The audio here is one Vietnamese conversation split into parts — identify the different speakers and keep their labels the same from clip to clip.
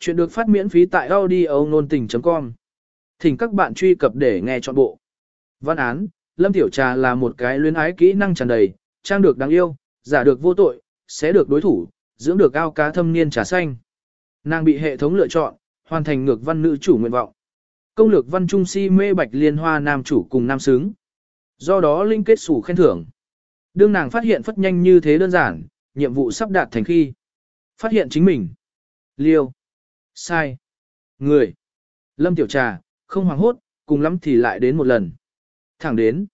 Speaker 1: Chuyện được phát miễn phí tại audio nôn tình.com. Thỉnh các bạn truy cập để nghe trọn bộ. Văn án, Lâm Tiểu Trà là một cái luyến ái kỹ năng tràn đầy, trang được đáng yêu, giả được vô tội, sẽ được đối thủ, dưỡng được ao cá thâm niên trà xanh. Nàng bị hệ thống lựa chọn, hoàn thành ngược văn nữ chủ nguyện vọng. Công lược văn trung si mê bạch liên hoa nam chủ cùng nam xứng. Do đó linh kết sủ khen thưởng. Đương nàng phát hiện phất nhanh như thế đơn giản, nhiệm vụ sắp đạt thành khi. Phát hiện chính mình. Liêu. Sai. Người. Lâm Tiểu Trà, không hoảng hốt, cùng lắm thì lại đến một lần. Thẳng đến.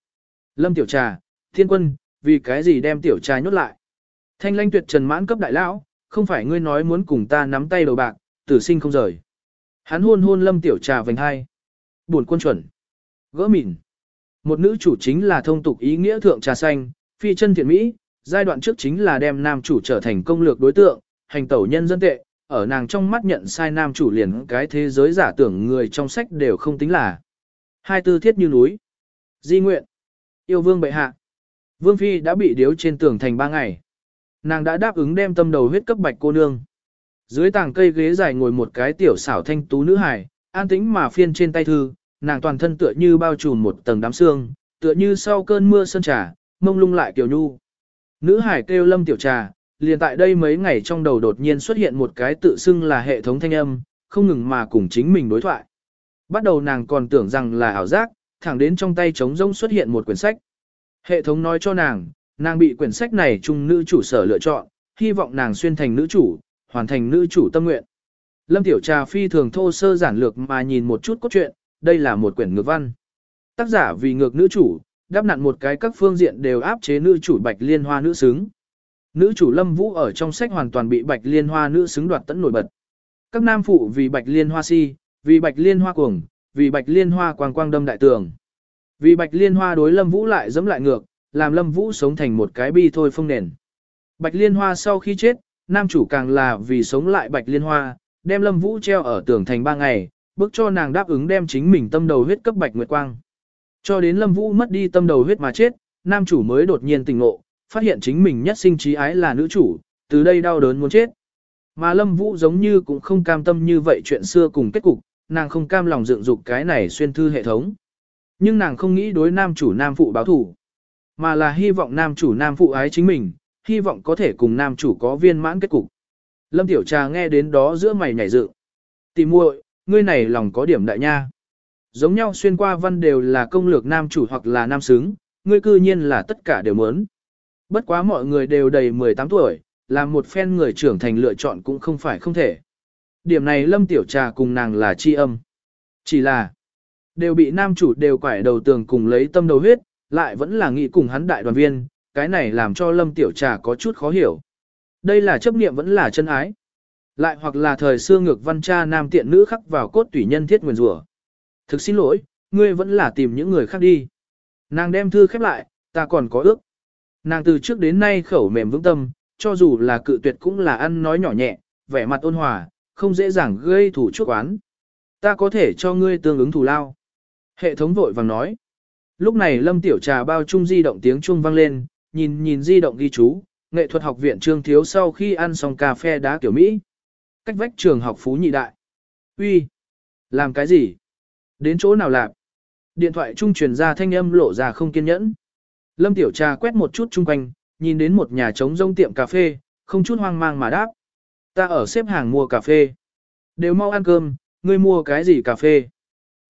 Speaker 1: Lâm Tiểu Trà, thiên quân, vì cái gì đem Tiểu Trà nhốt lại. Thanh lanh tuyệt trần mãn cấp đại lão, không phải ngươi nói muốn cùng ta nắm tay đầu bạc, tử sinh không rời. Hắn hôn hôn Lâm Tiểu Trà vành hai. Buồn quân chuẩn. Gỡ mịn. Một nữ chủ chính là thông tục ý nghĩa thượng trà xanh, phi chân thiện mỹ, giai đoạn trước chính là đem nam chủ trở thành công lược đối tượng, hành tẩu nhân dân tệ, ở nàng trong mắt nhận sai nam chủ liền cái thế giới giả tưởng người trong sách đều không tính là. Hai tư thiết như núi. Di nguyện. Yêu vương bệ hạ. Vương Phi đã bị điếu trên tường thành ba ngày. Nàng đã đáp ứng đem tâm đầu huyết cấp bạch cô nương. Dưới tảng cây ghế dài ngồi một cái tiểu xảo thanh tú nữ hài, an tĩnh mà phiên trên tay thư, nàng toàn thân tựa như bao trùm một tầng đám xương, tựa như sau cơn mưa sơn trà, mông lung lại kiểu nhu. Nữ hải kêu lâm tiểu trà, liền tại đây mấy ngày trong đầu đột nhiên xuất hiện một cái tự xưng là hệ thống thanh âm, không ngừng mà cùng chính mình đối thoại. Bắt đầu nàng còn tưởng rằng là ảo giác, thẳng đến trong tay trống rông xuất hiện một quyển sách. Hệ thống nói cho nàng, nàng bị quyển sách này chung nữ chủ sở lựa chọn, hy vọng nàng xuyên thành nữ chủ, hoàn thành nữ chủ tâm nguyện. Lâm Tiểu Trà phi thường thô sơ giản lược mà nhìn một chút cốt truyện, đây là một quyển ngược văn. Tác giả vì ngược nữ chủ, đáp nặn một cái các phương diện đều áp chế nữ chủ Bạch Liên Hoa nữ xứng. Nữ chủ Lâm Vũ ở trong sách hoàn toàn bị Bạch Liên Hoa nữ xứng đoạt tận nổi bật. Các nam phụ vì Bạch Liên Hoa si, vì Bạch Liên Hoa cuồng, vì Bạch Liên Hoa quang quang đâm đại tường. Vì Bạch Liên Hoa đối Lâm Vũ lại dẫm lại ngược, làm Lâm Vũ sống thành một cái bi thôi phong nền. Bạch Liên Hoa sau khi chết, nam chủ càng là vì sống lại Bạch Liên Hoa, đem Lâm Vũ treo ở tường thành ba ngày, bức cho nàng đáp ứng đem chính mình tâm đầu huyết cấp Bạch Nguyệt Quang. Cho đến Lâm Vũ mất đi tâm đầu huyết mà chết, nam chủ mới đột nhiên tỉnh ngộ, phát hiện chính mình nhất sinh trí ái là nữ chủ, từ đây đau đớn muốn chết. Mà Lâm Vũ giống như cũng không cam tâm như vậy chuyện xưa cùng kết cục, nàng không cam lòng dựng dục cái này xuyên thư hệ thống. Nhưng nàng không nghĩ đối nam chủ nam phụ báo thủ, mà là hy vọng nam chủ nam phụ ái chính mình, hy vọng có thể cùng nam chủ có viên mãn kết cục. Lâm Tiểu Trà nghe đến đó giữa mày nhảy dựng. Tìm muội, ngươi này lòng có điểm đại nha. Giống nhau xuyên qua văn đều là công lược nam chủ hoặc là nam xứng, ngươi cư nhiên là tất cả đều muốn. Bất quá mọi người đều đầy 18 tuổi, làm một phen người trưởng thành lựa chọn cũng không phải không thể. Điểm này Lâm Tiểu Trà cùng nàng là chi âm. Chỉ là, đều bị nam chủ đều quải đầu tường cùng lấy tâm đầu huyết, lại vẫn là nghị cùng hắn đại đoàn viên, cái này làm cho Lâm Tiểu Trà có chút khó hiểu. Đây là chấp niệm vẫn là chân ái. Lại hoặc là thời xưa ngược văn cha nam tiện nữ khắc vào cốt tủy nhân thiết nguyền rủa. Thực xin lỗi, ngươi vẫn là tìm những người khác đi. Nàng đem thư khép lại, ta còn có ước. Nàng từ trước đến nay khẩu mềm vững tâm, cho dù là cự tuyệt cũng là ăn nói nhỏ nhẹ, vẻ mặt ôn hòa, không dễ dàng gây thủ chuốc oán. Ta có thể cho ngươi tương ứng thù lao. Hệ thống vội vàng nói. Lúc này Lâm Tiểu Trà bao chung di động tiếng chuông vang lên, nhìn nhìn di động ghi chú, nghệ thuật học viện Trương Thiếu sau khi ăn xong cà phê đá kiểu Mỹ. Cách vách trường học Phú Nhị Đại. Uy, Làm cái gì? Đến chỗ nào làm? Điện thoại trung truyền ra thanh âm lộ ra không kiên nhẫn. Lâm Tiểu Trà quét một chút chung quanh, nhìn đến một nhà trống rông tiệm cà phê, không chút hoang mang mà đáp. Ta ở xếp hàng mua cà phê. Đều mau ăn cơm, ngươi mua cái gì cà phê?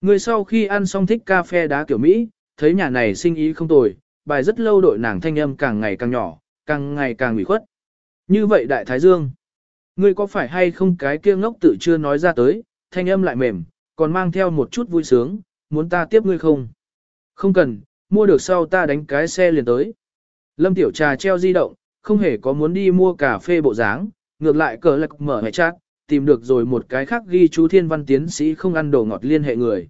Speaker 1: Ngươi sau khi ăn xong thích cà phê đá kiểu Mỹ, thấy nhà này sinh ý không tồi, bài rất lâu đội nàng thanh âm càng ngày càng nhỏ, càng ngày càng ủy khuất. Như vậy đại thái dương, ngươi có phải hay không cái kia ngốc tự chưa nói ra tới, thanh âm lại mềm, còn mang theo một chút vui sướng, muốn ta tiếp ngươi không? Không cần, mua được sau ta đánh cái xe liền tới. Lâm Tiểu Trà treo di động, không hề có muốn đi mua cà phê bộ dáng, ngược lại cờ lạc mở hệ chat, tìm được rồi một cái khác ghi chú thiên văn tiến sĩ không ăn đồ ngọt liên hệ người.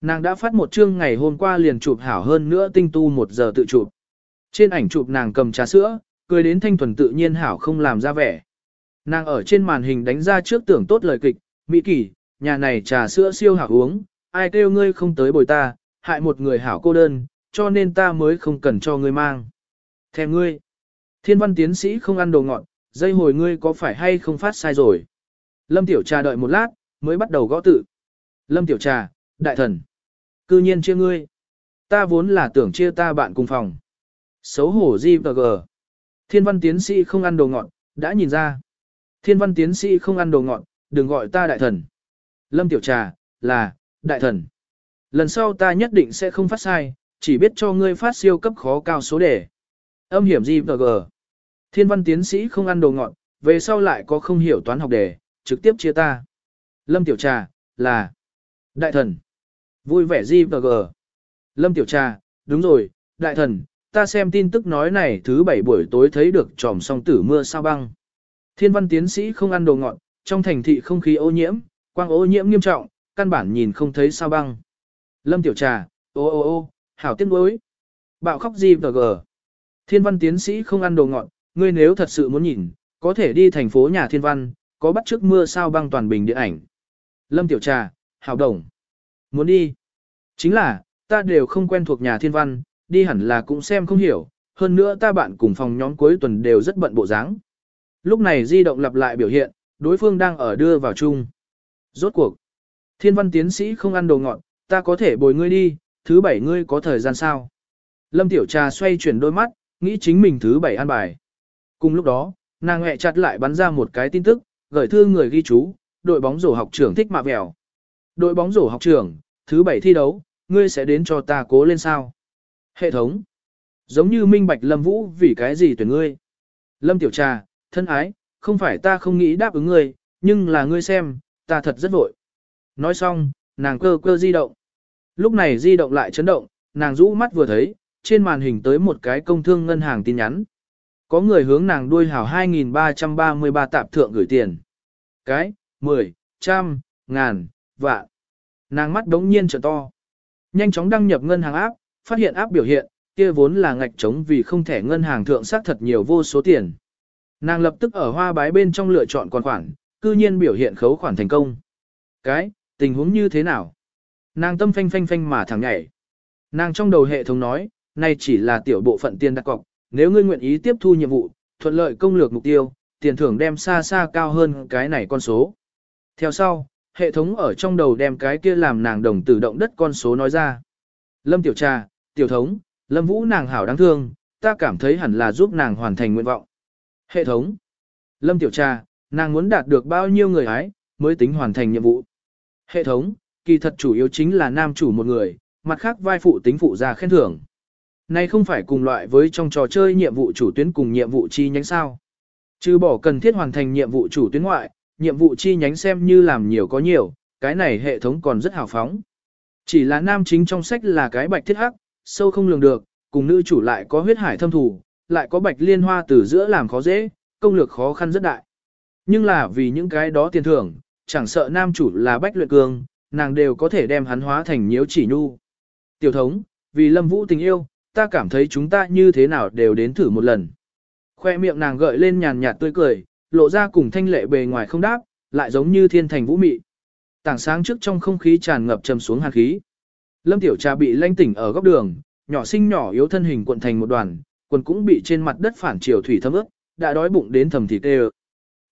Speaker 1: Nàng đã phát một chương ngày hôm qua liền chụp hảo hơn nữa tinh tu một giờ tự chụp. Trên ảnh chụp nàng cầm trà sữa, cười đến thanh thuần tự nhiên hảo không làm ra vẻ. Nàng ở trên màn hình đánh ra trước tưởng tốt lời kịch, Mỹ kỷ nhà này trà sữa siêu hảo uống, ai kêu ngươi không tới bồi ta, hại một người hảo cô đơn, cho nên ta mới không cần cho ngươi mang. Thèm ngươi, thiên văn tiến sĩ không ăn đồ ngọt, dây hồi ngươi có phải hay không phát sai rồi. Lâm Tiểu Trà đợi một lát, mới bắt đầu gõ tự. Lâm Tiểu Trà, đại thần. Cư nhiên chia ngươi. Ta vốn là tưởng chia ta bạn cùng phòng. Xấu hổ gì và gờ. Thiên văn tiến sĩ không ăn đồ ngọt, đã nhìn ra. Thiên văn tiến sĩ không ăn đồ ngọt, đừng gọi ta đại thần. Lâm Tiểu Trà, là, đại thần. Lần sau ta nhất định sẽ không phát sai, chỉ biết cho ngươi phát siêu cấp khó cao số đề. Âm hiểm gì và. Thiên văn tiến sĩ không ăn đồ ngọn, về sau lại có không hiểu toán học đề, trực tiếp chia ta. Lâm Tiểu Trà, là, đại thần. Vui vẻ gì và. Lâm Tiểu Trà, đúng rồi, đại thần, ta xem tin tức nói này thứ bảy buổi tối thấy được tròm song tử mưa sao băng. Thiên văn tiến sĩ không ăn đồ ngọn, trong thành thị không khí ô nhiễm, quang ô nhiễm nghiêm trọng, căn bản nhìn không thấy sao băng. Lâm Tiểu Trà, ô ô ô, hảo tiếc nuối. Bạo khóc gì và gờ. Thiên văn tiến sĩ không ăn đồ ngọt, ngươi nếu thật sự muốn nhìn, có thể đi thành phố nhà thiên văn, có bắt trước mưa sao băng toàn bình địa ảnh. Lâm Tiểu Trà, hảo đồng. Muốn đi. Chính là, ta đều không quen thuộc nhà thiên văn, đi hẳn là cũng xem không hiểu, hơn nữa ta bạn cùng phòng nhóm cuối tuần đều rất bận bộ dáng. Lúc này di động lặp lại biểu hiện, đối phương đang ở đưa vào chung. Rốt cuộc, thiên văn tiến sĩ không ăn đồ ngọt, ta có thể bồi ngươi đi, thứ bảy ngươi có thời gian sao? Lâm Tiểu Trà xoay chuyển đôi mắt, nghĩ chính mình thứ bảy ăn bài. Cùng lúc đó, nàng hẹ chặt lại bắn ra một cái tin tức, gửi thư người ghi chú, đội bóng rổ học trưởng thích mạ vèo. Đội bóng rổ học trưởng, thứ bảy thi đấu, ngươi sẽ đến cho ta cố lên sao? Hệ thống. Giống như minh bạch Lâm Vũ vì cái gì tuyển ngươi. Lâm Tiểu Trà, thân ái, không phải ta không nghĩ đáp ứng ngươi, nhưng là ngươi xem, ta thật rất vội. Nói xong, nàng cơ cơ di động. Lúc này di động lại chấn động, nàng rũ mắt vừa thấy, trên màn hình tới một cái công thương ngân hàng tin nhắn. Có người hướng nàng đuôi hảo 2.333 tạp thượng gửi tiền. Cái, 10, trăm, ngàn, vạn. Nàng mắt đống nhiên trở to. Nhanh chóng đăng nhập ngân hàng áp, phát hiện áp biểu hiện, kia vốn là ngạch trống vì không thể ngân hàng thượng sát thật nhiều vô số tiền. Nàng lập tức ở hoa bái bên trong lựa chọn còn khoản, cư nhiên biểu hiện khấu khoản thành công. Cái, tình huống như thế nào? Nàng tâm phanh phanh phanh mà thẳng nhảy. Nàng trong đầu hệ thống nói, nay chỉ là tiểu bộ phận tiền đặt cọc, nếu ngươi nguyện ý tiếp thu nhiệm vụ, thuận lợi công lược mục tiêu, tiền thưởng đem xa xa cao hơn cái này con số. Theo sau, hệ thống ở trong đầu đem cái kia làm nàng đồng tử động đất con số nói ra. Lâm Tiểu Trà, Tiểu Thống, Lâm Vũ nàng hảo đáng thương, ta cảm thấy hẳn là giúp nàng hoàn thành nguyện vọng. Hệ thống. Lâm Tiểu Trà, nàng muốn đạt được bao nhiêu người ái, mới tính hoàn thành nhiệm vụ. Hệ thống, kỳ thật chủ yếu chính là nam chủ một người, mặt khác vai phụ tính phụ ra khen thưởng. Này không phải cùng loại với trong trò chơi nhiệm vụ chủ tuyến cùng nhiệm vụ chi nhánh sao. Trừ bỏ cần thiết hoàn thành nhiệm vụ chủ tuyến ngoại, nhiệm vụ chi nhánh xem như làm nhiều có nhiều, cái này hệ thống còn rất hào phóng. Chỉ là nam chính trong sách là cái bạch thiết hắc, sâu không lường được, cùng nữ chủ lại có huyết hải thâm thủ, lại có bạch liên hoa từ giữa làm khó dễ, công lược khó khăn rất đại. Nhưng là vì những cái đó tiền thưởng, chẳng sợ nam chủ là bách luyện cường nàng đều có thể đem hắn hóa thành nhiễu chỉ nhu. Tiểu thống, vì lâm vũ tình yêu, ta cảm thấy chúng ta như thế nào đều đến thử một lần. Khoe miệng nàng gợi lên nhàn nhạt tươi cười, lộ ra cùng thanh lệ bề ngoài không đáp, lại giống như thiên thành vũ mị. Tảng sáng trước trong không khí tràn ngập trầm xuống hàn khí. Lâm Tiểu Trà bị lanh tỉnh ở góc đường, nhỏ sinh nhỏ yếu thân hình cuộn thành một đoàn, quần cũng bị trên mặt đất phản chiều thủy thấm ướt, đã đói bụng đến thầm thịt tê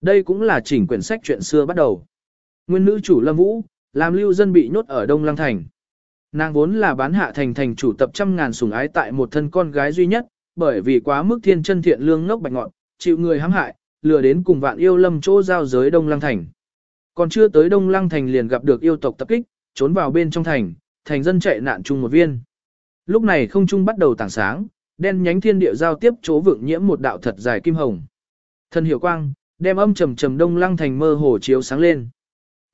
Speaker 1: Đây cũng là chỉnh quyển sách chuyện xưa bắt đầu. Nguyên nữ chủ Lâm Vũ, làm lưu dân bị nhốt ở Đông Lăng Thành. Nàng vốn là bán hạ thành thành chủ tập trăm ngàn sủng ái tại một thân con gái duy nhất, bởi vì quá mức thiên chân thiện lương ngốc bạch ngọn, chịu người hãm hại, lừa đến cùng vạn yêu lâm chỗ giao giới Đông Lăng Thành. Còn chưa tới Đông Lăng Thành liền gặp được yêu tộc tập kích, trốn vào bên trong thành, thành dân chạy nạn chung một viên. Lúc này không trung bắt đầu tảng sáng, đen nhánh thiên địa giao tiếp chỗ vượng nhiễm một đạo thật dài kim hồng. Thân hiểu quang, đem âm trầm trầm Đông Lăng Thành mơ hồ chiếu sáng lên.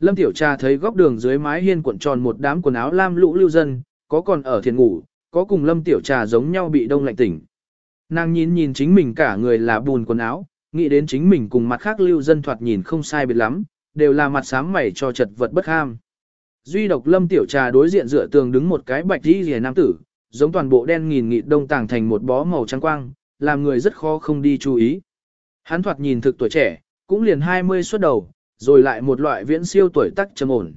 Speaker 1: Lâm Tiểu Trà thấy góc đường dưới mái hiên cuộn tròn một đám quần áo lam lũ lưu dân, có còn ở thiền ngủ, có cùng Lâm Tiểu Trà giống nhau bị đông lạnh tỉnh. Nàng nhìn nhìn chính mình cả người là bùn quần áo, nghĩ đến chính mình cùng mặt khác lưu dân thoạt nhìn không sai biệt lắm, đều là mặt sám mày cho chật vật bất ham. Duy độc lâm tiểu trà đối diện dựa tường đứng một cái bạch đi rìa nam tử, giống toàn bộ đen nghìn nghịt đông tàng thành một bó màu trắng quang, làm người rất khó không đi chú ý. Hắn thoạt nhìn thực tuổi trẻ, cũng liền 20 xuất đầu, rồi lại một loại viễn siêu tuổi tác trầm ổn.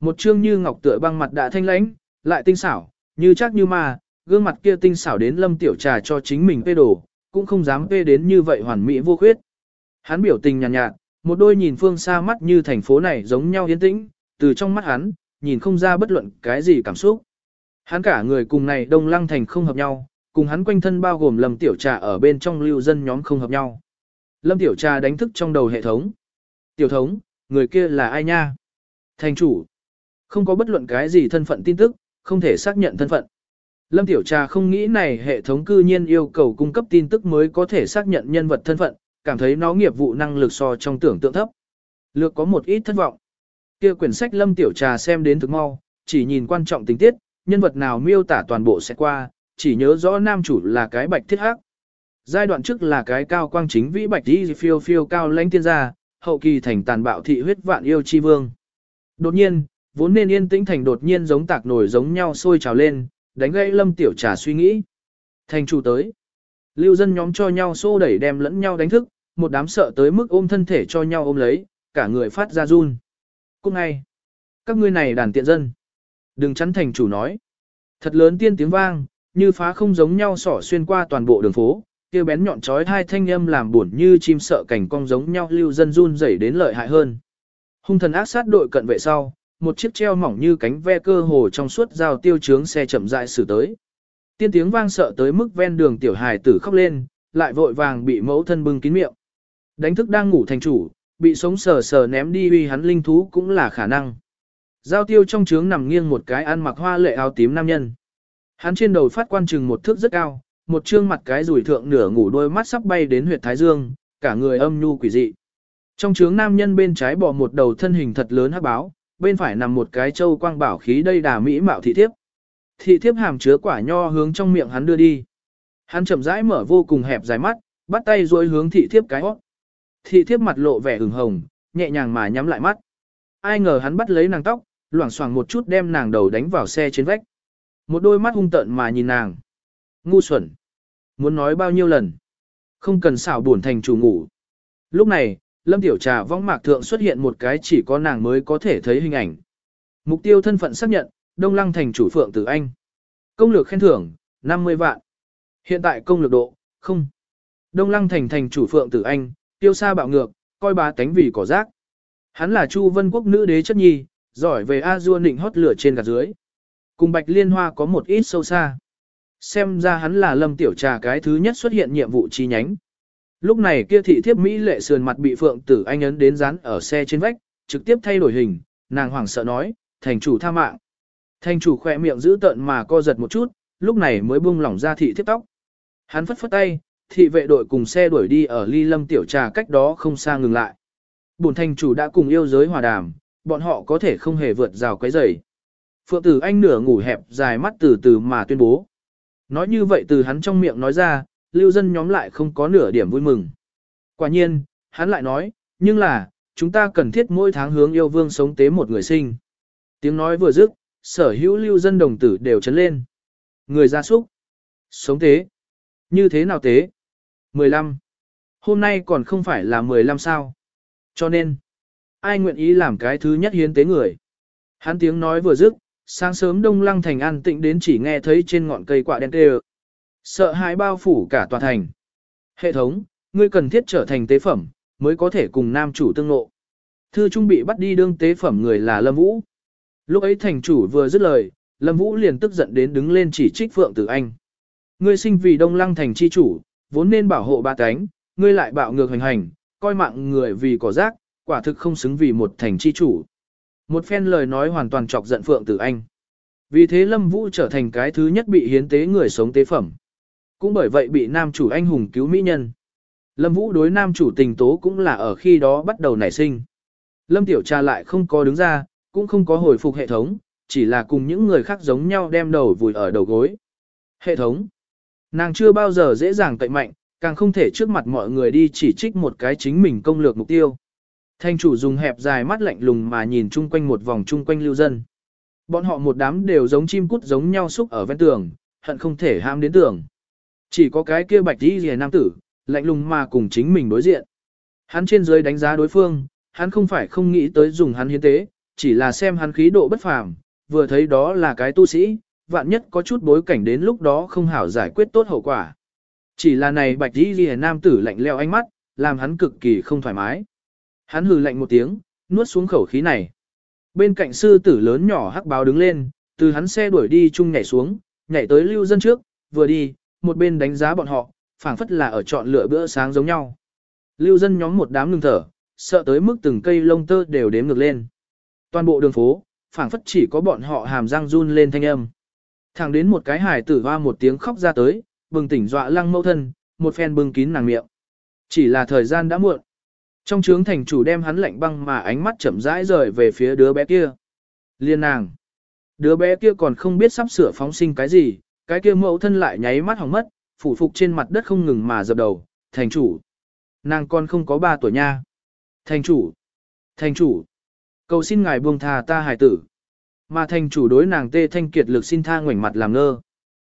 Speaker 1: Một chương như ngọc tựa băng mặt đã thanh lãnh, lại tinh xảo, như chắc như ma, gương mặt kia tinh xảo đến lâm tiểu trà cho chính mình phê đồ, cũng không dám phê đến như vậy hoàn mỹ vô khuyết. Hắn biểu tình nhàn nhạt, nhạt, Một đôi nhìn phương xa mắt như thành phố này giống nhau yên tĩnh, từ trong mắt hắn, nhìn không ra bất luận cái gì cảm xúc. Hắn cả người cùng này đông lăng thành không hợp nhau, cùng hắn quanh thân bao gồm Lâm Tiểu Trà ở bên trong lưu dân nhóm không hợp nhau. Lâm Tiểu Trà đánh thức trong đầu hệ thống. Tiểu thống, người kia là ai nha? Thành chủ. Không có bất luận cái gì thân phận tin tức, không thể xác nhận thân phận. Lâm Tiểu Trà không nghĩ này hệ thống cư nhiên yêu cầu cung cấp tin tức mới có thể xác nhận nhân vật thân phận, cảm thấy nó nghiệp vụ năng lực so trong tưởng tượng thấp. Lược có một ít thất vọng. Kia quyển sách Lâm Tiểu Trà xem đến thực mau, chỉ nhìn quan trọng tình tiết, nhân vật nào miêu tả toàn bộ sẽ qua, chỉ nhớ rõ nam chủ là cái bạch thiết hắc. Giai đoạn trước là cái cao quang chính vĩ bạch đi phiêu phiêu cao lãnh tiên gia, hậu kỳ thành tàn bạo thị huyết vạn yêu chi vương. Đột nhiên, vốn nên yên tĩnh thành đột nhiên giống tạc nổi giống nhau sôi trào lên, đánh gãy lâm tiểu trà suy nghĩ. Thành chủ tới. Lưu dân nhóm cho nhau xô đẩy đem lẫn nhau đánh thức, một đám sợ tới mức ôm thân thể cho nhau ôm lấy, cả người phát ra run. Cũng ngay, các ngươi này đàn tiện dân. Đừng chắn thành chủ nói. Thật lớn tiên tiếng vang, như phá không giống nhau sỏ xuyên qua toàn bộ đường phố, kia bén nhọn chói hai thanh âm làm buồn như chim sợ cảnh cong giống nhau lưu dân run rẩy đến lợi hại hơn. Hung thần ác sát đội cận vệ sau, một chiếc treo mỏng như cánh ve cơ hồ trong suốt giao tiêu chướng xe chậm rãi xử tới. Tiên tiếng vang sợ tới mức ven đường tiểu hài tử khóc lên, lại vội vàng bị mẫu thân bưng kín miệng. Đánh thức đang ngủ thành chủ, bị sống sờ sờ ném đi uy hắn linh thú cũng là khả năng. Giao tiêu trong trướng nằm nghiêng một cái ăn mặc hoa lệ áo tím nam nhân. Hắn trên đầu phát quan trừng một thước rất cao, một trương mặt cái rủi thượng nửa ngủ đôi mắt sắp bay đến huyệt thái dương, cả người âm nhu quỷ dị. Trong trướng nam nhân bên trái bỏ một đầu thân hình thật lớn hắc báo, bên phải nằm một cái châu quang bảo khí đây đà mỹ mạo thị thiếp. Thị thiếp hàm chứa quả nho hướng trong miệng hắn đưa đi. Hắn chậm rãi mở vô cùng hẹp dài mắt, bắt tay duỗi hướng thị thiếp cái hót. Thị thiếp mặt lộ vẻ hừng hồng, nhẹ nhàng mà nhắm lại mắt. Ai ngờ hắn bắt lấy nàng tóc, loảng xoảng một chút đem nàng đầu đánh vào xe trên vách. Một đôi mắt hung tợn mà nhìn nàng. Ngu xuẩn. Muốn nói bao nhiêu lần. Không cần xảo buồn thành chủ ngủ. Lúc này, Lâm Tiểu Trà vong mạc thượng xuất hiện một cái chỉ có nàng mới có thể thấy hình ảnh. Mục tiêu thân phận xác nhận, Đông Lăng thành chủ Phượng Tử Anh. Công lược khen thưởng, 50 vạn. Hiện tại công lược độ, không. Đông Lăng thành thành chủ Phượng Tử Anh, tiêu xa bạo ngược, coi bá tánh vì cỏ rác. Hắn là Chu Vân Quốc nữ đế chất nhi, giỏi về A Du nịnh hót lửa trên gạt dưới. Cùng Bạch Liên Hoa có một ít sâu xa. Xem ra hắn là Lâm Tiểu Trà cái thứ nhất xuất hiện nhiệm vụ chi nhánh. Lúc này kia thị thiếp Mỹ lệ sườn mặt bị Phượng Tử Anh ấn đến dán ở xe trên vách, trực tiếp thay đổi hình, nàng hoảng sợ nói, thành chủ tha mạng. Thành chủ khỏe miệng giữ tợn mà co giật một chút, lúc này mới buông lỏng ra thị thiếp tóc. Hắn phất phất tay, thị vệ đội cùng xe đuổi đi ở ly lâm tiểu trà cách đó không xa ngừng lại. Bổn thành chủ đã cùng yêu giới hòa đàm, bọn họ có thể không hề vượt rào quấy rầy. Phượng tử anh nửa ngủ hẹp dài mắt từ từ mà tuyên bố. Nói như vậy từ hắn trong miệng nói ra, lưu dân nhóm lại không có nửa điểm vui mừng. Quả nhiên, hắn lại nói, nhưng là, chúng ta cần thiết mỗi tháng hướng yêu vương sống tế một người sinh. Tiếng nói vừa dứt, sở hữu lưu dân đồng tử đều chấn lên. Người gia súc. Sống tế. Như thế nào tế? 15. Hôm nay còn không phải là 15 sao. Cho nên, ai nguyện ý làm cái thứ nhất hiến tế người. Hắn tiếng nói vừa dứt, sáng sớm đông lăng thành an tịnh đến chỉ nghe thấy trên ngọn cây quạ đen tê Sợ hãi bao phủ cả tòa thành. Hệ thống, ngươi cần thiết trở thành tế phẩm, mới có thể cùng nam chủ tương ngộ. Thư trung bị bắt đi đương tế phẩm người là Lâm Vũ. Lúc ấy thành chủ vừa dứt lời, Lâm Vũ liền tức giận đến đứng lên chỉ trích Phượng Tử Anh. Ngươi sinh vì đông lăng thành chi chủ, vốn nên bảo hộ ba cánh, ngươi lại bạo ngược hành hành, coi mạng người vì cỏ rác, quả thực không xứng vì một thành chi chủ. Một phen lời nói hoàn toàn chọc giận Phượng Tử Anh. Vì thế Lâm Vũ trở thành cái thứ nhất bị hiến tế người sống tế phẩm. Cũng bởi vậy bị nam chủ anh hùng cứu mỹ nhân. Lâm Vũ đối nam chủ tình tố cũng là ở khi đó bắt đầu nảy sinh. Lâm Tiểu Trà lại không có đứng ra, cũng không có hồi phục hệ thống, chỉ là cùng những người khác giống nhau đem đầu vùi ở đầu gối. Hệ thống. Nàng chưa bao giờ dễ dàng cậy mạnh, càng không thể trước mặt mọi người đi chỉ trích một cái chính mình công lược mục tiêu. Thanh chủ dùng hẹp dài mắt lạnh lùng mà nhìn chung quanh một vòng chung quanh lưu dân. Bọn họ một đám đều giống chim cút giống nhau xúc ở ven tường, hận không thể ham đến tường. Chỉ có cái kia bạch đi rìa nam tử, lạnh lùng mà cùng chính mình đối diện. Hắn trên dưới đánh giá đối phương, hắn không phải không nghĩ tới dùng hắn hiến tế, chỉ là xem hắn khí độ bất phàm, vừa thấy đó là cái tu sĩ, vạn nhất có chút bối cảnh đến lúc đó không hảo giải quyết tốt hậu quả. Chỉ là này bạch đi rìa nam tử lạnh leo ánh mắt, làm hắn cực kỳ không thoải mái. Hắn hừ lạnh một tiếng, nuốt xuống khẩu khí này. Bên cạnh sư tử lớn nhỏ hắc báo đứng lên, từ hắn xe đuổi đi chung nhảy xuống, nhảy tới lưu dân trước, vừa đi, một bên đánh giá bọn họ, phảng phất là ở chọn lựa bữa sáng giống nhau. Lưu dân nhóm một đám ngừng thở, sợ tới mức từng cây lông tơ đều đếm ngược lên. Toàn bộ đường phố, phảng phất chỉ có bọn họ hàm răng run lên thanh âm. Thẳng đến một cái hải tử hoa một tiếng khóc ra tới, bừng tỉnh dọa lăng mẫu thân, một phen bưng kín nàng miệng. Chỉ là thời gian đã muộn. Trong trướng thành chủ đem hắn lạnh băng mà ánh mắt chậm rãi rời về phía đứa bé kia. Liên nàng. Đứa bé kia còn không biết sắp sửa phóng sinh cái gì, cái kia mẫu thân lại nháy mắt hỏng mất, phủ phục trên mặt đất không ngừng mà dập đầu, thành chủ. Nàng con không có ba tuổi nha. Thành chủ. Thành chủ. Cầu xin ngài buông tha ta hài tử. Mà thành chủ đối nàng tê thanh kiệt lực xin tha ngoảnh mặt làm ngơ.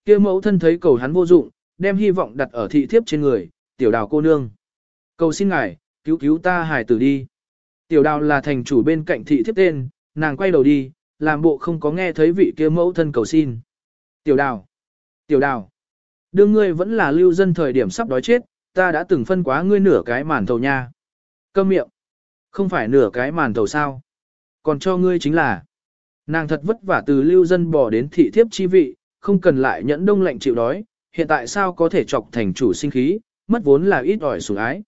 Speaker 1: kia mẫu thân thấy cầu hắn vô dụng, đem hy vọng đặt ở thị thiếp trên người, tiểu đào cô nương. Cầu xin ngài, cứu cứu ta hải tử đi. Tiểu đào là thành chủ bên cạnh thị thiếp tên, nàng quay đầu đi, làm bộ không có nghe thấy vị kia mẫu thân cầu xin. Tiểu đào, tiểu đào, đương ngươi vẫn là lưu dân thời điểm sắp đói chết, ta đã từng phân quá ngươi nửa cái màn thầu nha. Câm miệng, không phải nửa cái màn thầu sao. Còn cho ngươi chính là, nàng thật vất vả từ lưu dân bỏ đến thị thiếp chi vị, không cần lại nhẫn đông lạnh chịu đói, hiện tại sao có thể chọc thành chủ sinh khí, mất vốn là ít ỏi sủng ái.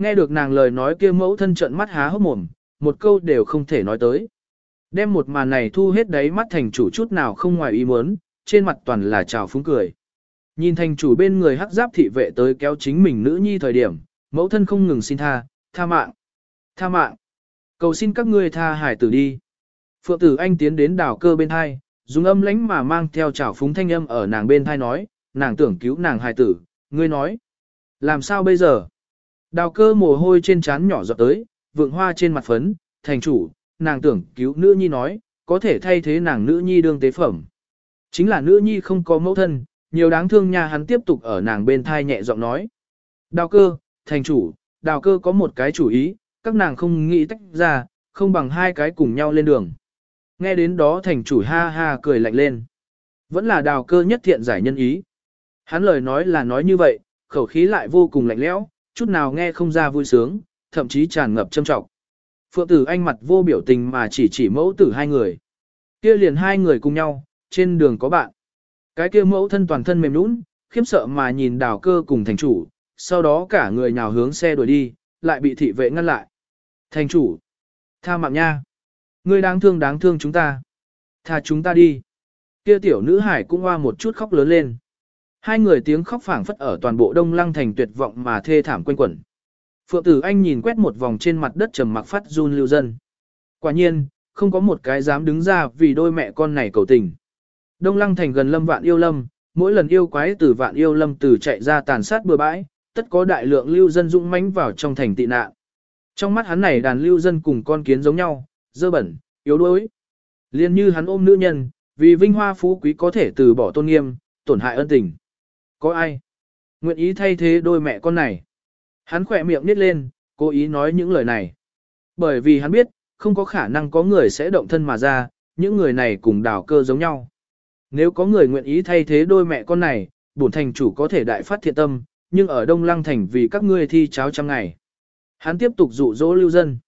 Speaker 1: Nghe được nàng lời nói kia mẫu thân trận mắt há hốc mồm, một câu đều không thể nói tới. Đem một màn này thu hết đáy mắt thành chủ chút nào không ngoài ý muốn, trên mặt toàn là trào phúng cười. Nhìn thành chủ bên người hắc giáp thị vệ tới kéo chính mình nữ nhi thời điểm, mẫu thân không ngừng xin tha, tha mạng, tha mạng. Cầu xin các ngươi tha hải tử đi. Phượng tử anh tiến đến đảo cơ bên hai, dùng âm lãnh mà mang theo trào phúng thanh âm ở nàng bên thai nói, nàng tưởng cứu nàng hải tử, ngươi nói. Làm sao bây giờ? Đào cơ mồ hôi trên trán nhỏ giọt tới, vượng hoa trên mặt phấn, thành chủ, nàng tưởng cứu nữ nhi nói, có thể thay thế nàng nữ nhi đương tế phẩm. Chính là nữ nhi không có mẫu thân, nhiều đáng thương nha hắn tiếp tục ở nàng bên thai nhẹ giọng nói. Đào cơ, thành chủ, đào cơ có một cái chủ ý, các nàng không nghĩ tách ra, không bằng hai cái cùng nhau lên đường. Nghe đến đó thành chủ ha ha cười lạnh lên. Vẫn là đào cơ nhất thiện giải nhân ý. Hắn lời nói là nói như vậy, khẩu khí lại vô cùng lạnh lẽo, chút nào nghe không ra vui sướng, thậm chí tràn ngập châm trọng. Phượng tử anh mặt vô biểu tình mà chỉ chỉ mẫu tử hai người. Kia liền hai người cùng nhau, trên đường có bạn. Cái kia mẫu thân toàn thân mềm nũng, khiếp sợ mà nhìn đào cơ cùng thành chủ, sau đó cả người nhào hướng xe đuổi đi, lại bị thị vệ ngăn lại. Thành chủ, tha mạng nha. Ngươi đáng thương đáng thương chúng ta. Tha chúng ta đi. Kia tiểu nữ hải cũng hoa một chút khóc lớn lên. Hai người tiếng khóc phảng phất ở toàn bộ đông lăng thành tuyệt vọng mà thê thảm quanh quẩn. Phượng tử anh nhìn quét một vòng trên mặt đất trầm mặc phát run lưu dân. Quả nhiên, không có một cái dám đứng ra vì đôi mẹ con này cầu tình. Đông lăng thành gần lâm vạn yêu lâm, mỗi lần yêu quái từ vạn yêu lâm từ chạy ra tàn sát bừa bãi, tất có đại lượng lưu dân dũng mãnh vào trong thành tị nạn. Trong mắt hắn này đàn lưu dân cùng con kiến giống nhau, dơ bẩn, yếu đuối. Liên như hắn ôm nữ nhân, vì vinh hoa phú quý có thể từ bỏ tôn nghiêm, tổn hại ân tình. Có ai? Nguyện ý thay thế đôi mẹ con này. Hắn khỏe miệng nít lên, cố ý nói những lời này. Bởi vì hắn biết, không có khả năng có người sẽ động thân mà ra, những người này cùng đào cơ giống nhau. Nếu có người nguyện ý thay thế đôi mẹ con này, bổn thành chủ có thể đại phát thiện tâm, nhưng ở Đông Lăng thành vì các ngươi thi cháo trăm ngày. Hắn tiếp tục dụ dỗ lưu dân.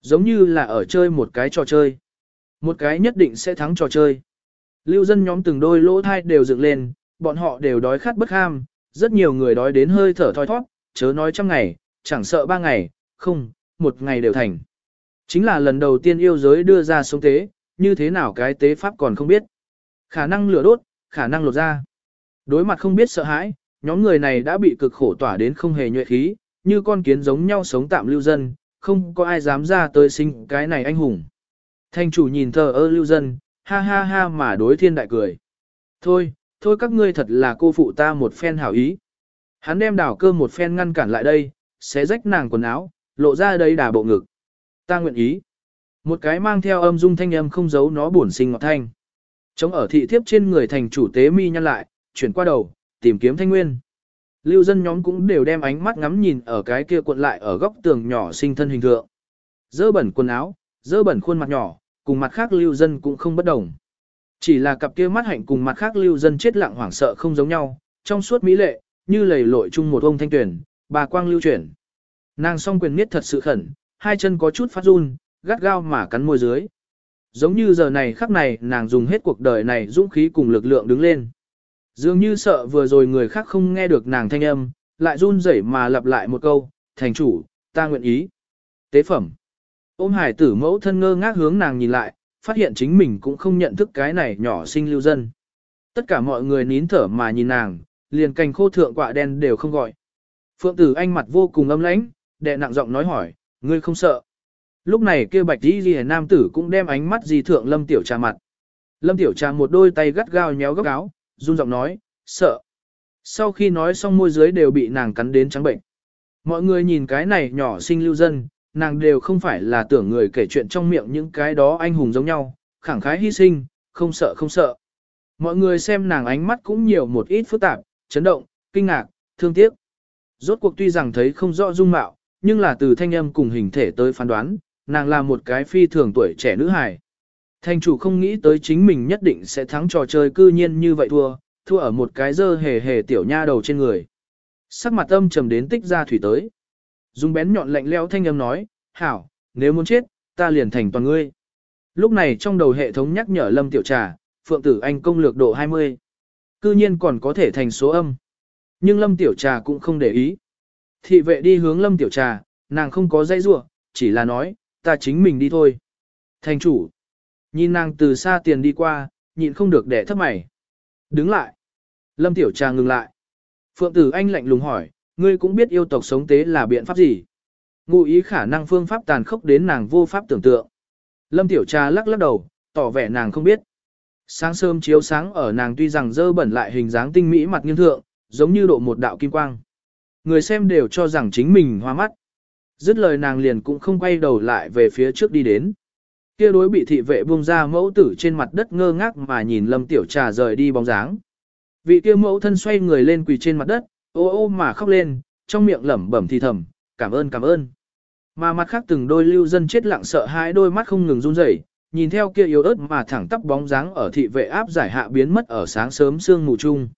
Speaker 1: Giống như là ở chơi một cái trò chơi. Một cái nhất định sẽ thắng trò chơi. Lưu dân nhóm từng đôi lỗ thai đều dựng lên, bọn họ đều đói khát bất ham, rất nhiều người đói đến hơi thở thoi thoát, chớ nói trăm ngày, chẳng sợ ba ngày, không, một ngày đều thành. Chính là lần đầu tiên yêu giới đưa ra sống tế, như thế nào cái tế pháp còn không biết. Khả năng lửa đốt, khả năng lột ra. Đối mặt không biết sợ hãi, nhóm người này đã bị cực khổ tỏa đến không hề nhuệ khí, như con kiến giống nhau sống tạm lưu dân, không có ai dám ra tới sinh cái này anh hùng. Thanh chủ nhìn thờ ơ lưu dân, ha ha ha mà đối thiên đại cười. Thôi, thôi các ngươi thật là cô phụ ta một phen hảo ý. Hắn đem đảo cơ một phen ngăn cản lại đây, xé rách nàng quần áo, lộ ra đây đà bộ ngực. Ta nguyện ý. Một cái mang theo âm dung thanh âm không giấu nó buồn sinh ngọt thanh. Chống ở thị thiếp trên người thành chủ tế mi nhăn lại, chuyển qua đầu, tìm kiếm thanh nguyên. Lưu dân nhóm cũng đều đem ánh mắt ngắm nhìn ở cái kia cuộn lại ở góc tường nhỏ sinh thân hình thượng. Dơ bẩn quần áo, dơ bẩn khuôn mặt nhỏ, cùng mặt khác lưu dân cũng không bất đồng. Chỉ là cặp kia mắt hạnh cùng mặt khác lưu dân chết lặng hoảng sợ không giống nhau, trong suốt mỹ lệ, như lầy lội chung một ông thanh tuyển, bà quang lưu chuyển. Nàng song quyền miết thật sự khẩn, hai chân có chút phát run, gắt gao mà cắn môi dưới. Giống như giờ này khắc này nàng dùng hết cuộc đời này dũng khí cùng lực lượng đứng lên. Dường như sợ vừa rồi người khác không nghe được nàng thanh âm, lại run rẩy mà lặp lại một câu, thành chủ, ta nguyện ý. Tế phẩm. Ôm hải tử mẫu thân ngơ ngác hướng nàng nhìn lại, phát hiện chính mình cũng không nhận thức cái này nhỏ sinh lưu dân. Tất cả mọi người nín thở mà nhìn nàng, liền cành khô thượng quạ đen đều không gọi. Phượng tử anh mặt vô cùng âm lãnh, đệ nặng giọng nói hỏi, ngươi không sợ. Lúc này kia bạch đi ghi nam tử cũng đem ánh mắt gì thượng lâm tiểu trà mặt. Lâm tiểu trà một đôi tay gắt gao nhéo góc áo, run giọng nói, sợ. Sau khi nói xong môi dưới đều bị nàng cắn đến trắng bệnh. Mọi người nhìn cái này nhỏ sinh lưu dân, nàng đều không phải là tưởng người kể chuyện trong miệng những cái đó anh hùng giống nhau, khẳng khái hy sinh, không sợ không sợ. Mọi người xem nàng ánh mắt cũng nhiều một ít phức tạp, chấn động, kinh ngạc, thương tiếc. Rốt cuộc tuy rằng thấy không rõ dung mạo, nhưng là từ thanh âm cùng hình thể tới phán đoán, nàng là một cái phi thường tuổi trẻ nữ hài. Thành chủ không nghĩ tới chính mình nhất định sẽ thắng trò chơi cư nhiên như vậy thua, thua ở một cái dơ hề hề tiểu nha đầu trên người. Sắc mặt âm trầm đến tích ra thủy tới. Dùng bén nhọn lạnh leo thanh âm nói, hảo, nếu muốn chết, ta liền thành toàn ngươi. Lúc này trong đầu hệ thống nhắc nhở Lâm Tiểu Trà, Phượng Tử Anh công lược độ 20. Cư nhiên còn có thể thành số âm. Nhưng Lâm Tiểu Trà cũng không để ý. Thị vệ đi hướng Lâm Tiểu Trà, nàng không có dây rua, chỉ là nói, ta chính mình đi thôi. Thành chủ. Nhìn nàng từ xa tiền đi qua, nhịn không được để thấp mày. Đứng lại. Lâm Tiểu Trà ngừng lại. Phượng Tử Anh lạnh lùng hỏi, ngươi cũng biết yêu tộc sống tế là biện pháp gì? Ngụ ý khả năng phương pháp tàn khốc đến nàng vô pháp tưởng tượng. Lâm Tiểu Trà lắc lắc đầu, tỏ vẻ nàng không biết. Sáng sớm chiếu sáng ở nàng tuy rằng dơ bẩn lại hình dáng tinh mỹ mặt nghiêm thượng, giống như độ một đạo kim quang. Người xem đều cho rằng chính mình hoa mắt. Dứt lời nàng liền cũng không quay đầu lại về phía trước đi đến. Kia đối bị thị vệ buông ra mẫu tử trên mặt đất ngơ ngác mà nhìn Lâm Tiểu Trà rời đi bóng dáng. Vị kia mẫu thân xoay người lên quỳ trên mặt đất, ô ô mà khóc lên, trong miệng lẩm bẩm thì thầm, cảm ơn cảm ơn. Mà mặt khác từng đôi lưu dân chết lặng sợ hãi đôi mắt không ngừng run rẩy, nhìn theo kia yếu ớt mà thẳng tắp bóng dáng ở thị vệ áp giải hạ biến mất ở sáng sớm sương mù chung.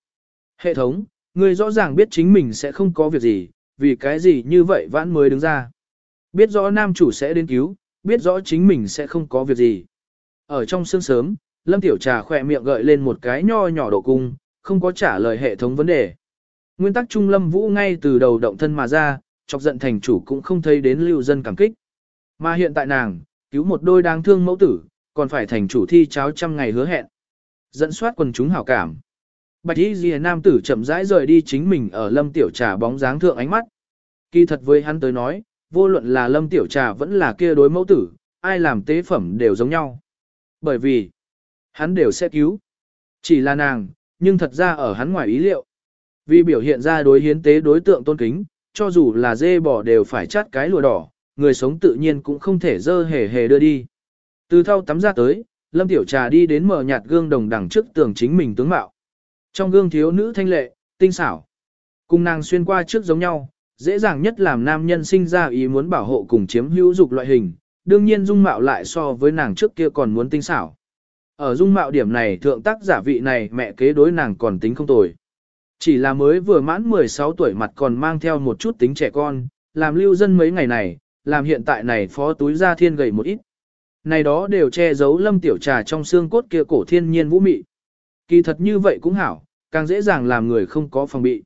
Speaker 1: Hệ thống, người rõ ràng biết chính mình sẽ không có việc gì, vì cái gì như vậy vãn mới đứng ra. Biết rõ nam chủ sẽ đến cứu, biết rõ chính mình sẽ không có việc gì. Ở trong sương sớm, Lâm Tiểu Trà khỏe miệng gợi lên một cái nho nhỏ độ cung, không có trả lời hệ thống vấn đề. Nguyên tắc Trung Lâm Vũ ngay từ đầu động thân mà ra, chọc giận thành chủ cũng không thấy đến lưu dân cảm kích. Mà hiện tại nàng, cứu một đôi đáng thương mẫu tử, còn phải thành chủ thi cháo trăm ngày hứa hẹn. Dẫn soát quần chúng hảo cảm. Bạch y ghi nam tử chậm rãi rời đi chính mình ở lâm tiểu trà bóng dáng thượng ánh mắt. Kỳ thật với hắn tới nói, vô luận là lâm tiểu trà vẫn là kia đối mẫu tử, ai làm tế phẩm đều giống nhau. Bởi vì, hắn đều sẽ cứu. Chỉ là nàng, nhưng thật ra ở hắn ngoài ý liệu. Vì biểu hiện ra đối hiến tế đối tượng tôn kính, cho dù là dê bò đều phải chát cái lùa đỏ, người sống tự nhiên cũng không thể dơ hề hề đưa đi. Từ thau tắm ra tới, Lâm Tiểu Trà đi đến mở nhạt gương đồng đằng trước tường chính mình tướng mạo. Trong gương thiếu nữ thanh lệ, tinh xảo. Cùng nàng xuyên qua trước giống nhau, dễ dàng nhất làm nam nhân sinh ra ý muốn bảo hộ cùng chiếm hữu dục loại hình, đương nhiên dung mạo lại so với nàng trước kia còn muốn tinh xảo. Ở dung mạo điểm này thượng tác giả vị này mẹ kế đối nàng còn tính không tồi. Chỉ là mới vừa mãn 16 tuổi mặt còn mang theo một chút tính trẻ con, làm lưu dân mấy ngày này, làm hiện tại này phó túi ra thiên gầy một ít. Này đó đều che giấu lâm tiểu trà trong xương cốt kia cổ thiên nhiên vũ mị. Kỳ thật như vậy cũng hảo, càng dễ dàng làm người không có phòng bị.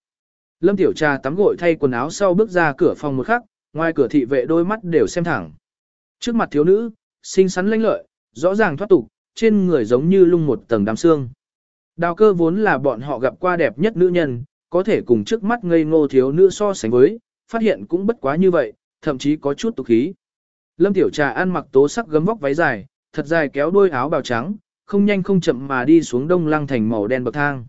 Speaker 1: Lâm tiểu trà tắm gội thay quần áo sau bước ra cửa phòng một khắc, ngoài cửa thị vệ đôi mắt đều xem thẳng. Trước mặt thiếu nữ, xinh xắn lanh lợi, rõ ràng thoát tục, trên người giống như lung một tầng đám xương. Đào cơ vốn là bọn họ gặp qua đẹp nhất nữ nhân, có thể cùng trước mắt ngây ngô thiếu nữ so sánh với, phát hiện cũng bất quá như vậy, thậm chí có chút tục khí. Lâm Tiểu Trà ăn mặc tố sắc gấm vóc váy dài, thật dài kéo đôi áo bào trắng, không nhanh không chậm mà đi xuống đông lăng thành màu đen bậc thang.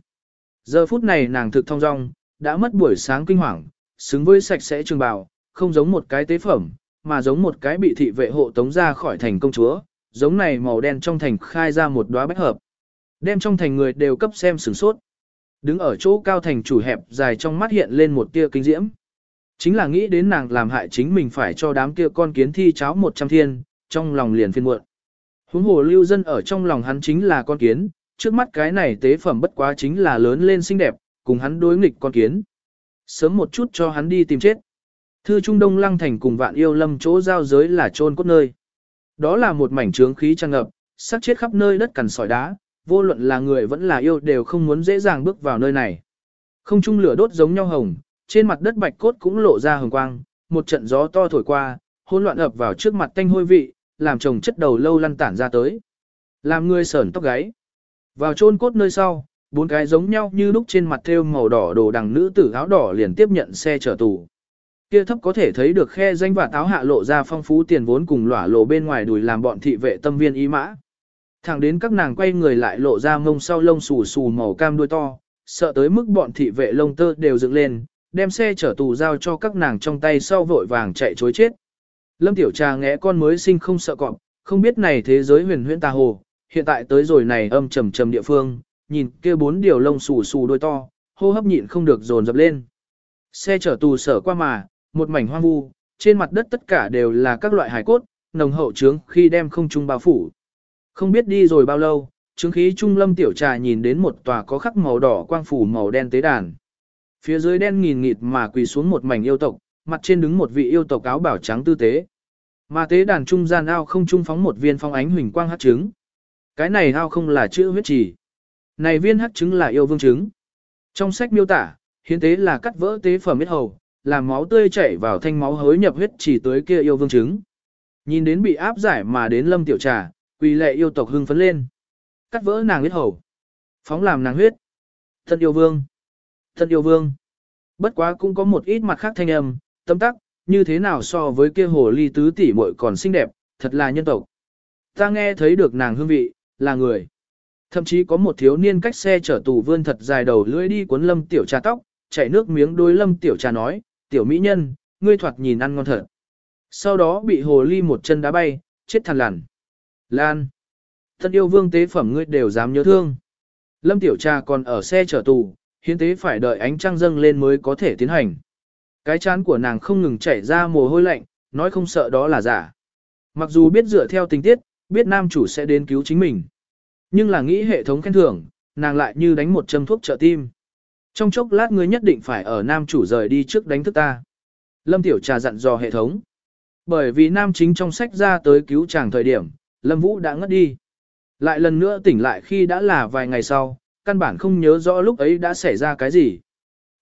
Speaker 1: Giờ phút này nàng thực thong dong, đã mất buổi sáng kinh hoàng, xứng với sạch sẽ trường bào, không giống một cái tế phẩm, mà giống một cái bị thị vệ hộ tống ra khỏi thành công chúa, giống này màu đen trong thành khai ra một đóa bách hợp. Đem trong thành người đều cấp xem sửng sốt. Đứng ở chỗ cao thành chủ hẹp dài trong mắt hiện lên một tia kinh diễm. Chính là nghĩ đến nàng làm hại chính mình phải cho đám kia con kiến thi cháo một trăm thiên, trong lòng liền phiên muộn. Huống hồ lưu dân ở trong lòng hắn chính là con kiến, trước mắt cái này tế phẩm bất quá chính là lớn lên xinh đẹp, cùng hắn đối nghịch con kiến. Sớm một chút cho hắn đi tìm chết. Thư Trung Đông Lăng Thành cùng vạn yêu lâm chỗ giao giới là trôn cốt nơi. Đó là một mảnh trướng khí tràn ngập, sắc chết khắp nơi đất cằn sỏi đá, vô luận là người vẫn là yêu đều không muốn dễ dàng bước vào nơi này. Không trung lửa đốt giống nhau hồng, trên mặt đất bạch cốt cũng lộ ra hồng quang, một trận gió to thổi qua, hỗn loạn ập vào trước mặt tanh hôi vị, làm chồng chất đầu lâu lăn tản ra tới. Làm người sởn tóc gáy. Vào chôn cốt nơi sau, bốn cái giống nhau như lúc trên mặt thêu màu đỏ đồ đằng nữ tử áo đỏ liền tiếp nhận xe chở tù. Kia thấp có thể thấy được khe danh và táo hạ lộ ra phong phú tiền vốn cùng lỏa lộ bên ngoài đùi làm bọn thị vệ tâm viên ý mã. Thẳng đến các nàng quay người lại lộ ra mông sau lông xù xù màu cam đuôi to, sợ tới mức bọn thị vệ lông tơ đều dựng lên, đem xe chở tù giao cho các nàng trong tay sau vội vàng chạy chối chết. Lâm Tiểu Trà ngẽ con mới sinh không sợ cọp, không biết này thế giới huyền huyễn tà hồ, hiện tại tới rồi này âm trầm trầm địa phương, nhìn kia bốn điều lông xù xù đôi to, hô hấp nhịn không được dồn dập lên. Xe chở tù sở qua mà, một mảnh hoang vu, trên mặt đất tất cả đều là các loại hải cốt, nồng hậu trướng khi đem không trung bao phủ. Không biết đi rồi bao lâu, trướng khí trung lâm tiểu trà nhìn đến một tòa có khắc màu đỏ quang phủ màu đen tế đàn. Phía dưới đen nghìn nghịt mà quỳ xuống một mảnh yêu tộc, mặt trên đứng một vị yêu tộc áo bảo trắng tư tế. Mà tế đàn trung gian ao không trung phóng một viên phong ánh huỳnh quang hắc trứng. Cái này ao không là chữ huyết trì. Này viên hắc trứng là yêu vương trứng. Trong sách miêu tả, hiến tế là cắt vỡ tế phẩm huyết hầu, làm máu tươi chảy vào thanh máu hối nhập huyết trì tới kia yêu vương trứng. Nhìn đến bị áp giải mà đến lâm tiểu trà, quỳ lệ yêu tộc hưng phấn lên. Cắt vỡ nàng huyết hầu. Phóng làm nàng huyết. Thân yêu vương. Thân yêu vương. Bất quá cũng có một ít mặt khác thanh âm, tâm tắc, như thế nào so với kia hồ ly tứ tỷ muội còn xinh đẹp, thật là nhân tộc. Ta nghe thấy được nàng hương vị, là người. Thậm chí có một thiếu niên cách xe chở tù vươn thật dài đầu lưỡi đi cuốn lâm tiểu trà tóc, chảy nước miếng đôi lâm tiểu trà nói, tiểu mỹ nhân, ngươi thoạt nhìn ăn ngon thật. Sau đó bị hồ ly một chân đá bay, chết thằn lằn. Lan. Thân yêu vương tế phẩm ngươi đều dám nhớ thương. Lâm tiểu trà còn ở xe chở tù, hiến tế phải đợi ánh trăng dâng lên mới có thể tiến hành. Cái chán của nàng không ngừng chảy ra mồ hôi lạnh, nói không sợ đó là giả. Mặc dù biết dựa theo tình tiết, biết nam chủ sẽ đến cứu chính mình. Nhưng là nghĩ hệ thống khen thưởng, nàng lại như đánh một châm thuốc trợ tim. Trong chốc lát ngươi nhất định phải ở nam chủ rời đi trước đánh thức ta. Lâm Tiểu Trà dặn dò hệ thống. Bởi vì nam chính trong sách ra tới cứu chàng thời điểm, Lâm Vũ đã ngất đi. Lại lần nữa tỉnh lại khi đã là vài ngày sau, căn bản không nhớ rõ lúc ấy đã xảy ra cái gì.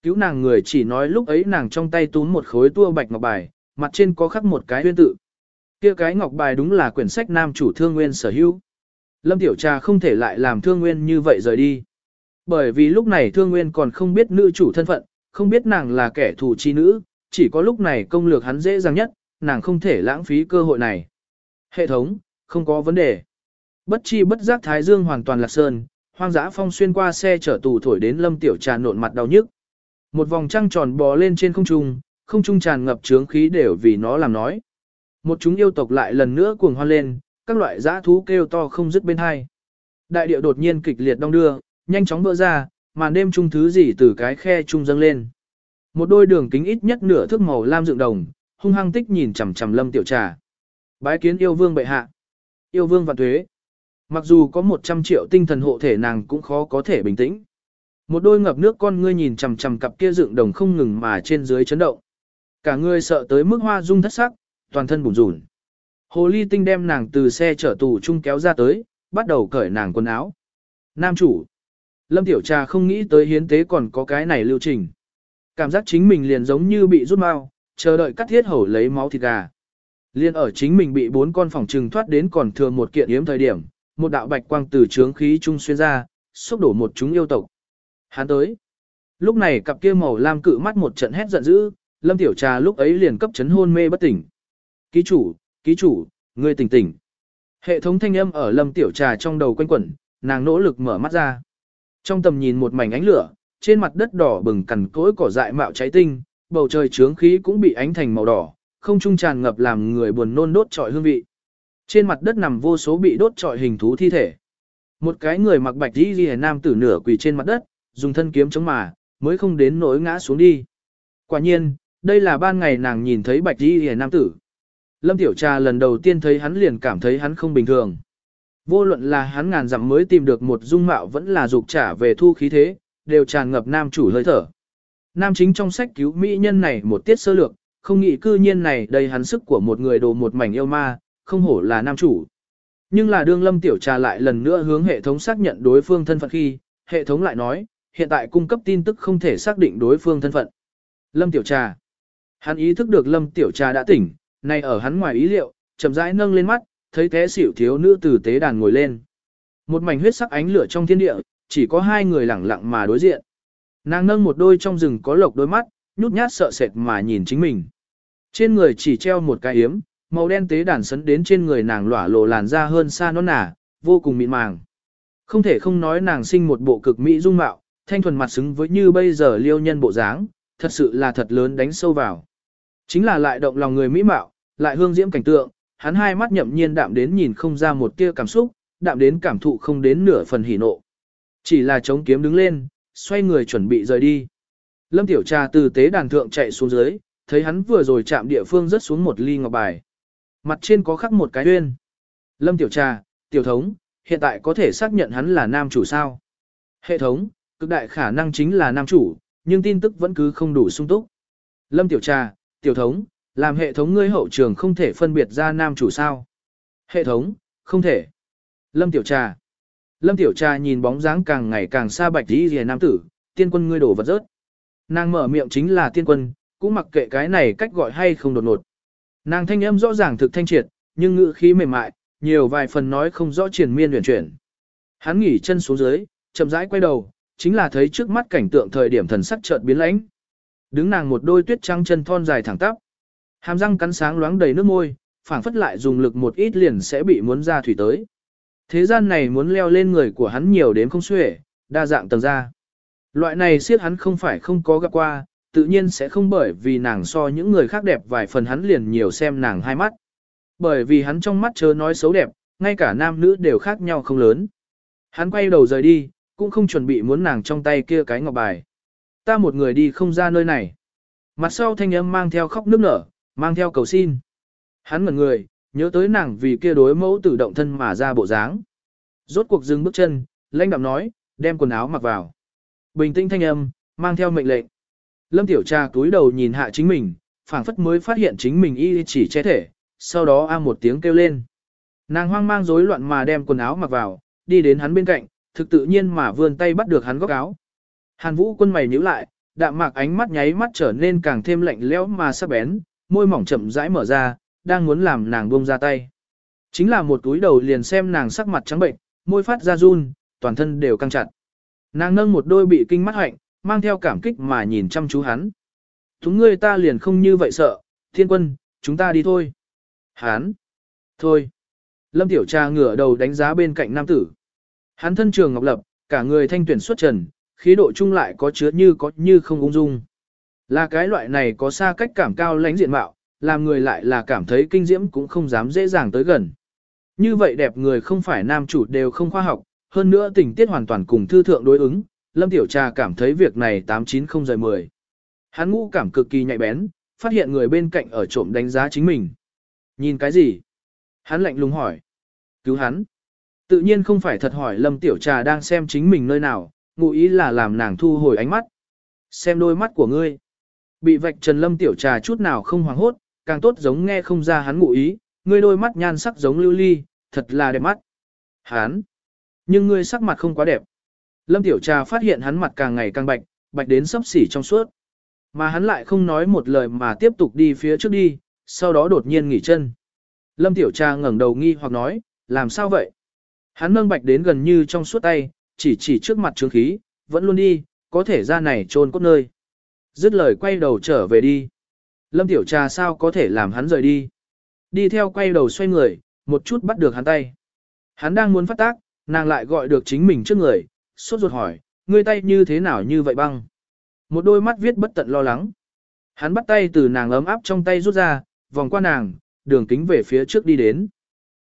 Speaker 1: Cứu nàng người chỉ nói lúc ấy nàng trong tay túm một khối tua bạch ngọc bài, mặt trên có khắc một cái huyên tự. Kia cái ngọc bài đúng là quyển sách nam chủ thương nguyên sở hữu. Lâm Tiểu Trà không thể lại làm thương nguyên như vậy rời đi. Bởi vì lúc này thương nguyên còn không biết nữ chủ thân phận, không biết nàng là kẻ thù chi nữ, chỉ có lúc này công lược hắn dễ dàng nhất, nàng không thể lãng phí cơ hội này. Hệ thống, không có vấn đề. Bất chi bất giác Thái Dương hoàn toàn lạc sơn, hoang dã phong xuyên qua xe chở tù thổi đến lâm tiểu trà nộn mặt đau nhức. Một vòng trăng tròn bò lên trên không trung, không trung tràn ngập trướng khí đều vì nó làm nói. Một chúng yêu tộc lại lần nữa cuồng hoan lên, các loại dã thú kêu to không dứt bên hai. Đại điệu đột nhiên kịch liệt đông đưa, nhanh chóng vỡ ra, màn đêm trung thứ gì từ cái khe trung dâng lên. Một đôi đường kính ít nhất nửa thước màu lam dựng đồng, hung hăng tích nhìn chằm chằm lâm tiểu trà. Bái kiến yêu vương bệ hạ. Yêu vương vạn thuế. Mặc dù có 100 triệu tinh thần hộ thể nàng cũng khó có thể bình tĩnh. Một đôi ngập nước con ngươi nhìn chằm chằm cặp kia dựng đồng không ngừng mà trên dưới chấn động. Cả người sợ tới mức hoa dung thất sắc, toàn thân bùn rùn. Hồ ly tinh đem nàng từ xe chở tù chung kéo ra tới, bắt đầu cởi nàng quần áo. Nam chủ. Lâm Tiểu Trà không nghĩ tới hiến tế còn có cái này lưu trình. Cảm giác chính mình liền giống như bị rút mau, chờ đợi cắt thiết hầu lấy máu thịt gà. Liên ở chính mình bị bốn con phòng trừng thoát đến còn thừa một kiện yếm thời điểm, một đạo bạch quang từ trướng khí trung xuyên ra, xúc đổ một chúng yêu tộc. Hắn tới. Lúc này cặp kia màu lam cự mắt một trận hét giận dữ, Lâm Tiểu Trà lúc ấy liền cấp chấn hôn mê bất tỉnh. Ký chủ, ký chủ, ngươi tỉnh tỉnh. Hệ thống thanh âm ở Lâm Tiểu Trà trong đầu quanh quẩn, nàng nỗ lực mở mắt ra. Trong tầm nhìn một mảnh ánh lửa, trên mặt đất đỏ bừng cằn cỗi cỏ dại mạo cháy tinh, bầu trời trướng khí cũng bị ánh thành màu đỏ, không trung tràn ngập làm người buồn nôn đốt trọi hương vị. Trên mặt đất nằm vô số bị đốt trọi hình thú thi thể. Một cái người mặc bạch y liễu nam tử nửa quỳ trên mặt đất, dùng thân kiếm chống mà, mới không đến nỗi ngã xuống đi. Quả nhiên, đây là ban ngày nàng nhìn thấy bạch y liễu nam tử. Lâm Tiểu Trà lần đầu tiên thấy hắn liền cảm thấy hắn không bình thường. Vô luận là hắn ngàn dặm mới tìm được một dung mạo vẫn là dục trả về thu khí thế, đều tràn ngập nam chủ hơi thở. Nam chính trong sách cứu mỹ nhân này một tiết sơ lược, không nghĩ cư nhiên này đây hắn sức của một người đồ một mảnh yêu ma, không hổ là nam chủ. Nhưng là đương lâm tiểu trà lại lần nữa hướng hệ thống xác nhận đối phương thân phận khi, hệ thống lại nói, hiện tại cung cấp tin tức không thể xác định đối phương thân phận. Lâm tiểu trà. Hắn ý thức được lâm tiểu trà đã tỉnh, nay ở hắn ngoài ý liệu, chậm rãi nâng lên mắt, thấy thế xỉu thiếu nữ từ tế đàn ngồi lên. Một mảnh huyết sắc ánh lửa trong thiên địa, chỉ có hai người lẳng lặng mà đối diện. Nàng nâng một đôi trong rừng có lộc đôi mắt, nhút nhát sợ sệt mà nhìn chính mình. Trên người chỉ treo một cái yếm, màu đen tế đàn sấn đến trên người nàng lỏa lộ làn da hơn xa nó nả, vô cùng mịn màng. Không thể không nói nàng sinh một bộ cực mỹ dung mạo, thanh thuần mặt xứng với như bây giờ liêu nhân bộ dáng, thật sự là thật lớn đánh sâu vào. Chính là lại động lòng người mỹ mạo, lại hương diễm cảnh tượng, hắn hai mắt nhậm nhiên đạm đến nhìn không ra một tia cảm xúc, đạm đến cảm thụ không đến nửa phần hỉ nộ. Chỉ là chống kiếm đứng lên, xoay người chuẩn bị rời đi. Lâm Tiểu Trà từ tế đàn thượng chạy xuống dưới, thấy hắn vừa rồi chạm địa phương rớt xuống một ly ngọc bài. Mặt trên có khắc một cái uyên. Lâm Tiểu Trà, Tiểu Thống, hiện tại có thể xác nhận hắn là nam chủ sao? Hệ thống, cực đại khả năng chính là nam chủ, nhưng tin tức vẫn cứ không đủ sung túc. Lâm Tiểu Trà, Tiểu Thống, làm hệ thống ngươi hậu trường không thể phân biệt ra nam chủ sao? Hệ thống, không thể. Lâm Tiểu Trà. Lâm Tiểu Trà nhìn bóng dáng càng ngày càng xa bạch đi rìa nam tử, tiên quân ngươi đổ vật rớt. Nàng mở miệng chính là tiên quân, cũng mặc kệ cái này cách gọi hay không đột ngột. Nàng thanh âm rõ ràng thực thanh triệt, nhưng ngữ khí mềm mại, nhiều vài phần nói không rõ triển miên huyền chuyển. Hắn nghỉ chân xuống dưới, chậm rãi quay đầu, chính là thấy trước mắt cảnh tượng thời điểm thần sắc chợt biến lãnh. Đứng nàng một đôi tuyết trắng chân thon dài thẳng tắp. Hàm răng cắn sáng loáng đầy nước môi, phảng phất lại dùng lực một ít liền sẽ bị muốn ra thủy tới. Thế gian này muốn leo lên người của hắn nhiều đến không xuể, đa dạng tầng ra. Loại này siết hắn không phải không có gặp qua, tự nhiên sẽ không bởi vì nàng so những người khác đẹp vài phần hắn liền nhiều xem nàng hai mắt. Bởi vì hắn trong mắt chớ nói xấu đẹp, ngay cả nam nữ đều khác nhau không lớn. Hắn quay đầu rời đi, cũng không chuẩn bị muốn nàng trong tay kia cái ngọc bài. Ta một người đi không ra nơi này. Mặt sau thanh âm mang theo khóc nước nở, mang theo cầu xin. Hắn ngẩn người, nhớ tới nàng vì kia đối mẫu tự động thân mà ra bộ dáng. Rốt cuộc dừng bước chân, lãnh đạm nói, đem quần áo mặc vào. Bình tĩnh thanh âm, mang theo mệnh lệnh. Lâm Tiểu Trà túi đầu nhìn hạ chính mình, phảng phất mới phát hiện chính mình y chỉ che thể, sau đó a một tiếng kêu lên. Nàng hoang mang rối loạn mà đem quần áo mặc vào, đi đến hắn bên cạnh, thực tự nhiên mà vươn tay bắt được hắn góc áo. Hàn Vũ quân mày nhíu lại, đạm mạc ánh mắt nháy mắt trở nên càng thêm lạnh lẽo mà sắc bén, môi mỏng chậm rãi mở ra, đang muốn làm nàng buông ra tay. Chính là một túi đầu liền xem nàng sắc mặt trắng bệnh, môi phát ra run, toàn thân đều căng chặt. Nàng nâng một đôi bị kinh mắt hạnh, mang theo cảm kích mà nhìn chăm chú hắn. Chúng ngươi ta liền không như vậy sợ, thiên quân, chúng ta đi thôi. Hán, Thôi. Lâm Tiểu Trà ngửa đầu đánh giá bên cạnh nam tử. Hắn thân trường ngọc lập, cả người thanh tuyển xuất trần, khí độ chung lại có chứa như có như không ung dung. Là cái loại này có xa cách cảm cao lãnh diện mạo, làm người lại là cảm thấy kinh diễm cũng không dám dễ dàng tới gần. Như vậy đẹp người không phải nam chủ đều không khoa học, hơn nữa tình tiết hoàn toàn cùng thư thượng đối ứng, Lâm Tiểu Trà cảm thấy việc này 890 rời 10. Hắn ngũ cảm cực kỳ nhạy bén, phát hiện người bên cạnh ở trộm đánh giá chính mình. Nhìn cái gì? Hắn lạnh lùng hỏi. Cứu hắn. Tự nhiên không phải thật hỏi Lâm Tiểu Trà đang xem chính mình nơi nào, ngụ ý là làm nàng thu hồi ánh mắt. Xem đôi mắt của ngươi. Bị vạch trần Lâm Tiểu Trà chút nào không hoảng hốt, càng tốt giống nghe không ra hắn ngụ ý, ngươi đôi mắt nhan sắc giống lưu ly, thật là đẹp mắt. Hắn. Nhưng ngươi sắc mặt không quá đẹp. Lâm Tiểu Trà phát hiện hắn mặt càng ngày càng bạch, bạch đến sấp xỉ trong suốt. Mà hắn lại không nói một lời mà tiếp tục đi phía trước đi, sau đó đột nhiên nghỉ chân. Lâm Tiểu Trà ngẩng đầu nghi hoặc nói, làm sao vậy? Hắn nâng bạch đến gần như trong suốt tay, chỉ chỉ trước mặt trướng khí, vẫn luôn đi, có thể ra này trôn cốt nơi. Dứt lời quay đầu trở về đi. Lâm Tiểu Trà sao có thể làm hắn rời đi? Đi theo quay đầu xoay người, một chút bắt được hắn tay. Hắn đang muốn phát tác, nàng lại gọi được chính mình trước người, sốt ruột hỏi, ngươi tay như thế nào như vậy băng? Một đôi mắt viết bất tận lo lắng. Hắn bắt tay từ nàng ấm áp trong tay rút ra, vòng qua nàng, đường kính về phía trước đi đến.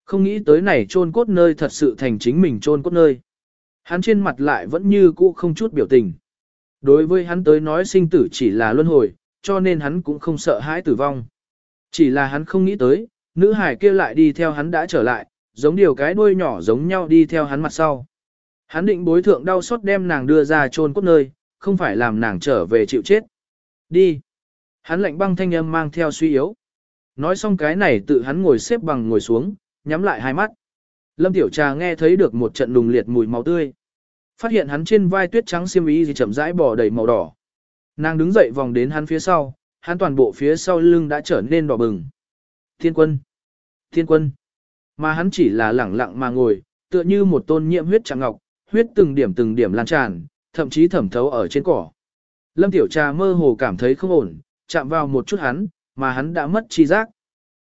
Speaker 1: Không nghĩ tới này chôn cốt nơi thật sự thành chính mình chôn cốt nơi. Hắn trên mặt lại vẫn như cũ không chút biểu tình. Đối với hắn tới nói sinh tử chỉ là luân hồi, cho nên hắn cũng không sợ hãi tử vong. Chỉ là hắn không nghĩ tới, nữ hải kia lại đi theo hắn đã trở lại, giống điều cái đuôi nhỏ giống nhau đi theo hắn mặt sau. Hắn định bối thượng đau xót đem nàng đưa ra chôn cốt nơi, không phải làm nàng trở về chịu chết. Đi. Hắn lạnh băng thanh âm mang theo suy yếu. Nói xong cái này tự hắn ngồi xếp bằng ngồi xuống, nhắm lại hai mắt. Lâm Tiểu Trà nghe thấy được một trận lùng liệt mùi máu tươi. Phát hiện hắn trên vai tuyết trắng xiêm y gì chậm rãi bò đầy màu đỏ. Nàng đứng dậy vòng đến hắn phía sau, hắn toàn bộ phía sau lưng đã trở nên đỏ bừng. Thiên quân! Thiên quân! Mà hắn chỉ là lẳng lặng mà ngồi, tựa như một tôn nhiễm huyết trạng ngọc, huyết từng điểm từng điểm lan tràn, thậm chí thẩm thấu ở trên cỏ. Lâm Tiểu Trà mơ hồ cảm thấy không ổn, chạm vào một chút hắn, mà hắn đã mất chi giác.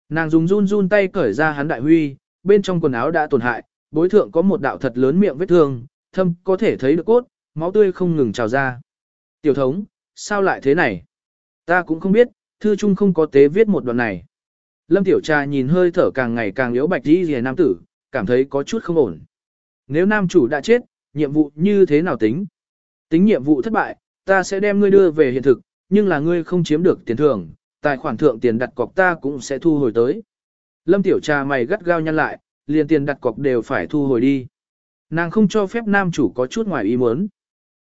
Speaker 1: Nàng dùng run run tay cởi ra hắn đại huy, bên trong quần áo đã tổn hại, bối thượng có một đạo thật lớn miệng vết thương, thâm có thể thấy được cốt, máu tươi không ngừng trào ra. Tiểu thống, sao lại thế này? Ta cũng không biết, thư trung không có tế viết một đoạn này. Lâm Tiểu Trà nhìn hơi thở càng ngày càng yếu bạch đi rìa nam tử, cảm thấy có chút không ổn. Nếu nam chủ đã chết, nhiệm vụ như thế nào tính? Tính nhiệm vụ thất bại, ta sẽ đem ngươi đưa về hiện thực, nhưng là ngươi không chiếm được tiền thưởng, tài khoản thượng tiền đặt cọc ta cũng sẽ thu hồi tới. Lâm Tiểu Trà mày gắt gao nhăn lại, liền tiền đặt cọc đều phải thu hồi đi. Nàng không cho phép nam chủ có chút ngoài ý muốn.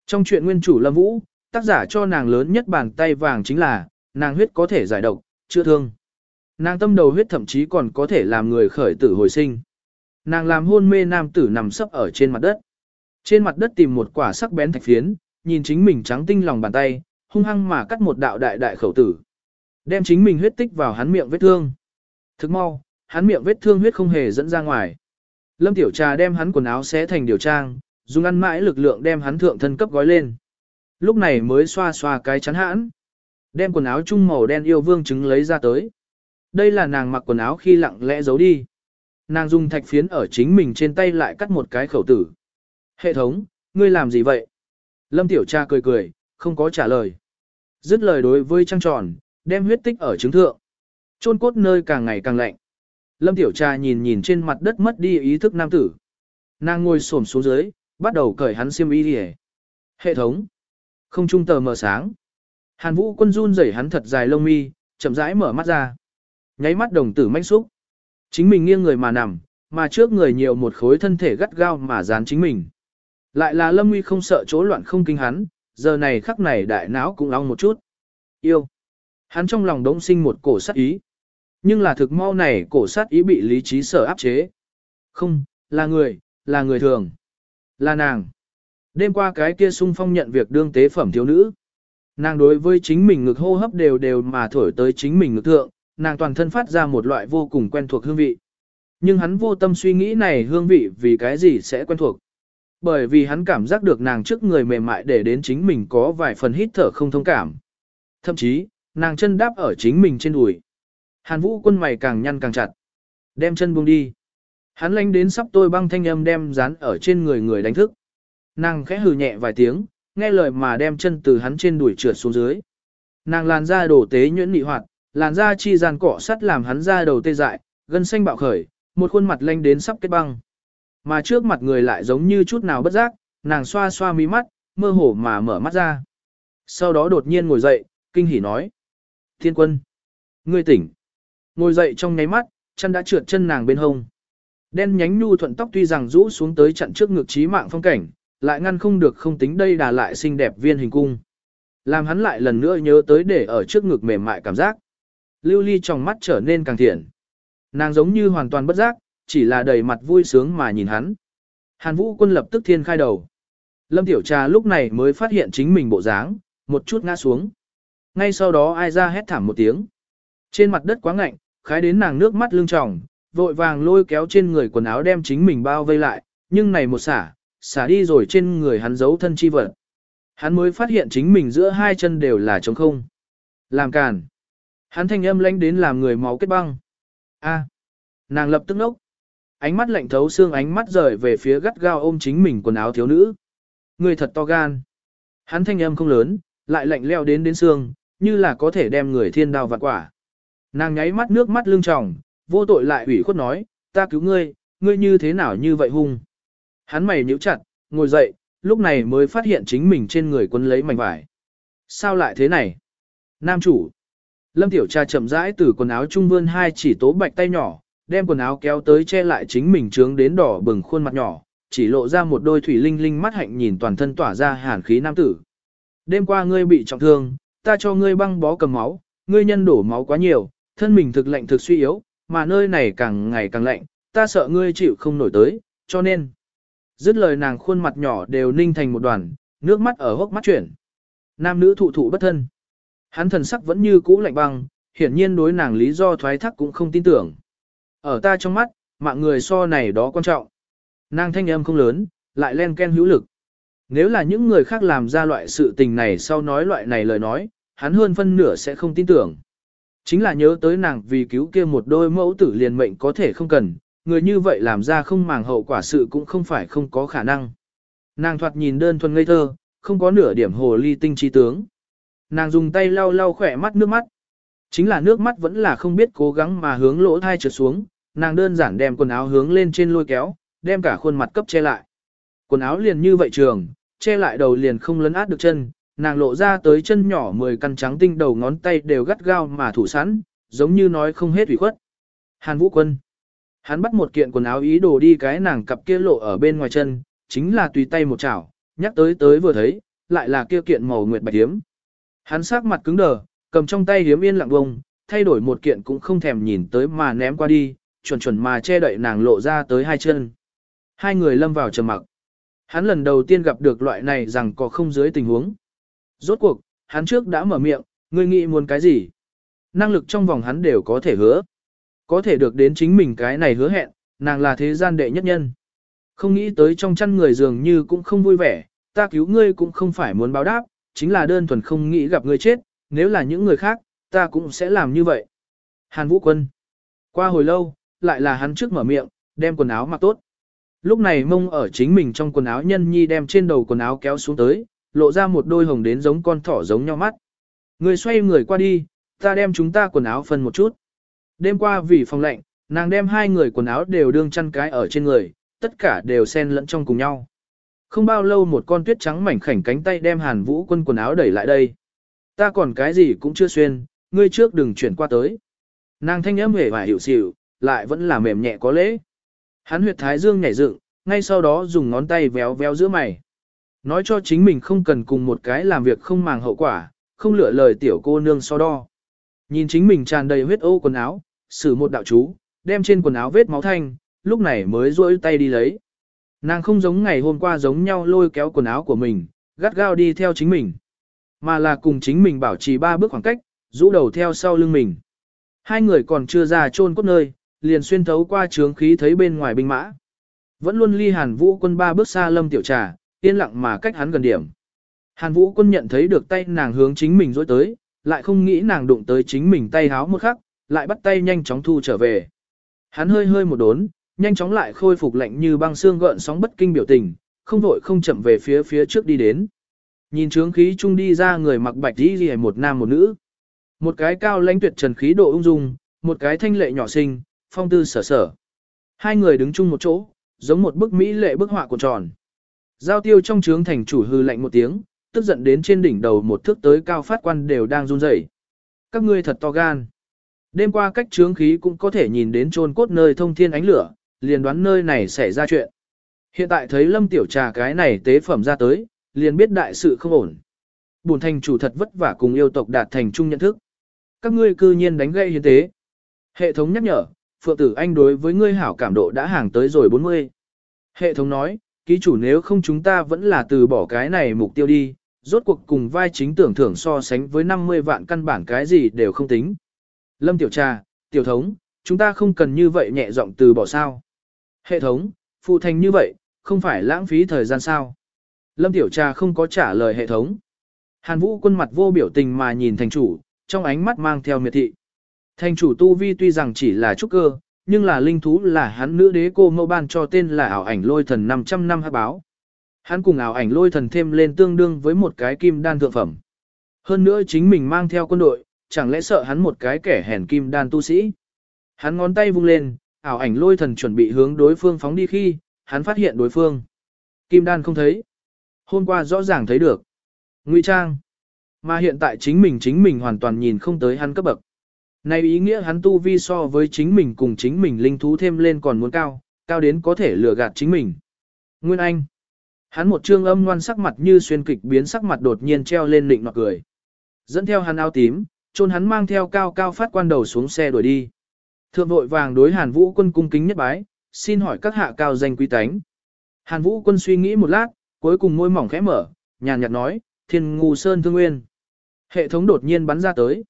Speaker 1: Trong chuyện nguyên chủ Lâm Vũ, tác giả cho nàng lớn nhất bàn tay vàng chính là, nàng huyết có thể giải độc, chữa thương. Nàng tâm đầu huyết thậm chí còn có thể làm người khởi tử hồi sinh. Nàng làm hôn mê nam tử nằm sấp ở trên mặt đất. Trên mặt đất tìm một quả sắc bén thạch phiến, nhìn chính mình trắng tinh lòng bàn tay, hung hăng mà cắt một đạo đại đại khẩu tử. Đem chính mình huyết tích vào hắn miệng vết thương. Thức mau, hắn miệng vết thương huyết không hề dẫn ra ngoài. Lâm Tiểu Trà đem hắn quần áo xé thành điều trang, dùng ăn mãi lực lượng đem hắn thượng thân cấp gói lên. Lúc này mới xoa xoa cái chắn hãn. Đem quần áo trung màu đen yêu vương trứng lấy ra tới. Đây là nàng mặc quần áo khi lặng lẽ giấu đi. Nàng dùng thạch phiến ở chính mình trên tay lại cắt một cái khẩu tử. Hệ thống, ngươi làm gì vậy? Lâm Tiểu Cha cười cười, không có trả lời. Dứt lời đối với trăng tròn, đem huyết tích ở trứng thượng. Trôn cốt nơi càng ngày càng lạnh. Lâm Tiểu Cha nhìn nhìn trên mặt đất mất đi ý thức nam tử. Nàng ngồi xổm xuống dưới, bắt đầu cởi hắn xiêm y đi Hệ thống. Không trung tờ mờ sáng. Hàn Vũ quân run rẩy hắn thật dài lông mi, chậm rãi mở mắt ra. Nháy mắt đồng tử manh xúc. Chính mình nghiêng người mà nằm, mà trước người nhiều một khối thân thể gắt gao mà dán chính mình. Lại là Lâm Nguy không sợ chỗ loạn không kinh hắn, giờ này khắc này đại não cũng long một chút. Yêu. Hắn trong lòng đống sinh một cổ sát ý. Nhưng là thực mau này cổ sát ý bị lý trí sở áp chế. Không, là người, là người thường. Là nàng. Đêm qua cái kia sung phong nhận việc đương tế phẩm thiếu nữ. Nàng đối với chính mình ngực hô hấp đều đều mà thổi tới chính mình ngực thượng, nàng toàn thân phát ra một loại vô cùng quen thuộc hương vị. Nhưng hắn vô tâm suy nghĩ này hương vị vì cái gì sẽ quen thuộc. Bởi vì hắn cảm giác được nàng trước người mềm mại để đến chính mình có vài phần hít thở không thông cảm. Thậm chí, nàng chân đáp ở chính mình trên đùi. Hàn vũ quân mày càng nhăn càng chặt. Đem chân buông đi. Hắn lanh đến sắp tôi băng thanh âm đem dán ở trên người người đánh thức. Nàng khẽ hừ nhẹ vài tiếng, nghe lời mà đem chân từ hắn trên đùi trượt xuống dưới. Nàng làn da đổ tế nhuyễn nị hoạt, làn da chi gian cọ sắt làm hắn da đầu tê dại, gân xanh bạo khởi, một khuôn mặt lanh đến sắp kết băng. Mà trước mặt người lại giống như chút nào bất giác, nàng xoa xoa mí mắt, mơ hồ mà mở mắt ra. Sau đó đột nhiên ngồi dậy, kinh hỉ nói. Thiên quân! Ngươi tỉnh! Ngồi dậy trong nháy mắt, chân đã trượt chân nàng bên hông. Đen nhánh nhu thuận tóc tuy rằng rũ xuống tới chặn trước ngực trí mạng phong cảnh, lại ngăn không được không tính đây đà lại xinh đẹp viên hình cung. Làm hắn lại lần nữa nhớ tới để ở trước ngực mềm mại cảm giác. Lưu ly trong mắt trở nên càng thiện. Nàng giống như hoàn toàn bất giác, chỉ là đầy mặt vui sướng mà nhìn hắn. Hàn Vũ quân lập tức thiên khai đầu. Lâm Tiểu Trà lúc này mới phát hiện chính mình bộ dáng, một chút ngã xuống. Ngay sau đó ai ra hét thảm một tiếng. Trên mặt đất quá ngạnh, khái đến nàng nước mắt lưng tròng, vội vàng lôi kéo trên người quần áo đem chính mình bao vây lại, nhưng này một xả, xả đi rồi trên người hắn giấu thân chi vật. Hắn mới phát hiện chính mình giữa hai chân đều là trống không. Làm càn. Hắn thanh âm lanh đến làm người máu kết băng. A. Nàng lập tức nốc. Ánh mắt lạnh thấu xương ánh mắt rời về phía gắt gao ôm chính mình quần áo thiếu nữ. Người thật to gan. Hắn thanh âm không lớn, lại lạnh leo đến đến xương, như là có thể đem người thiên đao vạn quả. Nàng nháy mắt nước mắt lưng tròng, vô tội lại ủy khuất nói, ta cứu ngươi, ngươi như thế nào như vậy hung. Hắn mày nhíu chặt, ngồi dậy, lúc này mới phát hiện chính mình trên người quân lấy mảnh vải. Sao lại thế này? Nam chủ. Lâm Tiểu Trà chậm rãi từ quần áo trung vươn hai chỉ tố bạch tay nhỏ, đem quần áo kéo tới che lại chính mình trướng đến đỏ bừng khuôn mặt nhỏ, chỉ lộ ra một đôi thủy linh linh mắt hạnh nhìn toàn thân tỏa ra hàn khí nam tử. Đêm qua ngươi bị trọng thương, ta cho ngươi băng bó cầm máu, ngươi nhân đổ máu quá nhiều, thân mình thực lạnh thực suy yếu, mà nơi này càng ngày càng lạnh, ta sợ ngươi chịu không nổi tới, cho nên. Dứt lời nàng khuôn mặt nhỏ đều ninh thành một đoàn, nước mắt ở hốc mắt chuyển. Nam nữ thụ thụ bất thân. Hắn thần sắc vẫn như cũ lạnh băng, hiển nhiên đối nàng lý do thoái thác cũng không tin tưởng. Ở ta trong mắt, mạng người so này đó quan trọng. Nàng thanh âm không lớn, lại len ken hữu lực. Nếu là những người khác làm ra loại sự tình này sau nói loại này lời nói, hắn hơn phân nửa sẽ không tin tưởng. Chính là nhớ tới nàng vì cứu kia một đôi mẫu tử liền mệnh có thể không cần, người như vậy làm ra không màng hậu quả sự cũng không phải không có khả năng. Nàng thoạt nhìn đơn thuần ngây thơ, không có nửa điểm hồ ly tinh trí tướng. Nàng dùng tay lau lau khỏe mắt nước mắt. Chính là nước mắt vẫn là không biết cố gắng mà hướng lỗ thai trượt xuống, nàng đơn giản đem quần áo hướng lên trên lôi kéo, đem cả khuôn mặt cấp che lại. Quần áo liền như vậy trường, che lại đầu liền không lấn át được chân, nàng lộ ra tới chân nhỏ mười căn trắng tinh đầu ngón tay đều gắt gao mà thủ sẵn, giống như nói không hết ủy khuất. Hàn Vũ Quân. Hắn bắt một kiện quần áo ý đồ đi cái nàng cặp kia lộ ở bên ngoài chân, chính là tùy tay một chảo, nhắc tới tới vừa thấy, lại là kia kiện màu nguyệt bạch hiếm. Hắn sắc mặt cứng đờ, cầm trong tay hiếm yên lặng bông, thay đổi một kiện cũng không thèm nhìn tới mà ném qua đi, chuẩn chuẩn mà che đậy nàng lộ ra tới hai chân. Hai người lâm vào trầm mặc. Hắn lần đầu tiên gặp được loại này rằng có không dưới tình huống. Rốt cuộc, hắn trước đã mở miệng, ngươi nghĩ muốn cái gì? Năng lực trong vòng hắn đều có thể hứa. Có thể được đến chính mình cái này hứa hẹn, nàng là thế gian đệ nhất nhân. Không nghĩ tới trong chăn người dường như cũng không vui vẻ, ta cứu ngươi cũng không phải muốn báo đáp, chính là đơn thuần không nghĩ gặp ngươi chết, nếu là những người khác, ta cũng sẽ làm như vậy. Hàn Vũ Quân. Qua hồi lâu, lại là hắn trước mở miệng, đem quần áo mặc tốt. Lúc này mông ở chính mình trong quần áo nhân nhi đem trên đầu quần áo kéo xuống tới, lộ ra một đôi hồng đến giống con thỏ giống nhau mắt. Người xoay người qua đi, ta đem chúng ta quần áo phân một chút. Đêm qua vì phòng lạnh, nàng đem hai người quần áo đều đương chăn cái ở trên người, tất cả đều xen lẫn trong cùng nhau. Không bao lâu một con tuyết trắng mảnh khảnh cánh tay đem hàn vũ quân quần áo đẩy lại đây. Ta còn cái gì cũng chưa xuyên, ngươi trước đừng chuyển qua tới. Nàng thanh âm hề và hiểu xỉu, lại vẫn là mềm nhẹ có lễ. Hắn huyệt thái dương nhảy dựng, ngay sau đó dùng ngón tay véo véo giữa mày. Nói cho chính mình không cần cùng một cái làm việc không màng hậu quả, không lựa lời tiểu cô nương so đo. Nhìn chính mình tràn đầy huyết ô quần áo, sử một đạo chú, đem trên quần áo vết máu thanh, lúc này mới duỗi tay đi lấy. Nàng không giống ngày hôm qua giống nhau lôi kéo quần áo của mình, gắt gao đi theo chính mình. Mà là cùng chính mình bảo trì ba bước khoảng cách, rũ đầu theo sau lưng mình. Hai người còn chưa ra chôn cốt nơi, liền xuyên thấu qua trướng khí thấy bên ngoài binh mã. Vẫn luôn ly Hàn Vũ quân ba bước xa lâm tiểu trà, yên lặng mà cách hắn gần điểm. Hàn Vũ quân nhận thấy được tay nàng hướng chính mình dối tới, lại không nghĩ nàng đụng tới chính mình tay háo một khắc, lại bắt tay nhanh chóng thu trở về. Hắn hơi hơi một đốn, nhanh chóng lại khôi phục lạnh như băng xương gợn sóng bất kinh biểu tình, không vội không chậm về phía phía trước đi đến. Nhìn trướng khí chung đi ra người mặc bạch y gì một nam một nữ. Một cái cao lãnh tuyệt trần khí độ ung dung, một cái thanh lệ nhỏ xinh, phong tư sở sở. Hai người đứng chung một chỗ, giống một bức mỹ lệ bức họa cuộn tròn. Giao tiêu trong trướng thành chủ hư lạnh một tiếng, tức giận đến trên đỉnh đầu một thước tới cao phát quan đều đang run rẩy. Các ngươi thật to gan. Đêm qua cách trướng khí cũng có thể nhìn đến trôn cốt nơi thông thiên ánh lửa, liền đoán nơi này xảy ra chuyện. Hiện tại thấy lâm tiểu trà cái này tế phẩm ra tới, liền biết đại sự không ổn. Bùn thành chủ thật vất vả cùng yêu tộc đạt thành chung nhận thức. Các ngươi cư nhiên đánh gây hiến tế. Hệ thống nhắc nhở, Phượng tử anh đối với ngươi hảo cảm độ đã hàng tới rồi 40. Hệ thống nói, ký chủ nếu không chúng ta vẫn là từ bỏ cái này mục tiêu đi, rốt cuộc cùng vai chính tưởng thưởng so sánh với 50 vạn căn bản cái gì đều không tính. Lâm tiểu trà, tiểu thống, chúng ta không cần như vậy nhẹ giọng từ bỏ sao. Hệ thống, phụ thành như vậy, không phải lãng phí thời gian sao. Lâm tiểu trà không có trả lời hệ thống. Hàn vũ quân mặt vô biểu tình mà nhìn thành chủ, trong ánh mắt mang theo miệt thị. Thành chủ Tu Vi tuy rằng chỉ là trúc cơ, nhưng là linh thú là hắn nữ đế cô mẫu ban cho tên là ảo ảnh lôi thần 500 năm hát báo. Hắn cùng ảo ảnh lôi thần thêm lên tương đương với một cái kim đan thượng phẩm. Hơn nữa chính mình mang theo quân đội, chẳng lẽ sợ hắn một cái kẻ hèn kim đan tu sĩ. Hắn ngón tay vung lên, ảo ảnh lôi thần chuẩn bị hướng đối phương phóng đi khi, hắn phát hiện đối phương. Kim đan không thấy. Hôm qua rõ ràng thấy được. Ngụy trang. Mà hiện tại chính mình chính mình hoàn toàn nhìn không tới hắn cấp bậc. Này ý nghĩa hắn tu vi so với chính mình cùng chính mình linh thú thêm lên còn muốn cao, cao đến có thể lừa gạt chính mình. Nguyên Anh. Hắn một trương âm ngoan sắc mặt như xuyên kịch biến sắc mặt đột nhiên treo lên lịnh nọ cười. Dẫn theo hắn áo tím, trôn hắn mang theo cao cao phát quan đầu xuống xe đuổi đi. Thượng vội vàng đối Hàn Vũ quân cung kính nhất bái, xin hỏi các hạ cao danh quý tánh. Hàn Vũ quân suy nghĩ một lát, cuối cùng môi mỏng khẽ mở, nhàn nhạt nói, thiên ngu sơn thương nguyên. Hệ thống đột nhiên bắn ra tới.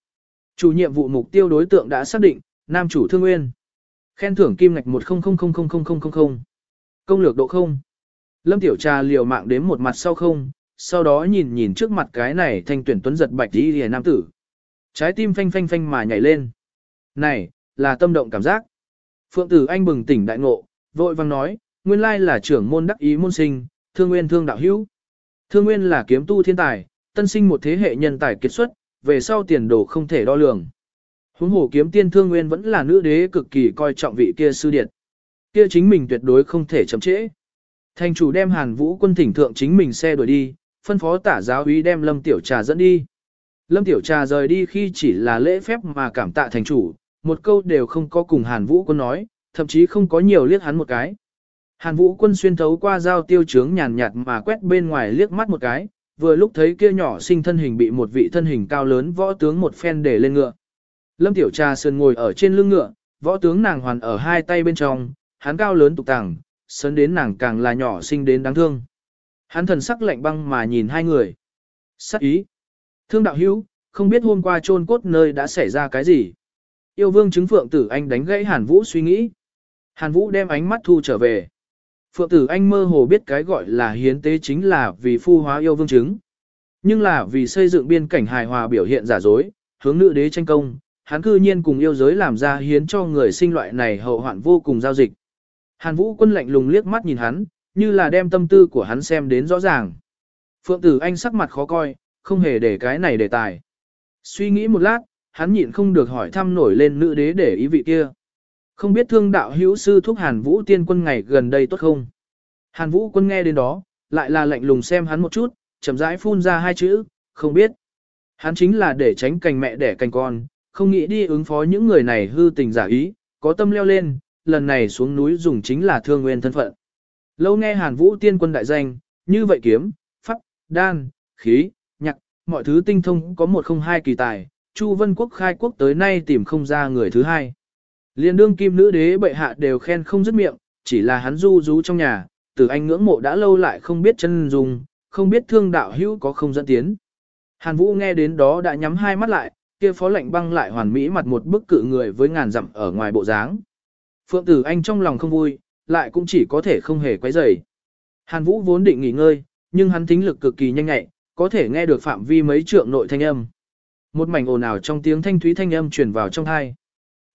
Speaker 1: Chủ nhiệm vụ mục tiêu đối tượng đã xác định, nam chủ thương nguyên. Khen thưởng kim ngạch 100000000. Công lược độ không. Lâm Tiểu Trà liều mạng đếm một mặt sau không, sau đó nhìn nhìn trước mặt cái này thanh tuyển tuấn giật bạch đi hề nam tử. Trái tim phanh phanh phanh mà nhảy lên. Này, là tâm động cảm giác. Phượng tử anh bừng tỉnh đại ngộ, vội vang nói, nguyên lai là trưởng môn đắc ý môn sinh, thương nguyên thương đạo hữu. Thương nguyên là kiếm tu thiên tài, tân sinh một thế hệ nhân tài kiệt xuất, về sau tiền đồ không thể đo lường. Huống hồ kiếm tiên thương nguyên vẫn là nữ đế cực kỳ coi trọng vị kia sư điện. Kia chính mình tuyệt đối không thể chậm trễ. Thành chủ đem Hàn Vũ quân thỉnh thượng chính mình xe đuổi đi, phân phó tả giáo úy đem Lâm Tiểu Trà dẫn đi. Lâm Tiểu Trà rời đi khi chỉ là lễ phép mà cảm tạ thành chủ, một câu đều không có cùng Hàn Vũ quân nói, thậm chí không có nhiều liếc hắn một cái. Hàn Vũ quân xuyên thấu qua dao tiêu chướng nhàn nhạt mà quét bên ngoài liếc mắt một cái, vừa lúc thấy kia nhỏ sinh thân hình bị một vị thân hình cao lớn võ tướng một phen để lên ngựa. Lâm Tiểu Trà sườn ngồi ở trên lưng ngựa, võ tướng nàng hoàn ở hai tay bên trong, hắn cao lớn tục tàng, sấn đến nàng càng là nhỏ sinh đến đáng thương. Hắn thần sắc lạnh băng mà nhìn hai người. Sắc ý. Thương đạo hữu, không biết hôm qua chôn cốt nơi đã xảy ra cái gì. Yêu vương chứng phượng tử anh đánh gãy Hàn Vũ suy nghĩ. Hàn Vũ đem ánh mắt thu trở về. Phượng tử anh mơ hồ biết cái gọi là hiến tế chính là vì phu hóa yêu vương chứng. Nhưng là vì xây dựng biên cảnh hài hòa biểu hiện giả dối, hướng nữ đế tranh công, hắn cư nhiên cùng yêu giới làm ra hiến cho người sinh loại này hậu hoạn vô cùng giao dịch. Hàn Vũ quân lạnh lùng liếc mắt nhìn hắn, như là đem tâm tư của hắn xem đến rõ ràng. Phượng tử anh sắc mặt khó coi, không hề để cái này đề tài. Suy nghĩ một lát, hắn nhịn không được hỏi thăm nổi lên nữ đế để ý vị kia. Không biết thương đạo hữu sư thúc Hàn Vũ tiên quân ngày gần đây tốt không? Hàn Vũ quân nghe đến đó, lại là lạnh lùng xem hắn một chút, chậm rãi phun ra hai chữ, không biết. Hắn chính là để tránh cành mẹ đẻ cành con, không nghĩ đi ứng phó những người này hư tình giả ý, có tâm leo lên, lần này xuống núi dùng chính là thương nguyên thân phận. Lâu nghe Hàn Vũ tiên quân đại danh, như vậy kiếm, pháp, đan, khí, nhạc, mọi thứ tinh thông có một không hai kỳ tài, Chu Vân Quốc khai quốc tới nay tìm không ra người thứ hai. Liên đương kim nữ đế bệ hạ đều khen không dứt miệng, chỉ là hắn du rú trong nhà, từ anh ngưỡng mộ đã lâu lại không biết chân dùng, không biết thương đạo hữu có không dẫn tiến. Hàn Vũ nghe đến đó đã nhắm hai mắt lại, kia phó lệnh băng lại hoàn mỹ mặt một bức cự người với ngàn dặm ở ngoài bộ dáng. Phượng tử anh trong lòng không vui, lại cũng chỉ có thể không hề quấy rầy. Hàn Vũ vốn định nghỉ ngơi, nhưng hắn tính lực cực kỳ nhanh nhạy, có thể nghe được phạm vi mấy trượng nội thanh âm. Một mảnh ồn ào trong tiếng thanh thúy thanh âm truyền vào trong tai.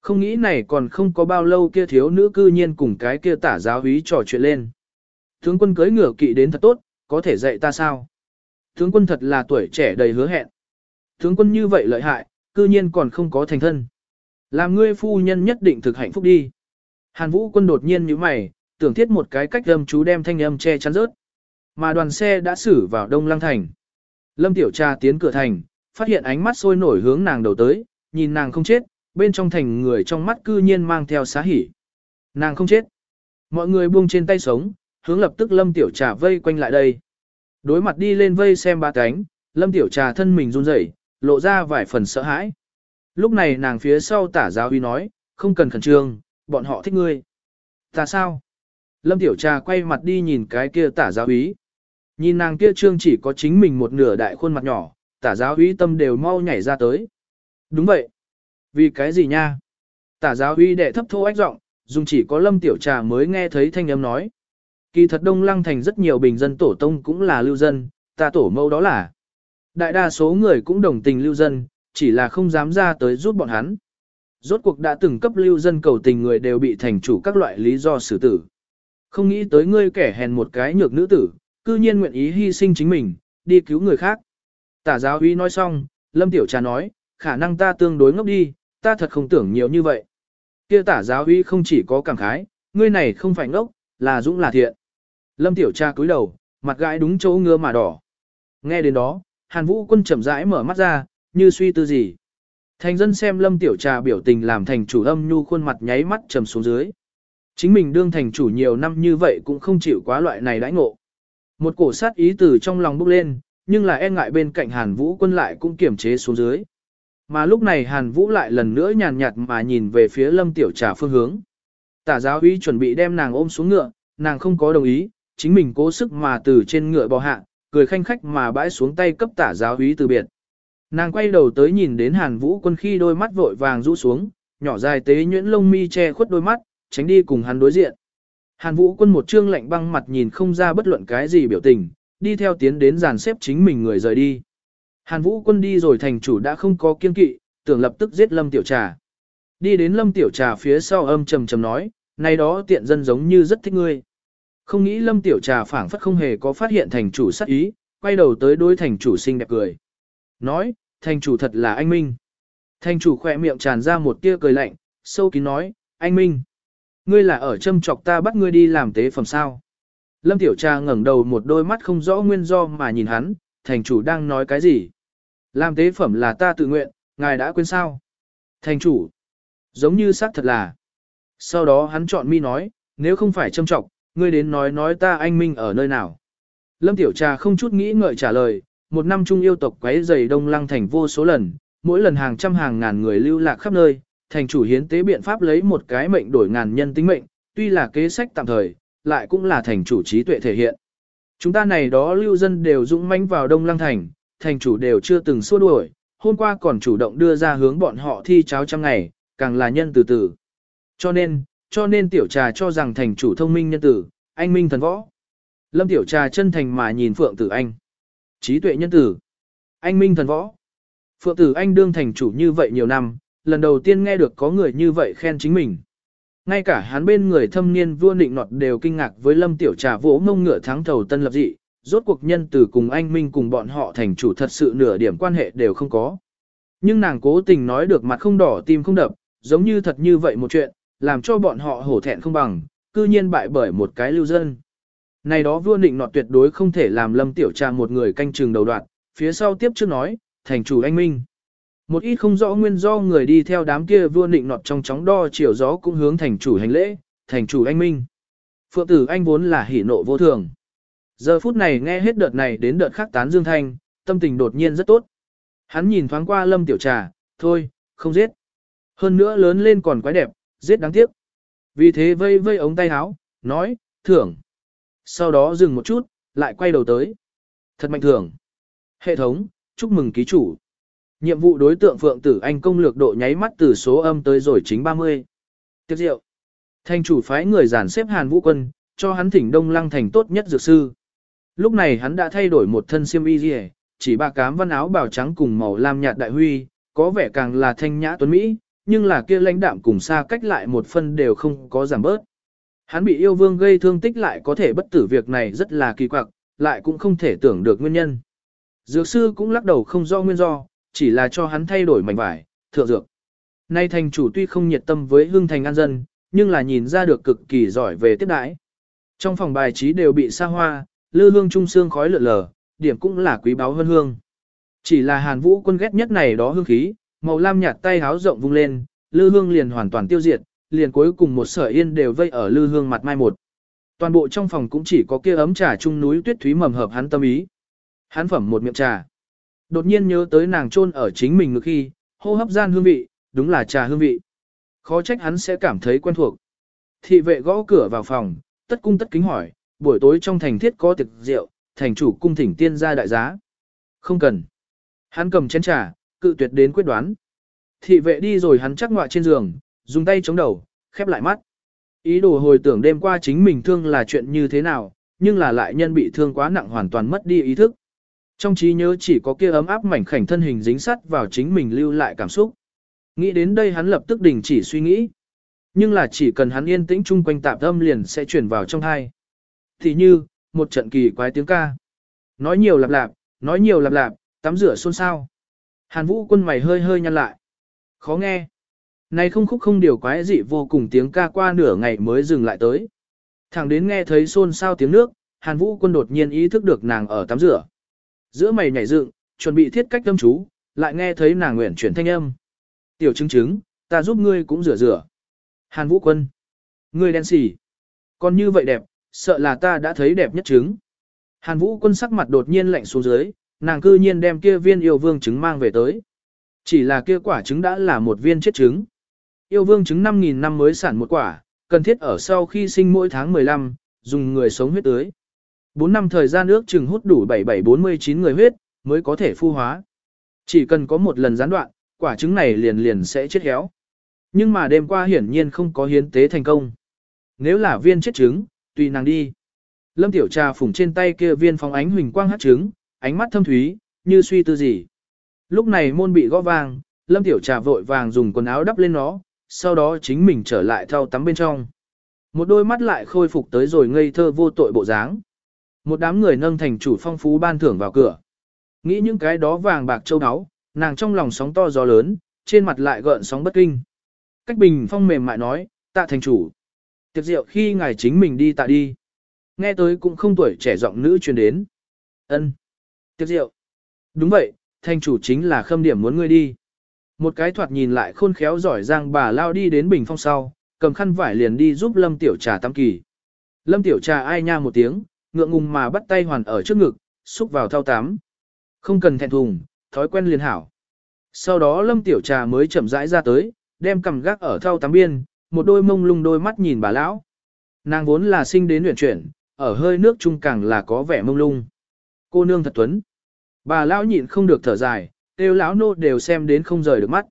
Speaker 1: Không nghĩ này còn không có bao lâu kia thiếu nữ cư nhiên cùng cái kia tả giáo hí trò chuyện lên. Tướng quân cưới ngựa kỵ đến thật tốt, có thể dạy ta sao? Tướng quân thật là tuổi trẻ đầy hứa hẹn. Tướng quân như vậy lợi hại, cư nhiên còn không có thành thân. Làm ngươi phu nhân nhất định thực hạnh phúc đi. Hàn Vũ quân đột nhiên như mày, tưởng thiết một cái cách âm chú đem thanh âm che chắn rớt. Mà đoàn xe đã xử vào Đông Lăng Thành. Lâm Tiểu Trà tiến cửa thành, phát hiện ánh mắt sôi nổi hướng nàng đầu tới, nhìn nàng không chết, bên trong thành người trong mắt cư nhiên mang theo xá hỉ. Nàng không chết. Mọi người buông trên tay sống, hướng lập tức Lâm Tiểu Trà vây quanh lại đây. Đối mặt đi lên vây xem ba cánh, Lâm Tiểu Trà thân mình run rẩy, lộ ra vài phần sợ hãi. Lúc này nàng phía sau tả giáo uy nói, không cần khẩn trương, bọn họ thích ngươi. Ta sao? Lâm Tiểu Trà quay mặt đi nhìn cái kia tả giáo úy. Nhìn nàng kia trương chỉ có chính mình một nửa đại khuôn mặt nhỏ, tả giáo úy tâm đều mau nhảy ra tới. Đúng vậy. Vì cái gì nha? Tả giáo Huy đệ thấp thô ách giọng, dùng chỉ có Lâm Tiểu Trà mới nghe thấy thanh âm nói. Kỳ thật Đông Lăng thành rất nhiều bình dân tổ tông cũng là lưu dân, ta tổ mâu đó là. Đại đa số người cũng đồng tình lưu dân, chỉ là không dám ra tới giúp bọn hắn. Rốt cuộc đã từng cấp lưu dân cầu tình người đều bị thành chủ các loại lý do xử tử. Không nghĩ tới ngươi kẻ hèn một cái nhược nữ tử, cư nhiên nguyện ý hy sinh chính mình, đi cứu người khác. Tả giáo uy nói xong, Lâm Tiểu Trà nói, khả năng ta tương đối ngốc đi, ta thật không tưởng nhiều như vậy. Kia tả giáo uy không chỉ có cảm khái, ngươi này không phải ngốc, là dũng là thiện. Lâm Tiểu cha cúi đầu, mặt gãi đúng chỗ ngứa mà đỏ. Nghe đến đó, Hàn Vũ quân chậm rãi mở mắt ra, như suy tư gì. Thành dân xem lâm tiểu trà biểu tình làm thành chủ âm nhu khuôn mặt nháy mắt trầm xuống dưới. Chính mình đương thành chủ nhiều năm như vậy cũng không chịu quá loại này đãi ngộ. Một cổ sát ý từ trong lòng bốc lên, nhưng là e ngại bên cạnh hàn vũ quân lại cũng kiềm chế xuống dưới. Mà lúc này Hàn Vũ lại lần nữa nhàn nhạt mà nhìn về phía Lâm Tiểu Trà phương hướng. Tả giáo uy chuẩn bị đem nàng ôm xuống ngựa, nàng không có đồng ý, chính mình cố sức mà từ trên ngựa bò hạ, cười khanh khách mà bãi xuống tay cấp tả giáo uy từ biệt. Nàng quay đầu tới nhìn đến Hàn Vũ quân khi đôi mắt vội vàng rũ xuống, nhỏ dài tế nhuyễn lông mi che khuất đôi mắt, tránh đi cùng hắn đối diện. Hàn Vũ quân một trương lạnh băng mặt nhìn không ra bất luận cái gì biểu tình, đi theo tiến đến dàn xếp chính mình người rời đi. Hàn Vũ quân đi rồi thành chủ đã không có kiên kỵ, tưởng lập tức giết Lâm Tiểu Trà. Đi đến Lâm Tiểu Trà phía sau âm trầm trầm nói, này đó tiện dân giống như rất thích ngươi. Không nghĩ Lâm Tiểu Trà phảng phất không hề có phát hiện thành chủ sát ý, quay đầu tới đối thành chủ xinh đẹp cười. Nói, thành chủ thật là anh Minh. Thành chủ khỏe miệng tràn ra một tia cười lạnh, sâu kín nói, anh Minh. Ngươi là ở châm chọc ta bắt ngươi đi làm tế phẩm sao. Lâm Tiểu Trà ngẩng đầu một đôi mắt không rõ nguyên do mà nhìn hắn, thành chủ đang nói cái gì. Làm tế phẩm là ta tự nguyện, ngài đã quên sao. Thành chủ, giống như xác thật là. Sau đó hắn chọn mi nói, nếu không phải châm trọng, ngươi đến nói nói ta anh Minh ở nơi nào. Lâm Tiểu Trà không chút nghĩ ngợi trả lời, một năm trung yêu tộc quấy dày đông lăng thành vô số lần, mỗi lần hàng trăm hàng ngàn người lưu lạc khắp nơi, thành chủ hiến tế biện pháp lấy một cái mệnh đổi ngàn nhân tính mệnh, tuy là kế sách tạm thời, lại cũng là thành chủ trí tuệ thể hiện. Chúng ta này đó lưu dân đều dũng mãnh vào đông lăng thành, thành chủ đều chưa từng xua đuổi, hôm qua còn chủ động đưa ra hướng bọn họ thi cháo trăm ngày, càng là nhân từ từ. Cho nên, cho nên tiểu trà cho rằng thành chủ thông minh nhân tử, anh minh thần võ. Lâm tiểu trà chân thành mà nhìn Phượng Tử Anh. Trí tuệ nhân tử. Anh minh thần võ. Phượng Tử Anh đương thành chủ như vậy nhiều năm, lần đầu tiên nghe được có người như vậy khen chính mình. Ngay cả hắn bên người thâm niên vua nịnh nọt đều kinh ngạc với lâm tiểu trà vỗ ngông ngựa thắng thầu tân lập dị, rốt cuộc nhân từ cùng anh Minh cùng bọn họ thành chủ thật sự nửa điểm quan hệ đều không có. Nhưng nàng cố tình nói được mặt không đỏ tim không đập, giống như thật như vậy một chuyện, làm cho bọn họ hổ thẹn không bằng, cư nhiên bại bởi một cái lưu dân. Này đó vua nịnh nọt tuyệt đối không thể làm lâm tiểu trà một người canh trường đầu đoạn, phía sau tiếp trước nói, thành chủ anh Minh. Một ít không rõ nguyên do người đi theo đám kia vua nịnh nọt trong chóng đo chiều gió cũng hướng thành chủ hành lễ, thành chủ anh Minh. Phượng tử anh vốn là hỉ nộ vô thường. Giờ phút này nghe hết đợt này đến đợt khác tán dương thanh, tâm tình đột nhiên rất tốt. Hắn nhìn thoáng qua lâm tiểu trà, thôi, không giết. Hơn nữa lớn lên còn quái đẹp, giết đáng tiếc. Vì thế vây vây ống tay áo, nói, thưởng. Sau đó dừng một chút, lại quay đầu tới. Thật mạnh thưởng. Hệ thống, chúc mừng ký chủ. Nhiệm vụ đối tượng Phượng Tử Anh công lược độ nháy mắt từ số âm tới rồi chính 30. Tiếp diệu. Thanh chủ phái người giản xếp Hàn Vũ Quân, cho hắn thỉnh Đông Lăng thành tốt nhất dược sư. Lúc này hắn đã thay đổi một thân xiêm y rìa, chỉ ba cám văn áo bào trắng cùng màu lam nhạt đại huy, có vẻ càng là thanh nhã tuấn Mỹ, nhưng là kia lãnh đạm cùng xa cách lại một phân đều không có giảm bớt. Hắn bị yêu vương gây thương tích lại có thể bất tử việc này rất là kỳ quặc, lại cũng không thể tưởng được nguyên nhân. Dược sư cũng lắc đầu không do nguyên do, chỉ là cho hắn thay đổi mảnh vải, thượng dược. Nay thành chủ tuy không nhiệt tâm với hương thành an dân, nhưng là nhìn ra được cực kỳ giỏi về tiếp đãi. Trong phòng bài trí đều bị xa hoa, lư hương trung xương khói lượn lờ, điểm cũng là quý báu hơn hương. Chỉ là hàn vũ quân ghét nhất này đó hương khí, màu lam nhạt tay háo rộng vung lên, lư hương liền hoàn toàn tiêu diệt, liền cuối cùng một sở yên đều vây ở lư hương mặt mai một. Toàn bộ trong phòng cũng chỉ có kia ấm trà trung núi tuyết thúy mầm hợp hắn tâm ý. Hắn phẩm một miệng trà. Đột nhiên nhớ tới nàng chôn ở chính mình ngực khi, hô hấp gian hương vị, đúng là trà hương vị. Khó trách hắn sẽ cảm thấy quen thuộc. Thị vệ gõ cửa vào phòng, tất cung tất kính hỏi, buổi tối trong thành thiết có tiệc rượu, thành chủ cung thỉnh tiên gia đại giá. Không cần. Hắn cầm chén trà, cự tuyệt đến quyết đoán. Thị vệ đi rồi hắn chắc ngọa trên giường, dùng tay chống đầu, khép lại mắt. Ý đồ hồi tưởng đêm qua chính mình thương là chuyện như thế nào, nhưng là lại nhân bị thương quá nặng hoàn toàn mất đi ý thức. Trong trí nhớ chỉ có kia ấm áp mảnh khảnh thân hình dính sắt vào chính mình lưu lại cảm xúc. Nghĩ đến đây hắn lập tức đình chỉ suy nghĩ. Nhưng là chỉ cần hắn yên tĩnh chung quanh tạp âm liền sẽ chuyển vào trong thai. Thì như, một trận kỳ quái tiếng ca. Nói nhiều lặp lạp, nói nhiều lặp lạp, tắm rửa xôn xao. Hàn vũ quân mày hơi hơi nhăn lại. Khó nghe. Này không khúc không điều quái dị vô cùng tiếng ca qua nửa ngày mới dừng lại tới. Thẳng đến nghe thấy xôn xao tiếng nước, Hàn Vũ quân đột nhiên ý thức được nàng ở tắm rửa. Giữa mày nhảy dựng, chuẩn bị thiết cách tâm chú, lại nghe thấy nàng nguyện chuyển thanh âm. Tiểu chứng chứng, ta giúp ngươi cũng rửa rửa. Hàn Vũ Quân. Ngươi đen xỉ. Còn như vậy đẹp, sợ là ta đã thấy đẹp nhất trứng. Hàn Vũ Quân sắc mặt đột nhiên lạnh xuống dưới, nàng cư nhiên đem kia viên yêu vương trứng mang về tới. Chỉ là kia quả trứng đã là một viên chết trứng. Yêu vương trứng 5.000 năm mới sản một quả, cần thiết ở sau khi sinh mỗi tháng 15, dùng người sống huyết tưới. 4 năm thời gian ước chừng hút đủ 7749 người huyết, mới có thể phu hóa. Chỉ cần có một lần gián đoạn, quả trứng này liền liền sẽ chết héo. Nhưng mà đêm qua hiển nhiên không có hiến tế thành công. Nếu là viên chết trứng, tùy nàng đi. Lâm Tiểu Trà phủng trên tay kia viên phóng ánh huỳnh quang hát trứng, ánh mắt thâm thúy, như suy tư gì. Lúc này môn bị gõ vàng, Lâm Tiểu Trà vội vàng dùng quần áo đắp lên nó, sau đó chính mình trở lại thao tắm bên trong. Một đôi mắt lại khôi phục tới rồi ngây thơ vô tội bộ dáng. Một đám người nâng thành chủ phong phú ban thưởng vào cửa. Nghĩ những cái đó vàng bạc châu áo, nàng trong lòng sóng to gió lớn, trên mặt lại gợn sóng bất kinh. Cách bình phong mềm mại nói, tạ thành chủ. Tiệc rượu khi ngài chính mình đi tạ đi. Nghe tới cũng không tuổi trẻ giọng nữ truyền đến. ân Tiệc rượu. Đúng vậy, thành chủ chính là khâm điểm muốn ngươi đi. Một cái thoạt nhìn lại khôn khéo giỏi giang bà lao đi đến bình phong sau, cầm khăn vải liền đi giúp Lâm Tiểu Trà tắm kỳ. Lâm Tiểu Trà ai nha một tiếng, ngượng ngùng mà bắt tay hoàn ở trước ngực, xúc vào thao tắm. Không cần thẹn thùng, thói quen liền hảo. Sau đó Lâm Tiểu Trà mới chậm rãi ra tới, đem cầm gác ở thao tắm biên, một đôi mông lung đôi mắt nhìn bà lão. Nàng vốn là sinh đến luyện chuyển, ở hơi nước trung càng là có vẻ mông lung. Cô nương thật tuấn. Bà lão nhịn không được thở dài, kêu lão nô đều xem đến không rời được mắt.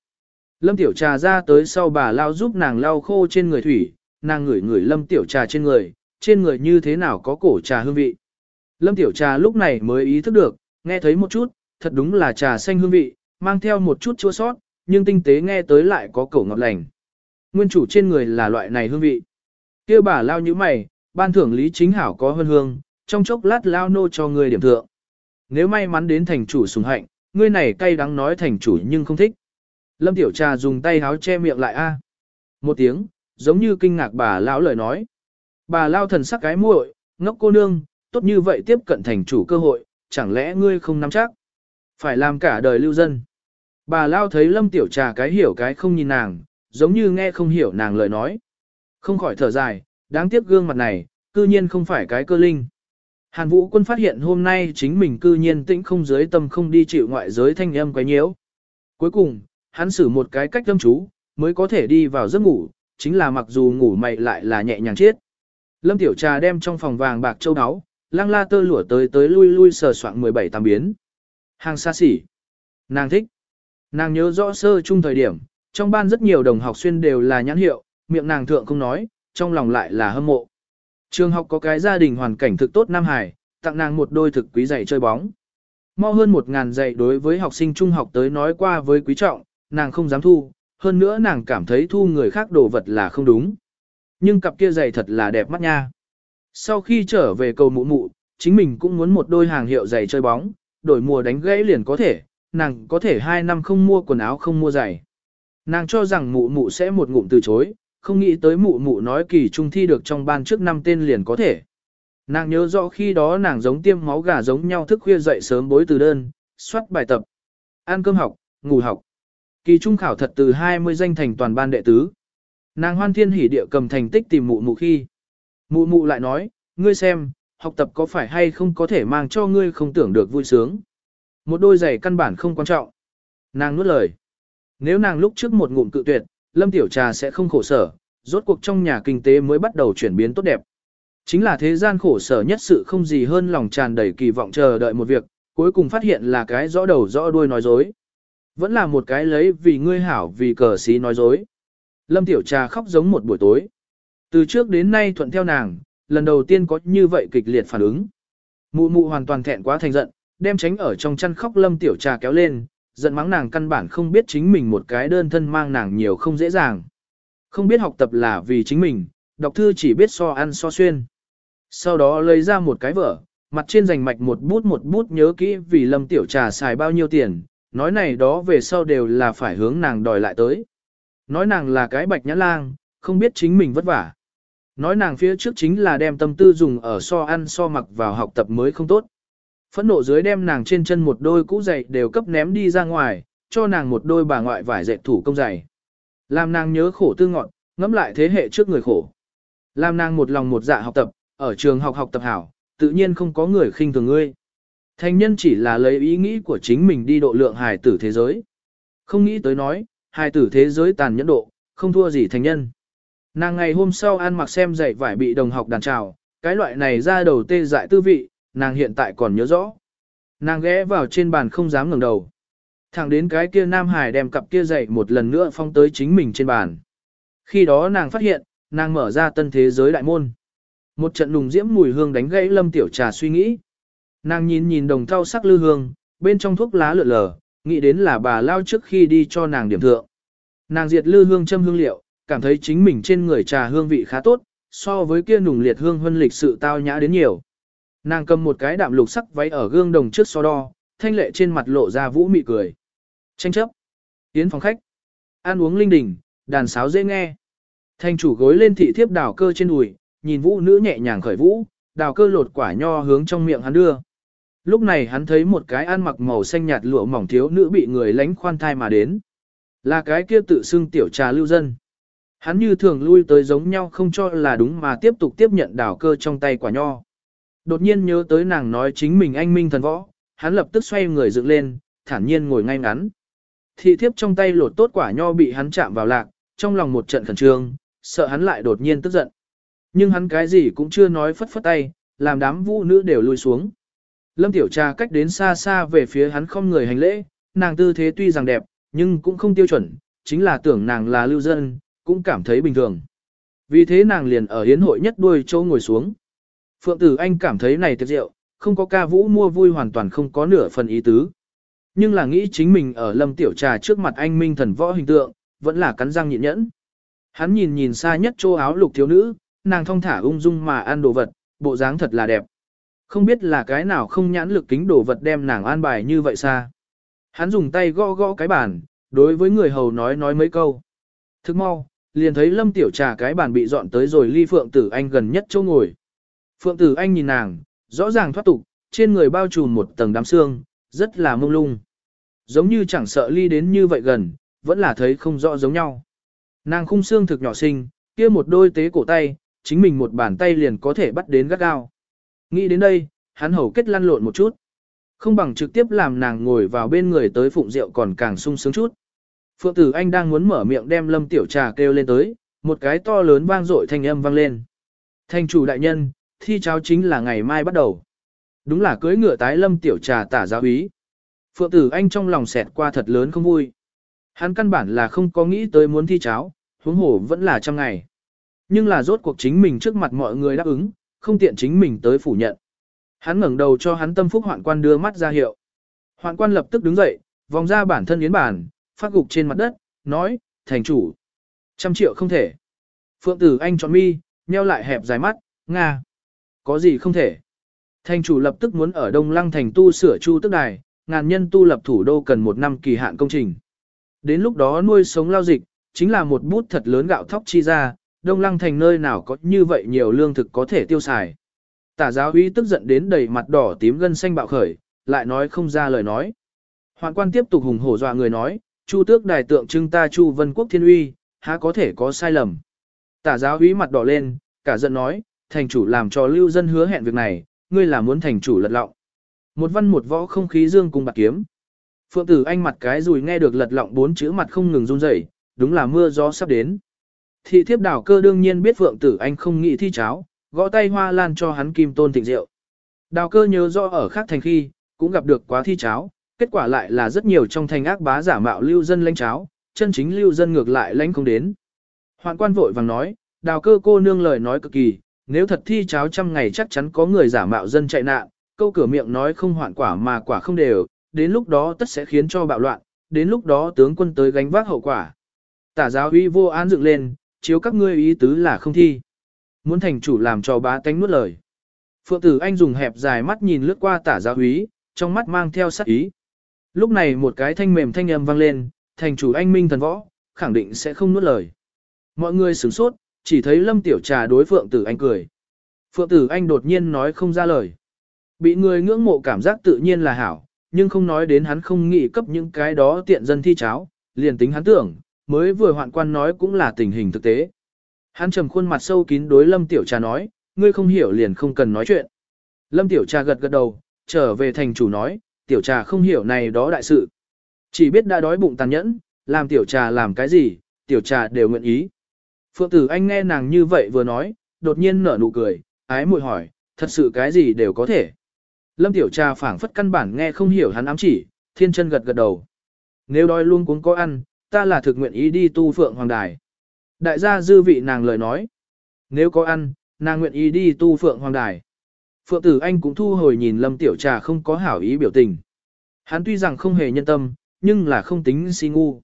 Speaker 1: Lâm tiểu trà ra tới sau bà lao giúp nàng lau khô trên người thủy, nàng ngửi ngửi lâm tiểu trà trên người, trên người như thế nào có cổ trà hương vị. Lâm tiểu trà lúc này mới ý thức được, nghe thấy một chút, thật đúng là trà xanh hương vị, mang theo một chút chua sót, nhưng tinh tế nghe tới lại có cổ ngọt lành. Nguyên chủ trên người là loại này hương vị. kia bà lao như mày, ban thưởng lý chính hảo có hơn hương, trong chốc lát lao nô cho người điểm thượng. Nếu may mắn đến thành chủ sùng hạnh, ngươi này cay đắng nói thành chủ nhưng không thích. Lâm Tiểu Trà dùng tay háo che miệng lại a. Một tiếng, giống như kinh ngạc bà lão lời nói. Bà lao thần sắc cái muội, ngốc cô nương, tốt như vậy tiếp cận thành chủ cơ hội, chẳng lẽ ngươi không nắm chắc? Phải làm cả đời lưu dân. Bà lao thấy Lâm Tiểu Trà cái hiểu cái không nhìn nàng, giống như nghe không hiểu nàng lời nói. Không khỏi thở dài, đáng tiếc gương mặt này, cư nhiên không phải cái cơ linh. Hàn Vũ quân phát hiện hôm nay chính mình cư nhiên tĩnh không dưới tâm không đi chịu ngoại giới thanh âm quấy nhiễu. Cuối cùng, hắn xử một cái cách tâm chú, mới có thể đi vào giấc ngủ, chính là mặc dù ngủ mày lại là nhẹ nhàng chết. Lâm Tiểu Trà đem trong phòng vàng bạc châu áo, lăng la tơ lụa tới tới lui lui sờ soạn 17 tam biến. Hàng xa xỉ. Nàng thích. Nàng nhớ rõ sơ chung thời điểm, trong ban rất nhiều đồng học xuyên đều là nhãn hiệu, miệng nàng thượng không nói, trong lòng lại là hâm mộ. Trường học có cái gia đình hoàn cảnh thực tốt Nam Hải, tặng nàng một đôi thực quý giày chơi bóng. Mau hơn một ngàn giày đối với học sinh trung học tới nói qua với quý trọng, nàng không dám thu, hơn nữa nàng cảm thấy thu người khác đồ vật là không đúng. Nhưng cặp kia giày thật là đẹp mắt nha. Sau khi trở về cầu mụ mụ, chính mình cũng muốn một đôi hàng hiệu giày chơi bóng, đổi mùa đánh gãy liền có thể, nàng có thể hai năm không mua quần áo không mua giày. Nàng cho rằng mụ mụ sẽ một ngụm từ chối, không nghĩ tới mụ mụ nói kỳ trung thi được trong ban trước năm tên liền có thể. Nàng nhớ rõ khi đó nàng giống tiêm máu gà giống nhau thức khuya dậy sớm bối từ đơn, soát bài tập, ăn cơm học, ngủ học. Kỳ trung khảo thật từ 20 danh thành toàn ban đệ tứ. Nàng hoan thiên hỉ địa cầm thành tích tìm mụ mụ khi. Mụ mụ lại nói, ngươi xem, học tập có phải hay không có thể mang cho ngươi không tưởng được vui sướng. Một đôi giày căn bản không quan trọng. Nàng nuốt lời. Nếu nàng lúc trước một ngụm cự tuyệt, Lâm Tiểu Trà sẽ không khổ sở, rốt cuộc trong nhà kinh tế mới bắt đầu chuyển biến tốt đẹp. Chính là thế gian khổ sở nhất sự không gì hơn lòng tràn đầy kỳ vọng chờ đợi một việc, cuối cùng phát hiện là cái rõ đầu rõ đuôi nói dối. Vẫn là một cái lấy vì ngươi hảo vì cờ xí nói dối. Lâm Tiểu Trà khóc giống một buổi tối. Từ trước đến nay thuận theo nàng, lần đầu tiên có như vậy kịch liệt phản ứng. Mụ mụ hoàn toàn thẹn quá thành giận, đem tránh ở trong chăn khóc Lâm Tiểu Trà kéo lên, giận mắng nàng căn bản không biết chính mình một cái đơn thân mang nàng nhiều không dễ dàng. Không biết học tập là vì chính mình, đọc thư chỉ biết so ăn so xuyên. Sau đó lấy ra một cái vở, mặt trên dành mạch một bút một bút nhớ kỹ vì lâm tiểu trà xài bao nhiêu tiền, nói này đó về sau đều là phải hướng nàng đòi lại tới. Nói nàng là cái bạch nhã lang, không biết chính mình vất vả. Nói nàng phía trước chính là đem tâm tư dùng ở so ăn so mặc vào học tập mới không tốt. Phẫn nộ dưới đem nàng trên chân một đôi cũ giày đều cấp ném đi ra ngoài, cho nàng một đôi bà ngoại vải dệt thủ công giày. Làm nàng nhớ khổ tư ngọn, ngẫm lại thế hệ trước người khổ. Làm nàng một lòng một dạ học tập, ở trường học học tập hảo, tự nhiên không có người khinh thường ngươi. Thành nhân chỉ là lấy ý nghĩ của chính mình đi độ lượng hài tử thế giới. không nghĩ tới nói, hai tử thế giới tàn nhẫn độ, không thua gì thành nhân. Nàng ngày hôm sau ăn mặc xem dạy vải bị đồng học đàn trào, cái loại này ra đầu tê dại tư vị, nàng hiện tại còn nhớ rõ. Nàng ghé vào trên bàn không dám ngẩng đầu. Thẳng đến cái kia Nam Hải đem cặp kia dậy một lần nữa phong tới chính mình trên bàn. Khi đó nàng phát hiện, nàng mở ra tân thế giới đại môn. Một trận nùng diễm mùi hương đánh gãy lâm tiểu trà suy nghĩ. Nàng nhìn nhìn đồng thau sắc lư hương, bên trong thuốc lá lượn lờ, nghĩ đến là bà lao trước khi đi cho nàng điểm thượng. Nàng diệt lư hương châm hương liệu, cảm thấy chính mình trên người trà hương vị khá tốt, so với kia nùng liệt hương huân lịch sự tao nhã đến nhiều. Nàng cầm một cái đạm lục sắc váy ở gương đồng trước so đo, thanh lệ trên mặt lộ ra vũ mị cười. Tranh chấp. Tiến phòng khách. Ăn uống linh đình, đàn sáo dễ nghe. Thanh chủ gối lên thị thiếp đào cơ trên đùi, nhìn vũ nữ nhẹ nhàng khởi vũ, đào cơ lột quả nho hướng trong miệng hắn đưa. Lúc này hắn thấy một cái ăn mặc màu xanh nhạt lụa mỏng thiếu nữ bị người lánh khoan thai mà đến. Là cái kia tự xưng tiểu trà lưu dân. Hắn như thường lui tới giống nhau không cho là đúng mà tiếp tục tiếp nhận đào cơ trong tay quả nho. Đột nhiên nhớ tới nàng nói chính mình anh minh thần võ, hắn lập tức xoay người dựng lên, thản nhiên ngồi ngay ngắn. Thị thiếp trong tay lột tốt quả nho bị hắn chạm vào lạc, trong lòng một trận khẩn trương, sợ hắn lại đột nhiên tức giận. Nhưng hắn cái gì cũng chưa nói phất phất tay, làm đám vũ nữ đều lui xuống. Lâm Tiểu Trà cách đến xa xa về phía hắn không người hành lễ, nàng tư thế tuy rằng đẹp, nhưng cũng không tiêu chuẩn, chính là tưởng nàng là lưu dân, cũng cảm thấy bình thường. Vì thế nàng liền ở hiến hội nhất đuôi châu ngồi xuống. Phượng Tử Anh cảm thấy này tiệc rượu, không có ca vũ mua vui hoàn toàn không có nửa phần ý tứ. Nhưng là nghĩ chính mình ở lâm tiểu trà trước mặt anh minh thần võ hình tượng, vẫn là cắn răng nhịn nhẫn. Hắn nhìn nhìn xa nhất châu áo lục thiếu nữ, nàng thong thả ung dung mà ăn đồ vật, bộ dáng thật là đẹp. Không biết là cái nào không nhãn lực kính đồ vật đem nàng an bài như vậy xa. Hắn dùng tay gõ gõ cái bàn, đối với người hầu nói nói mấy câu. Thức mau, liền thấy lâm tiểu trà cái bàn bị dọn tới rồi ly phượng tử anh gần nhất chỗ ngồi. Phượng tử anh nhìn nàng, rõ ràng thoát tục, trên người bao trùm một tầng đám xương, rất là mông lung. Giống như chẳng sợ ly đến như vậy gần, vẫn là thấy không rõ giống nhau. Nàng khung xương thực nhỏ xinh, kia một đôi tế cổ tay, chính mình một bàn tay liền có thể bắt đến gắt gao. Nghĩ đến đây, hắn hầu kết lăn lộn một chút. Không bằng trực tiếp làm nàng ngồi vào bên người tới phụng rượu còn càng sung sướng chút. Phượng tử anh đang muốn mở miệng đem lâm tiểu trà kêu lên tới, một cái to lớn vang dội thanh âm vang lên. Thanh chủ đại nhân, thi cháo chính là ngày mai bắt đầu. Đúng là cưới ngựa tái lâm tiểu trà tả giáo ý. Phượng tử anh trong lòng xẹt qua thật lớn không vui. Hắn căn bản là không có nghĩ tới muốn thi cháo, huống hồ vẫn là trăm ngày. Nhưng là rốt cuộc chính mình trước mặt mọi người đáp ứng, không tiện chính mình tới phủ nhận. Hắn ngẩng đầu cho hắn tâm phúc hoạn quan đưa mắt ra hiệu. Hoạn quan lập tức đứng dậy, vòng ra bản thân yến bản, phát gục trên mặt đất, nói, thành chủ. Trăm triệu không thể. Phượng tử anh chọn mi, nheo lại hẹp dài mắt, Nga. Có gì không thể. Thành chủ lập tức muốn ở Đông Lăng thành tu sửa chu tức đài, ngàn nhân tu lập thủ đô cần một năm kỳ hạn công trình. Đến lúc đó nuôi sống lao dịch, chính là một bút thật lớn gạo thóc chi ra, Đông Lăng thành nơi nào có như vậy nhiều lương thực có thể tiêu xài. Tả giáo uy tức giận đến đầy mặt đỏ tím gân xanh bạo khởi, lại nói không ra lời nói. Hoạn quan tiếp tục hùng hổ dọa người nói, Chu tước đài tượng trưng ta Chu Vân Quốc Thiên Uy, há có thể có sai lầm. Tả giáo uy mặt đỏ lên, cả giận nói, thành chủ làm cho lưu dân hứa hẹn việc này, ngươi là muốn thành chủ lật lọng. Một văn một võ không khí dương cùng bạc kiếm. Phượng tử anh mặt cái rùi nghe được lật lọng bốn chữ mặt không ngừng run rẩy, đúng là mưa gió sắp đến. Thị thiếp đảo cơ đương nhiên biết Phượng tử anh không nghĩ thi cháo, gõ tay hoa lan cho hắn kim tôn thịnh rượu. Đào cơ nhớ rõ ở khác thành khi, cũng gặp được quá thi cháo, kết quả lại là rất nhiều trong thành ác bá giả mạo lưu dân lãnh cháo, chân chính lưu dân ngược lại lãnh không đến. Hoạn quan vội vàng nói, đào cơ cô nương lời nói cực kỳ, nếu thật thi cháo trăm ngày chắc chắn có người giả mạo dân chạy nạn, câu cửa miệng nói không hoạn quả mà quả không đều, đến lúc đó tất sẽ khiến cho bạo loạn, đến lúc đó tướng quân tới gánh vác hậu quả. Tả giáo uy vô án dựng lên, chiếu các ngươi ý tứ là không thi. Muốn thành chủ làm cho bá tánh nuốt lời. Phượng tử anh dùng hẹp dài mắt nhìn lướt qua tả giáo úy, trong mắt mang theo sắc ý. Lúc này một cái thanh mềm thanh âm vang lên, thành chủ anh minh thần võ, khẳng định sẽ không nuốt lời. Mọi người sửng sốt, chỉ thấy lâm tiểu trà đối phượng tử anh cười. Phượng tử anh đột nhiên nói không ra lời. Bị người ngưỡng mộ cảm giác tự nhiên là hảo, nhưng không nói đến hắn không nghĩ cấp những cái đó tiện dân thi cháo, liền tính hắn tưởng, mới vừa hoạn quan nói cũng là tình hình thực tế. Hắn trầm khuôn mặt sâu kín đối lâm tiểu trà nói, ngươi không hiểu liền không cần nói chuyện. Lâm tiểu trà gật gật đầu, trở về thành chủ nói, tiểu trà không hiểu này đó đại sự. Chỉ biết đã đói bụng tàn nhẫn, làm tiểu trà làm cái gì, tiểu trà đều nguyện ý. Phượng tử anh nghe nàng như vậy vừa nói, đột nhiên nở nụ cười, ái muội hỏi, thật sự cái gì đều có thể. Lâm tiểu trà phảng phất căn bản nghe không hiểu hắn ám chỉ, thiên chân gật gật đầu. Nếu đói luôn cũng có ăn, ta là thực nguyện ý đi tu phượng hoàng đài. Đại gia dư vị nàng lời nói. Nếu có ăn, nàng nguyện ý đi tu phượng hoàng đài. Phượng tử anh cũng thu hồi nhìn lâm tiểu trà không có hảo ý biểu tình. Hắn tuy rằng không hề nhân tâm, nhưng là không tính si ngu.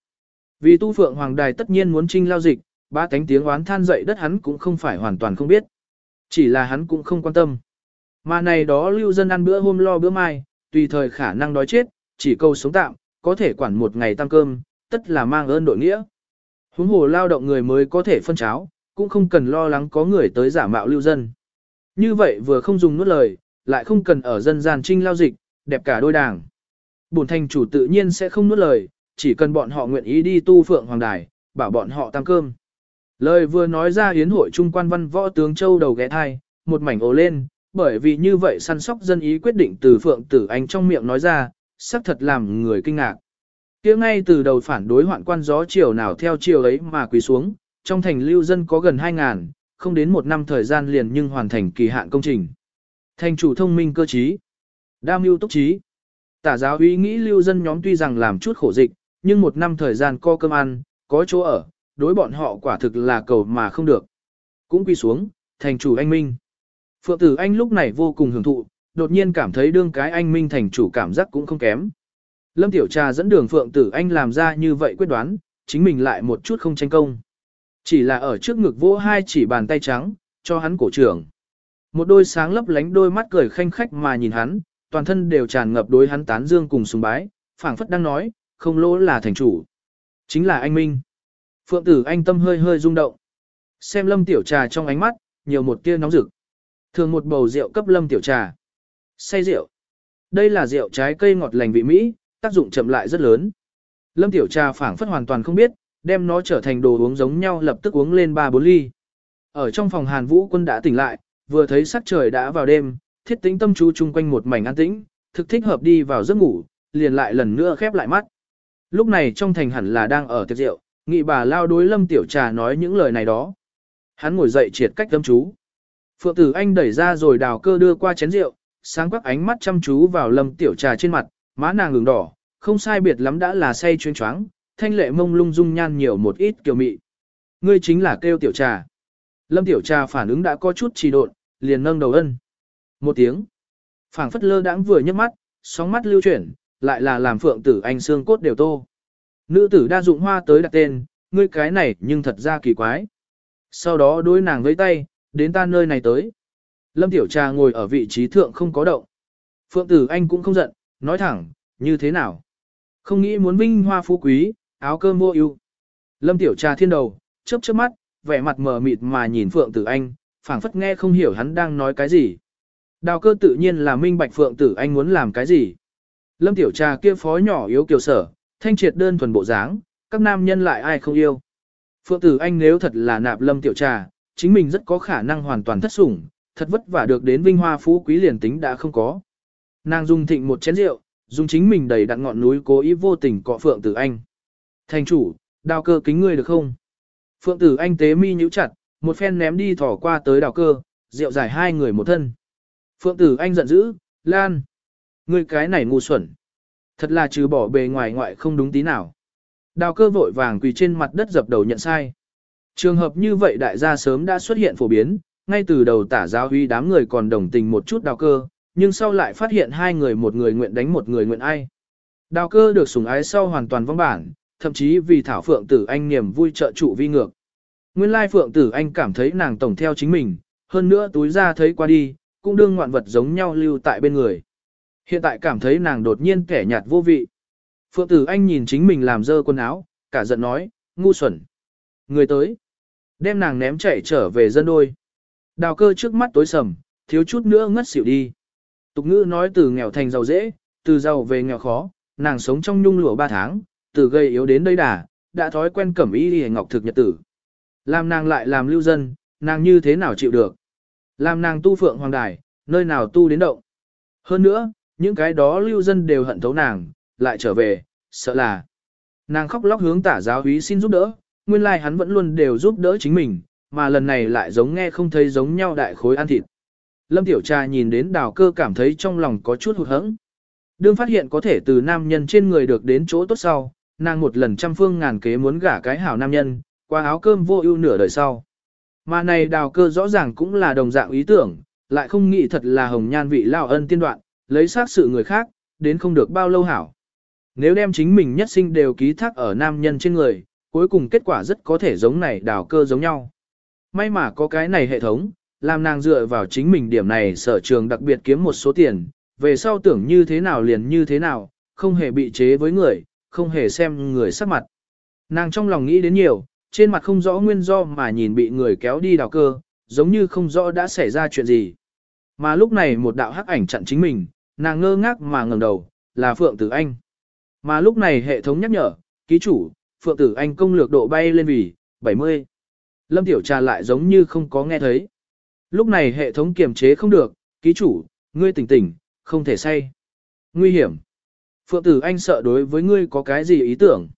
Speaker 1: Vì tu phượng hoàng đài tất nhiên muốn trinh lao dịch, ba cánh tiếng oán than dậy đất hắn cũng không phải hoàn toàn không biết. Chỉ là hắn cũng không quan tâm. Mà này đó lưu dân ăn bữa hôm lo bữa mai, tùy thời khả năng đói chết, chỉ câu sống tạm, có thể quản một ngày tăng cơm, tất là mang ơn đội nghĩa. Huống hồ lao động người mới có thể phân cháo, cũng không cần lo lắng có người tới giả mạo lưu dân. Như vậy vừa không dùng nuốt lời, lại không cần ở dân gian trinh lao dịch, đẹp cả đôi đảng. Bổn thành chủ tự nhiên sẽ không nuốt lời, chỉ cần bọn họ nguyện ý đi tu phượng hoàng đài, bảo bọn họ tăng cơm. Lời vừa nói ra hiến hội trung quan văn võ tướng châu đầu ghé thai, một mảnh ồ lên, bởi vì như vậy săn sóc dân ý quyết định từ phượng tử anh trong miệng nói ra, xác thật làm người kinh ngạc kia ngay từ đầu phản đối hoạn quan gió chiều nào theo chiều ấy mà quỳ xuống, trong thành lưu dân có gần 2.000, không đến một năm thời gian liền nhưng hoàn thành kỳ hạn công trình. Thành chủ thông minh cơ trí, đa mưu túc trí. Tả giáo uy nghĩ lưu dân nhóm tuy rằng làm chút khổ dịch, nhưng một năm thời gian co cơm ăn, có chỗ ở, đối bọn họ quả thực là cầu mà không được. Cũng quy xuống, thành chủ anh Minh. Phượng tử anh lúc này vô cùng hưởng thụ, đột nhiên cảm thấy đương cái anh Minh thành chủ cảm giác cũng không kém. Lâm Tiểu Trà dẫn đường Phượng tử anh làm ra như vậy quyết đoán, chính mình lại một chút không tranh công. Chỉ là ở trước ngực vỗ hai chỉ bàn tay trắng, cho hắn cổ trưởng. Một đôi sáng lấp lánh đôi mắt cười khanh khách mà nhìn hắn, toàn thân đều tràn ngập đối hắn tán dương cùng sùng bái, phảng phất đang nói, không lỗ là thành chủ. Chính là anh Minh. Phượng tử anh tâm hơi hơi rung động. Xem lâm tiểu trà trong ánh mắt, nhiều một tia nóng rực. Thường một bầu rượu cấp lâm tiểu trà. Say rượu. Đây là rượu trái cây ngọt lành vị Mỹ, tác dụng chậm lại rất lớn. Lâm tiểu trà phảng phất hoàn toàn không biết, đem nó trở thành đồ uống giống nhau lập tức uống lên 3-4 ly. Ở trong phòng Hàn Vũ quân đã tỉnh lại, vừa thấy sắc trời đã vào đêm, thiết tính tâm chú chung quanh một mảnh an tĩnh, thực thích hợp đi vào giấc ngủ, liền lại lần nữa khép lại mắt. Lúc này trong thành hẳn là đang ở tiệc rượu, nghị bà lao đối lâm tiểu trà nói những lời này đó. Hắn ngồi dậy triệt cách tâm chú. Phượng tử anh đẩy ra rồi đào cơ đưa qua chén rượu, sáng quắc ánh mắt chăm chú vào lâm tiểu trà trên mặt, má nàng ngừng đỏ, không sai biệt lắm đã là say chuyên choáng, thanh lệ mông lung dung nhan nhiều một ít kiều mị. Ngươi chính là kêu tiểu trà. Lâm tiểu trà phản ứng đã có chút trì độn, liền nâng đầu ân. Một tiếng. phảng phất lơ đãng vừa nhấc mắt, sóng mắt lưu chuyển, lại là làm phượng tử anh xương cốt đều tô. Nữ tử đa dụng hoa tới đặt tên, ngươi cái này nhưng thật ra kỳ quái. Sau đó đối nàng với tay, đến ta nơi này tới. Lâm Tiểu Trà ngồi ở vị trí thượng không có động. Phượng tử anh cũng không giận, nói thẳng, như thế nào? Không nghĩ muốn vinh hoa phú quý, áo cơm vô ưu. Lâm Tiểu Trà thiên đầu, chớp chớp mắt, vẻ mặt mờ mịt mà nhìn Phượng Tử Anh, phảng phất nghe không hiểu hắn đang nói cái gì. Đào cơ tự nhiên là minh bạch Phượng Tử Anh muốn làm cái gì. Lâm Tiểu Trà kia phó nhỏ yếu kiều sở, thanh triệt đơn thuần bộ dáng, các nam nhân lại ai không yêu. Phượng Tử Anh nếu thật là nạp Lâm Tiểu Trà, chính mình rất có khả năng hoàn toàn thất sủng, thật vất vả được đến vinh hoa phú quý liền tính đã không có. Nàng dùng thịnh một chén rượu, dùng chính mình đầy đặn ngọn núi cố ý vô tình cọ Phượng Tử Anh. Thành chủ, đào cơ kính ngươi được không? Phượng Tử Anh tế mi nhíu chặt, một phen ném đi thỏ qua tới đào cơ, rượu giải hai người một thân. Phượng Tử Anh giận dữ, Lan. Ngươi cái này ngu xuẩn. Thật là trừ bỏ bề ngoài ngoại không đúng tí nào. Đào cơ vội vàng quỳ trên mặt đất dập đầu nhận sai. Trường hợp như vậy đại gia sớm đã xuất hiện phổ biến, ngay từ đầu tả giáo huy đám người còn đồng tình một chút đào cơ, nhưng sau lại phát hiện hai người một người nguyện đánh một người nguyện ai. Đào cơ được sủng ái sau hoàn toàn vong bản, thậm chí vì thảo phượng tử anh niềm vui trợ trụ vi ngược. Nguyên lai phượng tử anh cảm thấy nàng tổng theo chính mình, hơn nữa túi ra thấy qua đi, cũng đương ngoạn vật giống nhau lưu tại bên người. Hiện tại cảm thấy nàng đột nhiên kẻ nhạt vô vị. Phượng tử anh nhìn chính mình làm dơ quần áo, cả giận nói, ngu xuẩn. Người tới, đem nàng ném chạy trở về dân đôi. Đào cơ trước mắt tối sầm, thiếu chút nữa ngất xỉu đi. Tục ngữ nói từ nghèo thành giàu dễ, từ giàu về nghèo khó, nàng sống trong nhung lụa ba tháng, từ gây yếu đến đây đà, đã thói quen cẩm y đi ngọc thực nhật tử. Làm nàng lại làm lưu dân, nàng như thế nào chịu được. Làm nàng tu phượng hoàng đài, nơi nào tu đến động. Hơn nữa, những cái đó lưu dân đều hận thấu nàng, lại trở về, sợ là. Nàng khóc lóc hướng tả giáo úy xin giúp đỡ, nguyên lai like hắn vẫn luôn đều giúp đỡ chính mình, mà lần này lại giống nghe không thấy giống nhau đại khối ăn thịt. Lâm Tiểu Trà nhìn đến đào cơ cảm thấy trong lòng có chút hụt hẫng. Đương phát hiện có thể từ nam nhân trên người được đến chỗ tốt sau, nàng một lần trăm phương ngàn kế muốn gả cái hảo nam nhân, qua áo cơm vô ưu nửa đời sau. Mà này đào cơ rõ ràng cũng là đồng dạng ý tưởng, lại không nghĩ thật là hồng nhan vị lao ân tiên đoạn, lấy sát sự người khác, đến không được bao lâu hảo. Nếu đem chính mình nhất sinh đều ký thác ở nam nhân trên người, cuối cùng kết quả rất có thể giống này đào cơ giống nhau. May mà có cái này hệ thống, làm nàng dựa vào chính mình điểm này sở trường đặc biệt kiếm một số tiền, về sau tưởng như thế nào liền như thế nào, không hề bị chế với người, không hề xem người sắc mặt. Nàng trong lòng nghĩ đến nhiều, trên mặt không rõ nguyên do mà nhìn bị người kéo đi đào cơ, giống như không rõ đã xảy ra chuyện gì. Mà lúc này một đạo hắc ảnh chặn chính mình, nàng ngơ ngác mà ngẩng đầu, là Phượng Tử Anh. Mà lúc này hệ thống nhắc nhở, ký chủ, Phượng Tử Anh công lược độ bay lên vì 70. Lâm Tiểu Trà lại giống như không có nghe thấy. Lúc này hệ thống kiềm chế không được, ký chủ, ngươi tỉnh tỉnh, không thể say. Nguy hiểm. Phượng Tử Anh sợ đối với ngươi có cái gì ý tưởng.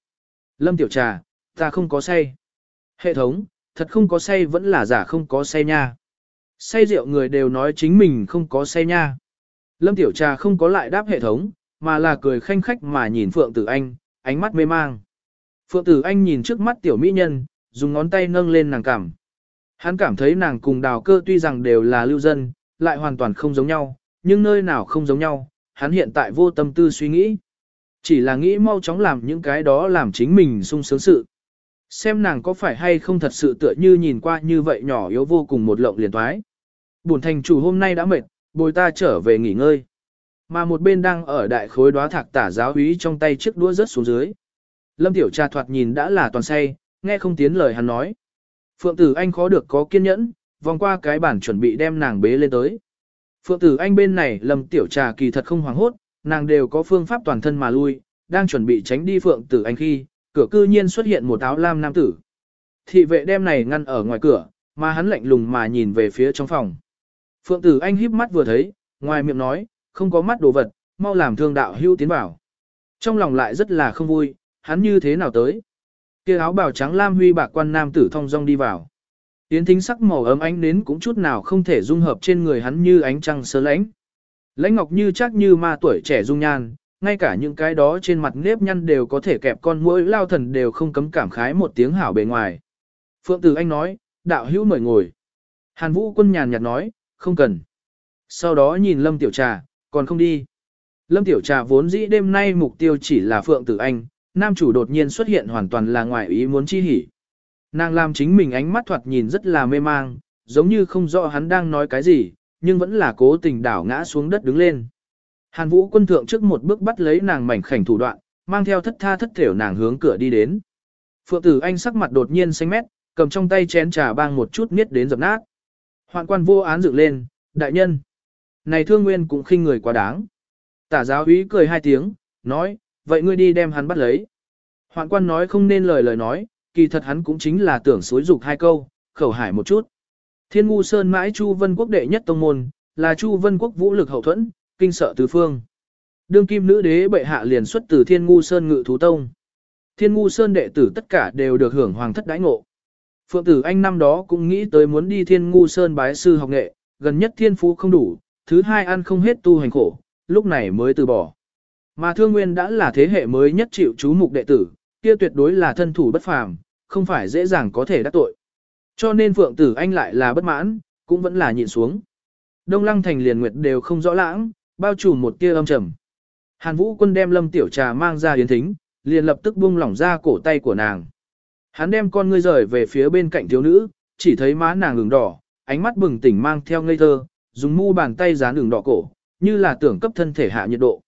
Speaker 1: Lâm Tiểu Trà, ta không có say. Hệ thống, thật không có say vẫn là giả không có say nha. Say rượu người đều nói chính mình không có say nha. Lâm Tiểu Trà không có lại đáp hệ thống, mà là cười khanh khách mà nhìn Phượng Tử Anh, ánh mắt mê mang. Phượng Tử Anh nhìn trước mắt tiểu mỹ nhân, dùng ngón tay nâng lên nàng cảm. Hắn cảm thấy nàng cùng đào cơ tuy rằng đều là lưu dân, lại hoàn toàn không giống nhau, nhưng nơi nào không giống nhau, hắn hiện tại vô tâm tư suy nghĩ. Chỉ là nghĩ mau chóng làm những cái đó làm chính mình sung sướng sự. Xem nàng có phải hay không thật sự tựa như nhìn qua như vậy nhỏ yếu vô cùng một lộng liền toái. Bổn thành chủ hôm nay đã mệt, bồi ta trở về nghỉ ngơi. Mà một bên đang ở đại khối đóa thạc tả giáo úy trong tay chiếc đũa rớt xuống dưới. Lâm Tiểu Trà thoạt nhìn đã là toàn say, nghe không tiến lời hắn nói. Phượng Tử Anh khó được có kiên nhẫn, vòng qua cái bản chuẩn bị đem nàng bế lên tới. Phượng Tử Anh bên này Lâm Tiểu Trà kỳ thật không hoảng hốt, nàng đều có phương pháp toàn thân mà lui, đang chuẩn bị tránh đi Phượng Tử Anh khi, cửa cư nhiên xuất hiện một áo lam nam tử. Thị vệ đem này ngăn ở ngoài cửa, mà hắn lạnh lùng mà nhìn về phía trong phòng. Phượng Tử Anh híp mắt vừa thấy, ngoài miệng nói, không có mắt đồ vật, mau làm thương đạo hưu tiến vào. Trong lòng lại rất là không vui, hắn như thế nào tới kia áo bào trắng lam huy bạc quan nam tử thong dong đi vào. Tiến thính sắc màu ấm ánh đến cũng chút nào không thể dung hợp trên người hắn như ánh trăng sơ lãnh. Lãnh ngọc như chắc như ma tuổi trẻ dung nhan, ngay cả những cái đó trên mặt nếp nhăn đều có thể kẹp con mũi lao thần đều không cấm cảm khái một tiếng hảo bề ngoài. Phượng Tử Anh nói, đạo hữu mời ngồi. Hàn Vũ quân nhàn nhạt nói, không cần. Sau đó nhìn Lâm Tiểu Trà, còn không đi. Lâm Tiểu Trà vốn dĩ đêm nay mục tiêu chỉ là Phượng Tử Anh, nam chủ đột nhiên xuất hiện hoàn toàn là ngoài ý muốn chi hỉ. Nàng làm chính mình ánh mắt thoạt nhìn rất là mê mang, giống như không rõ hắn đang nói cái gì, nhưng vẫn là cố tình đảo ngã xuống đất đứng lên. Hàn Vũ quân thượng trước một bước bắt lấy nàng mảnh khảnh thủ đoạn, mang theo thất tha thất thểu nàng hướng cửa đi đến. Phượng tử anh sắc mặt đột nhiên xanh mét, cầm trong tay chén trà bang một chút miết đến dập nát. Hoạn quan vô án dựng lên, đại nhân. Này thương nguyên cũng khinh người quá đáng. Tả giáo úy cười hai tiếng, nói, vậy ngươi đi đem hắn bắt lấy. Hoạn quan nói không nên lời lời nói, kỳ thật hắn cũng chính là tưởng xối dục hai câu, khẩu hải một chút. Thiên ngu sơn mãi Chu Vân Quốc đệ nhất tông môn, là Chu Vân Quốc vũ lực hậu thuẫn, kinh sợ tứ phương. Đương kim nữ đế bệ hạ liền xuất từ Thiên ngu sơn ngự thú tông. Thiên ngu sơn đệ tử tất cả đều được hưởng hoàng thất đãi ngộ. Phượng tử anh năm đó cũng nghĩ tới muốn đi Thiên ngu sơn bái sư học nghệ, gần nhất thiên phú không đủ, thứ hai ăn không hết tu hành khổ, lúc này mới từ bỏ. Mà Thương Nguyên đã là thế hệ mới nhất chịu chú mục đệ tử, kia tuyệt đối là thân thủ bất phàm, không phải dễ dàng có thể đắc tội. Cho nên Phượng Tử Anh lại là bất mãn, cũng vẫn là nhịn xuống. Đông Lăng Thành liền nguyệt đều không rõ lãng, bao trùm một tia âm trầm. Hàn Vũ Quân đem Lâm Tiểu Trà mang ra yến thính, liền lập tức buông lỏng ra cổ tay của nàng. Hắn đem con ngươi rời về phía bên cạnh thiếu nữ, chỉ thấy má nàng ửng đỏ, ánh mắt bừng tỉnh mang theo ngây thơ, dùng mu bàn tay dán ửng đỏ cổ, như là tưởng cấp thân thể hạ nhiệt độ.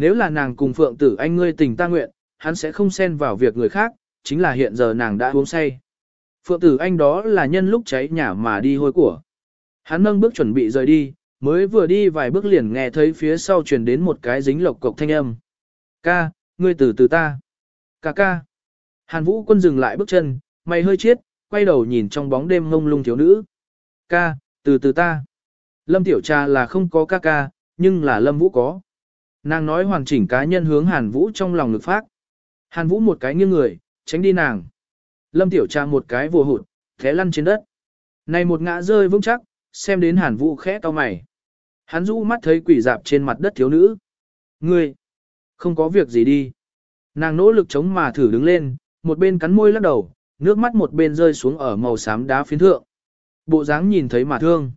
Speaker 1: Nếu là nàng cùng Phượng Tử Anh ngươi tình ta nguyện, hắn sẽ không xen vào việc người khác, chính là hiện giờ nàng đã uống say. Phượng Tử Anh đó là nhân lúc cháy nhà mà đi hôi của. Hắn nâng bước chuẩn bị rời đi, mới vừa đi vài bước liền nghe thấy phía sau truyền đến một cái dính lộc cộc thanh âm. Ca, ngươi từ từ ta. Ca ca. Hàn Vũ quân dừng lại bước chân, mày hơi chết, quay đầu nhìn trong bóng đêm ngông lung thiếu nữ. Ca, từ từ ta. Lâm Tiểu Trà là không có ca ca, nhưng là Lâm Vũ có. Nàng nói hoàn chỉnh cá nhân hướng Hàn Vũ trong lòng lực phát. Hàn Vũ một cái nghiêng người, tránh đi nàng. Lâm Tiểu Trà một cái vồ hụt, thế lăn trên đất. Này một ngã rơi vững chắc, xem đến Hàn Vũ khẽ to mày. Hắn rũ mắt thấy quỷ dạp trên mặt đất thiếu nữ. Ngươi, không có việc gì đi. Nàng nỗ lực chống mà thử đứng lên, một bên cắn môi lắc đầu, nước mắt một bên rơi xuống ở màu xám đá phiến thượng. Bộ dáng nhìn thấy mà thương.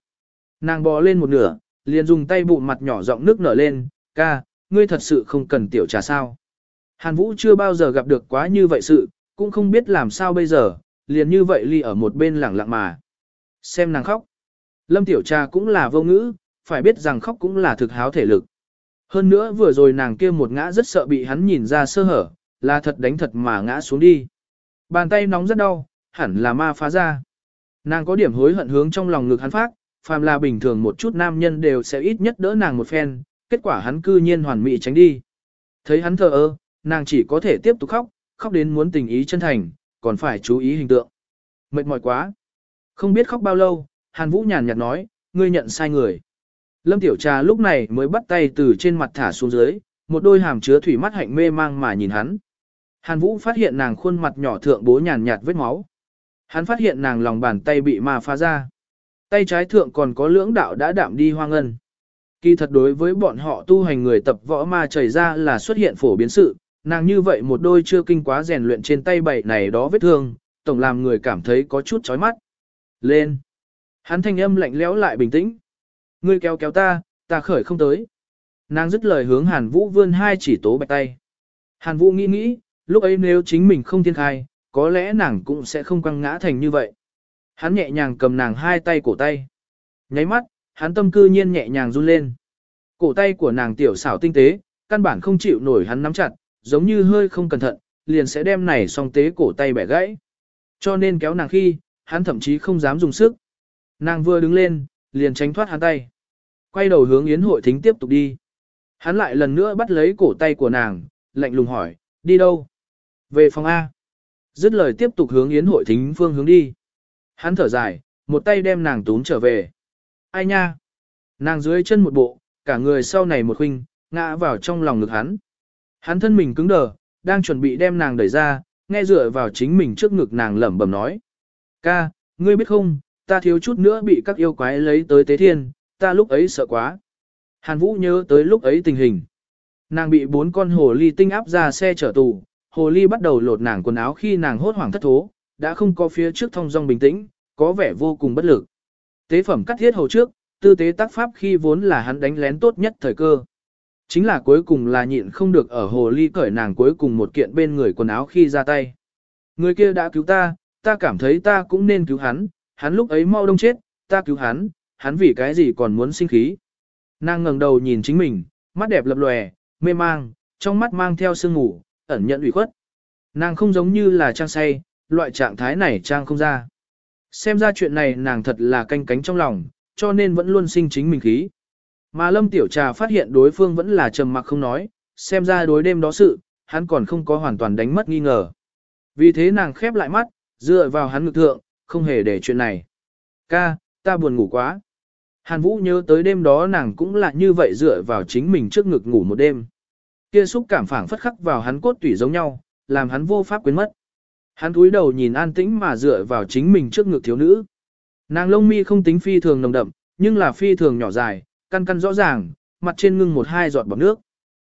Speaker 1: Nàng bò lên một nửa, liền dùng tay bụng mặt nhỏ giọng nước nở lên, ca, ngươi thật sự không cần tiểu trà sao. Hàn Vũ chưa bao giờ gặp được quá như vậy sự, cũng không biết làm sao bây giờ, liền như vậy ly ở một bên lẳng lặng mà. Xem nàng khóc. Lâm tiểu trà cũng là vô ngữ, phải biết rằng khóc cũng là thực háo thể lực. Hơn nữa vừa rồi nàng kia một ngã rất sợ bị hắn nhìn ra sơ hở, là thật đánh thật mà ngã xuống đi. Bàn tay nóng rất đau, hẳn là ma phá ra. Nàng có điểm hối hận hướng trong lòng ngực hắn phát, phàm là bình thường một chút nam nhân đều sẽ ít nhất đỡ nàng một phen, kết quả hắn cư nhiên hoàn mỹ tránh đi. Thấy hắn thờ ơ, nàng chỉ có thể tiếp tục khóc, khóc đến muốn tình ý chân thành, còn phải chú ý hình tượng. Mệt mỏi quá. Không biết khóc bao lâu, Hàn Vũ nhàn nhạt nói, ngươi nhận sai người. Lâm Tiểu Trà lúc này mới bắt tay từ trên mặt thả xuống dưới, một đôi hàm chứa thủy mắt hạnh mê mang mà nhìn hắn. Hàn Vũ phát hiện nàng khuôn mặt nhỏ thượng bố nhàn nhạt vết máu. Hắn phát hiện nàng lòng bàn tay bị ma phá ra. Tay trái thượng còn có lưỡng đạo đã đạm đi hoang ngân. Kỳ thật đối với bọn họ tu hành người tập võ ma chảy ra là xuất hiện phổ biến sự, nàng như vậy một đôi chưa kinh quá rèn luyện trên tay bảy này đó vết thương, tổng làm người cảm thấy có chút chói mắt. Lên! Hắn thanh âm lạnh lẽo lại bình tĩnh. Ngươi kéo kéo ta, ta khởi không tới. Nàng dứt lời hướng Hàn Vũ vươn hai chỉ tố bạch tay. Hàn Vũ nghĩ nghĩ, lúc ấy nếu chính mình không thiên khai, có lẽ nàng cũng sẽ không quăng ngã thành như vậy. Hắn nhẹ nhàng cầm nàng hai tay cổ tay. Nháy mắt, hắn tâm cư nhiên nhẹ nhàng run lên. Cổ tay của nàng tiểu xảo tinh tế, căn bản không chịu nổi hắn nắm chặt, giống như hơi không cẩn thận, liền sẽ đem này song tế cổ tay bẻ gãy. Cho nên kéo nàng khi, hắn thậm chí không dám dùng sức. Nàng vừa đứng lên, liền tránh thoát hắn tay. Quay đầu hướng yến hội thính tiếp tục đi. Hắn lại lần nữa bắt lấy cổ tay của nàng, lạnh lùng hỏi, đi đâu? Về phòng A. Dứt lời tiếp tục hướng yến hội thính phương hướng đi. Hắn thở dài, một tay đem nàng tún trở về. Ai nha? Nàng dưới chân một bộ, cả người sau này một khinh, ngã vào trong lòng ngực hắn. Hắn thân mình cứng đờ, đang chuẩn bị đem nàng đẩy ra, nghe dựa vào chính mình trước ngực nàng lẩm bẩm nói. Ca, ngươi biết không, ta thiếu chút nữa bị các yêu quái lấy tới tế thiên, ta lúc ấy sợ quá. Hàn Vũ nhớ tới lúc ấy tình hình. Nàng bị bốn con hồ ly tinh áp ra xe chở tù, hồ ly bắt đầu lột nàng quần áo khi nàng hốt hoảng thất thố, đã không có phía trước thông dong bình tĩnh, có vẻ vô cùng bất lực. Tế phẩm cắt thiết hầu trước, tư tế tác pháp khi vốn là hắn đánh lén tốt nhất thời cơ. Chính là cuối cùng là nhịn không được ở hồ ly cởi nàng cuối cùng một kiện bên người quần áo khi ra tay. Người kia đã cứu ta, ta cảm thấy ta cũng nên cứu hắn, hắn lúc ấy mau đông chết, ta cứu hắn, hắn vì cái gì còn muốn sinh khí. Nàng ngẩng đầu nhìn chính mình, mắt đẹp lập lòe, mê mang, trong mắt mang theo sương ngủ, ẩn nhận ủy khuất. Nàng không giống như là trang say, loại trạng thái này trang không ra. Xem ra chuyện này nàng thật là canh cánh trong lòng, cho nên vẫn luôn sinh chính mình khí. Mà Lâm Tiểu Trà phát hiện đối phương vẫn là trầm mặc không nói, xem ra đối đêm đó sự, hắn còn không có hoàn toàn đánh mất nghi ngờ. Vì thế nàng khép lại mắt, dựa vào hắn ngực thượng, không hề để chuyện này. Ca, ta buồn ngủ quá. Hàn Vũ nhớ tới đêm đó nàng cũng là như vậy dựa vào chính mình trước ngực ngủ một đêm. Kia xúc cảm phảng phất khắc vào hắn cốt tủy giống nhau, làm hắn vô pháp quên mất. Hắn cúi đầu nhìn an tĩnh mà dựa vào chính mình trước ngực thiếu nữ. Nàng lông mi không tính phi thường nồng đậm, nhưng là phi thường nhỏ dài, căn căn rõ ràng, mặt trên ngưng một hai giọt bọt nước.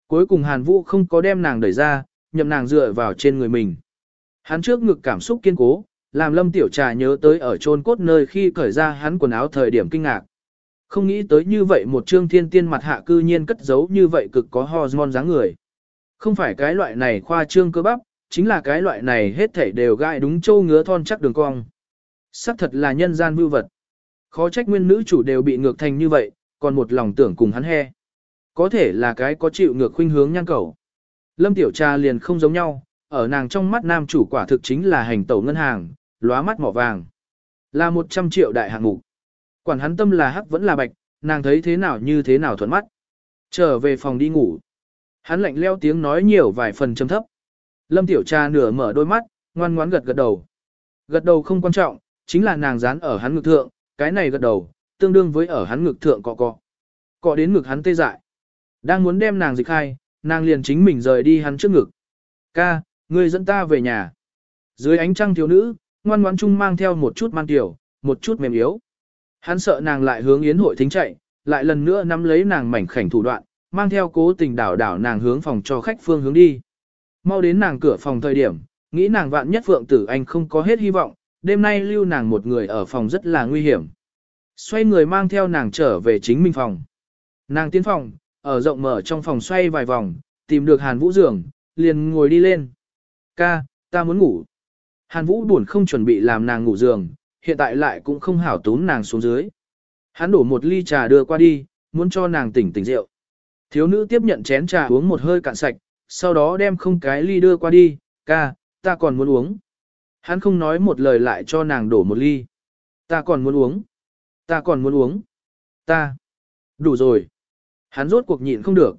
Speaker 1: Cuối cùng Hàn Vũ không có đem nàng đẩy ra, nhậm nàng dựa vào trên người mình. Hắn trước ngực cảm xúc kiên cố, làm Lâm Tiểu Trà nhớ tới ở chôn cốt nơi khi cởi ra hắn quần áo thời điểm kinh ngạc. Không nghĩ tới như vậy một trương thiên tiên mặt hạ cư nhiên cất giấu như vậy cực có hormone dáng người. Không phải cái loại này khoa trương cơ bắp, chính là cái loại này hết thảy đều gai đúng châu ngứa thon chắc đường cong. Sắc thật là nhân gian mưu vật. Khó trách nguyên nữ chủ đều bị ngược thành như vậy, còn một lòng tưởng cùng hắn he. Có thể là cái có chịu ngược khuynh hướng nhan cầu. Lâm Tiểu Trà liền không giống nhau, ở nàng trong mắt nam chủ quả thực chính là hành tẩu ngân hàng, lóa mắt mỏ vàng. Là 100 triệu đại hạng mục. Quản hắn tâm là hắc vẫn là bạch, nàng thấy thế nào như thế nào thuận mắt. Trở về phòng đi ngủ. Hắn lạnh leo tiếng nói nhiều vài phần trầm thấp. Lâm Tiểu Trà nửa mở đôi mắt, ngoan ngoãn gật gật đầu. Gật đầu không quan trọng, chính là nàng dán ở hắn ngực thượng, cái này gật đầu, tương đương với ở hắn ngực thượng cọ cọ. Cọ đến ngực hắn tê dại. Đang muốn đem nàng dịch khai, nàng liền chính mình rời đi hắn trước ngực. Ca, ngươi dẫn ta về nhà. Dưới ánh trăng thiếu nữ, ngoan ngoãn chung mang theo một chút man tiểu, một chút mềm yếu. Hắn sợ nàng lại hướng yến hội thính chạy, lại lần nữa nắm lấy nàng mảnh khảnh thủ đoạn, mang theo cố tình đảo đảo nàng hướng phòng cho khách phương hướng đi. Mau đến nàng cửa phòng thời điểm, nghĩ nàng vạn nhất Phượng Tử Anh không có hết hy vọng, đêm nay lưu nàng một người ở phòng rất là nguy hiểm. Xoay người mang theo nàng trở về chính mình phòng. Nàng tiến phòng, ở rộng mở trong phòng xoay vài vòng, tìm được Hàn Vũ giường, liền ngồi đi lên. Ca, ta muốn ngủ. Hàn Vũ buồn không chuẩn bị làm nàng ngủ giường, hiện tại lại cũng không hảo tún nàng xuống dưới. Hắn đổ một ly trà đưa qua đi, muốn cho nàng tỉnh tỉnh rượu. Thiếu nữ tiếp nhận chén trà uống một hơi cạn sạch, sau đó đem không cái ly đưa qua đi, ca, ta còn muốn uống. Hắn không nói một lời lại cho nàng đổ một ly. Ta còn muốn uống. Ta còn muốn uống. Ta. Đủ rồi. Hắn rốt cuộc nhịn không được.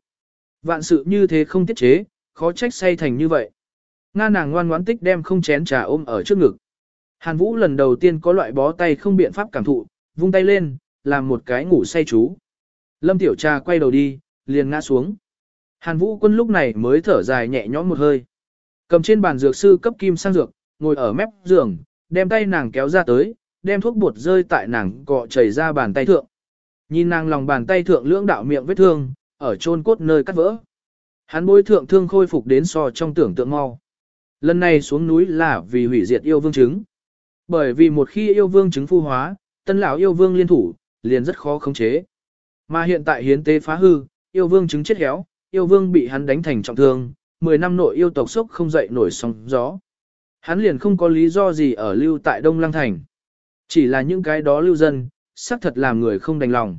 Speaker 1: Vạn sự như thế không tiết chế, khó trách say thành như vậy. Nga nàng ngoan ngoãn tích đem không chén trà ôm ở trước ngực. Hàn Vũ lần đầu tiên có loại bó tay không biện pháp cảm thụ, vung tay lên, làm một cái ngủ say chú. Lâm Tiểu Trà quay đầu đi, liền ngã xuống. Hàn Vũ quân lúc này mới thở dài nhẹ nhõm một hơi. Cầm trên bàn dược sư cấp kim sang dược, ngồi ở mép giường, đem tay nàng kéo ra tới, đem thuốc bột rơi tại nàng cọ chảy ra bàn tay thượng. Nhìn nàng lòng bàn tay thượng lưỡng đạo miệng vết thương, ở chôn cốt nơi cắt vỡ. Hắn bối thượng thương khôi phục đến so trong tưởng tượng mau. Lần này xuống núi là vì hủy diệt yêu vương trứng. Bởi vì một khi yêu vương trứng phu hóa, tân lão yêu vương liên thủ, liền rất khó khống chế. Mà hiện tại hiến tế phá hư, yêu vương trứng chết héo, yêu vương bị hắn đánh thành trọng thương, 10 năm nội yêu tộc sốc không dậy nổi sóng gió. Hắn liền không có lý do gì ở lưu tại Đông Lăng Thành. Chỉ là những cái đó lưu dân, xác thật làm người không đành lòng.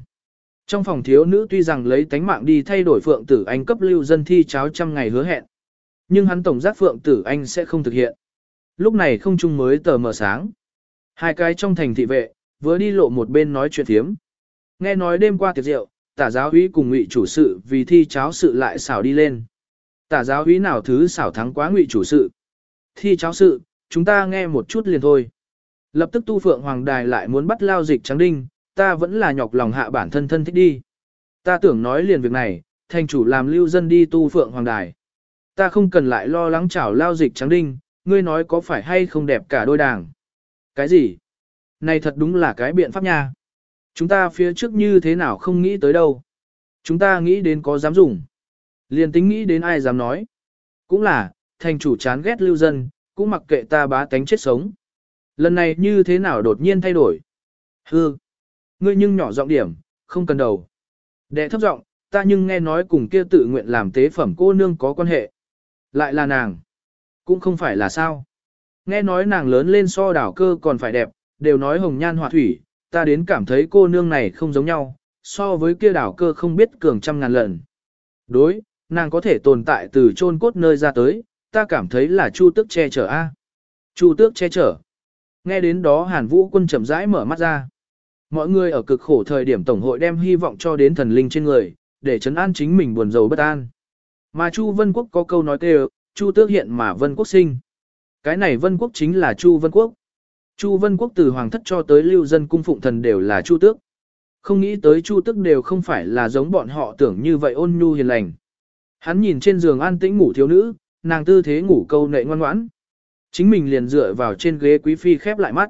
Speaker 1: Trong phòng thiếu nữ tuy rằng lấy tánh mạng đi thay đổi Phượng Tử Anh cấp lưu dân thi cháo trăm ngày hứa hẹn. Nhưng hắn tổng giác Phượng Tử Anh sẽ không thực hiện. Lúc này không chung mới tờ mờ sáng. Hai cái trong thành thị vệ, vừa đi lộ một bên nói chuyện thiếm. Nghe nói đêm qua tiệc rượu, tả giáo úy cùng ngụy chủ sự vì thi cháo sự lại xảo đi lên. Tả giáo úy nào thứ xảo thắng quá ngụy chủ sự. Thi cháo sự, chúng ta nghe một chút liền thôi. Lập tức tu phượng hoàng đài lại muốn bắt lao dịch trắng đinh, ta vẫn là nhọc lòng hạ bản thân thân thích đi. Ta tưởng nói liền việc này, thành chủ làm lưu dân đi tu phượng hoàng đài. Ta không cần lại lo lắng chảo lao dịch trắng đinh, ngươi nói có phải hay không đẹp cả đôi đảng. Cái gì? Này thật đúng là cái biện pháp nha. Chúng ta phía trước như thế nào không nghĩ tới đâu. Chúng ta nghĩ đến có dám dùng. Liền tính nghĩ đến ai dám nói. Cũng là, thành chủ chán ghét lưu dân, cũng mặc kệ ta bá tánh chết sống. Lần này như thế nào đột nhiên thay đổi? Hư. Ngươi nhưng nhỏ giọng điểm, không cần đầu. Đệ thấp giọng, ta nhưng nghe nói cùng kia tự nguyện làm tế phẩm cô nương có quan hệ. Lại là nàng. Cũng không phải là sao. Nghe nói nàng lớn lên so đảo cơ còn phải đẹp, đều nói hồng nhan họa thủy, ta đến cảm thấy cô nương này không giống nhau, so với kia đảo cơ không biết cường trăm ngàn lần. Đối, nàng có thể tồn tại từ chôn cốt nơi ra tới, ta cảm thấy là chu tước che chở a. Chu tước che chở. Nghe đến đó Hàn Vũ quân chậm rãi mở mắt ra. Mọi người ở cực khổ thời điểm tổng hội đem hy vọng cho đến thần linh trên người, để chấn an chính mình buồn rầu bất an. Mà Chu Vân Quốc có câu nói kêu, Chu tước hiện mà Vân Quốc sinh. Cái này Vân Quốc chính là Chu Vân Quốc. Chu Vân Quốc từ hoàng thất cho tới lưu dân cung phụng thần đều là Chu tước. Không nghĩ tới Chu tước đều không phải là giống bọn họ tưởng như vậy ôn nhu hiền lành. Hắn nhìn trên giường an tĩnh ngủ thiếu nữ, nàng tư thế ngủ câu nệ ngoan ngoãn. Chính mình liền dựa vào trên ghế quý phi khép lại mắt.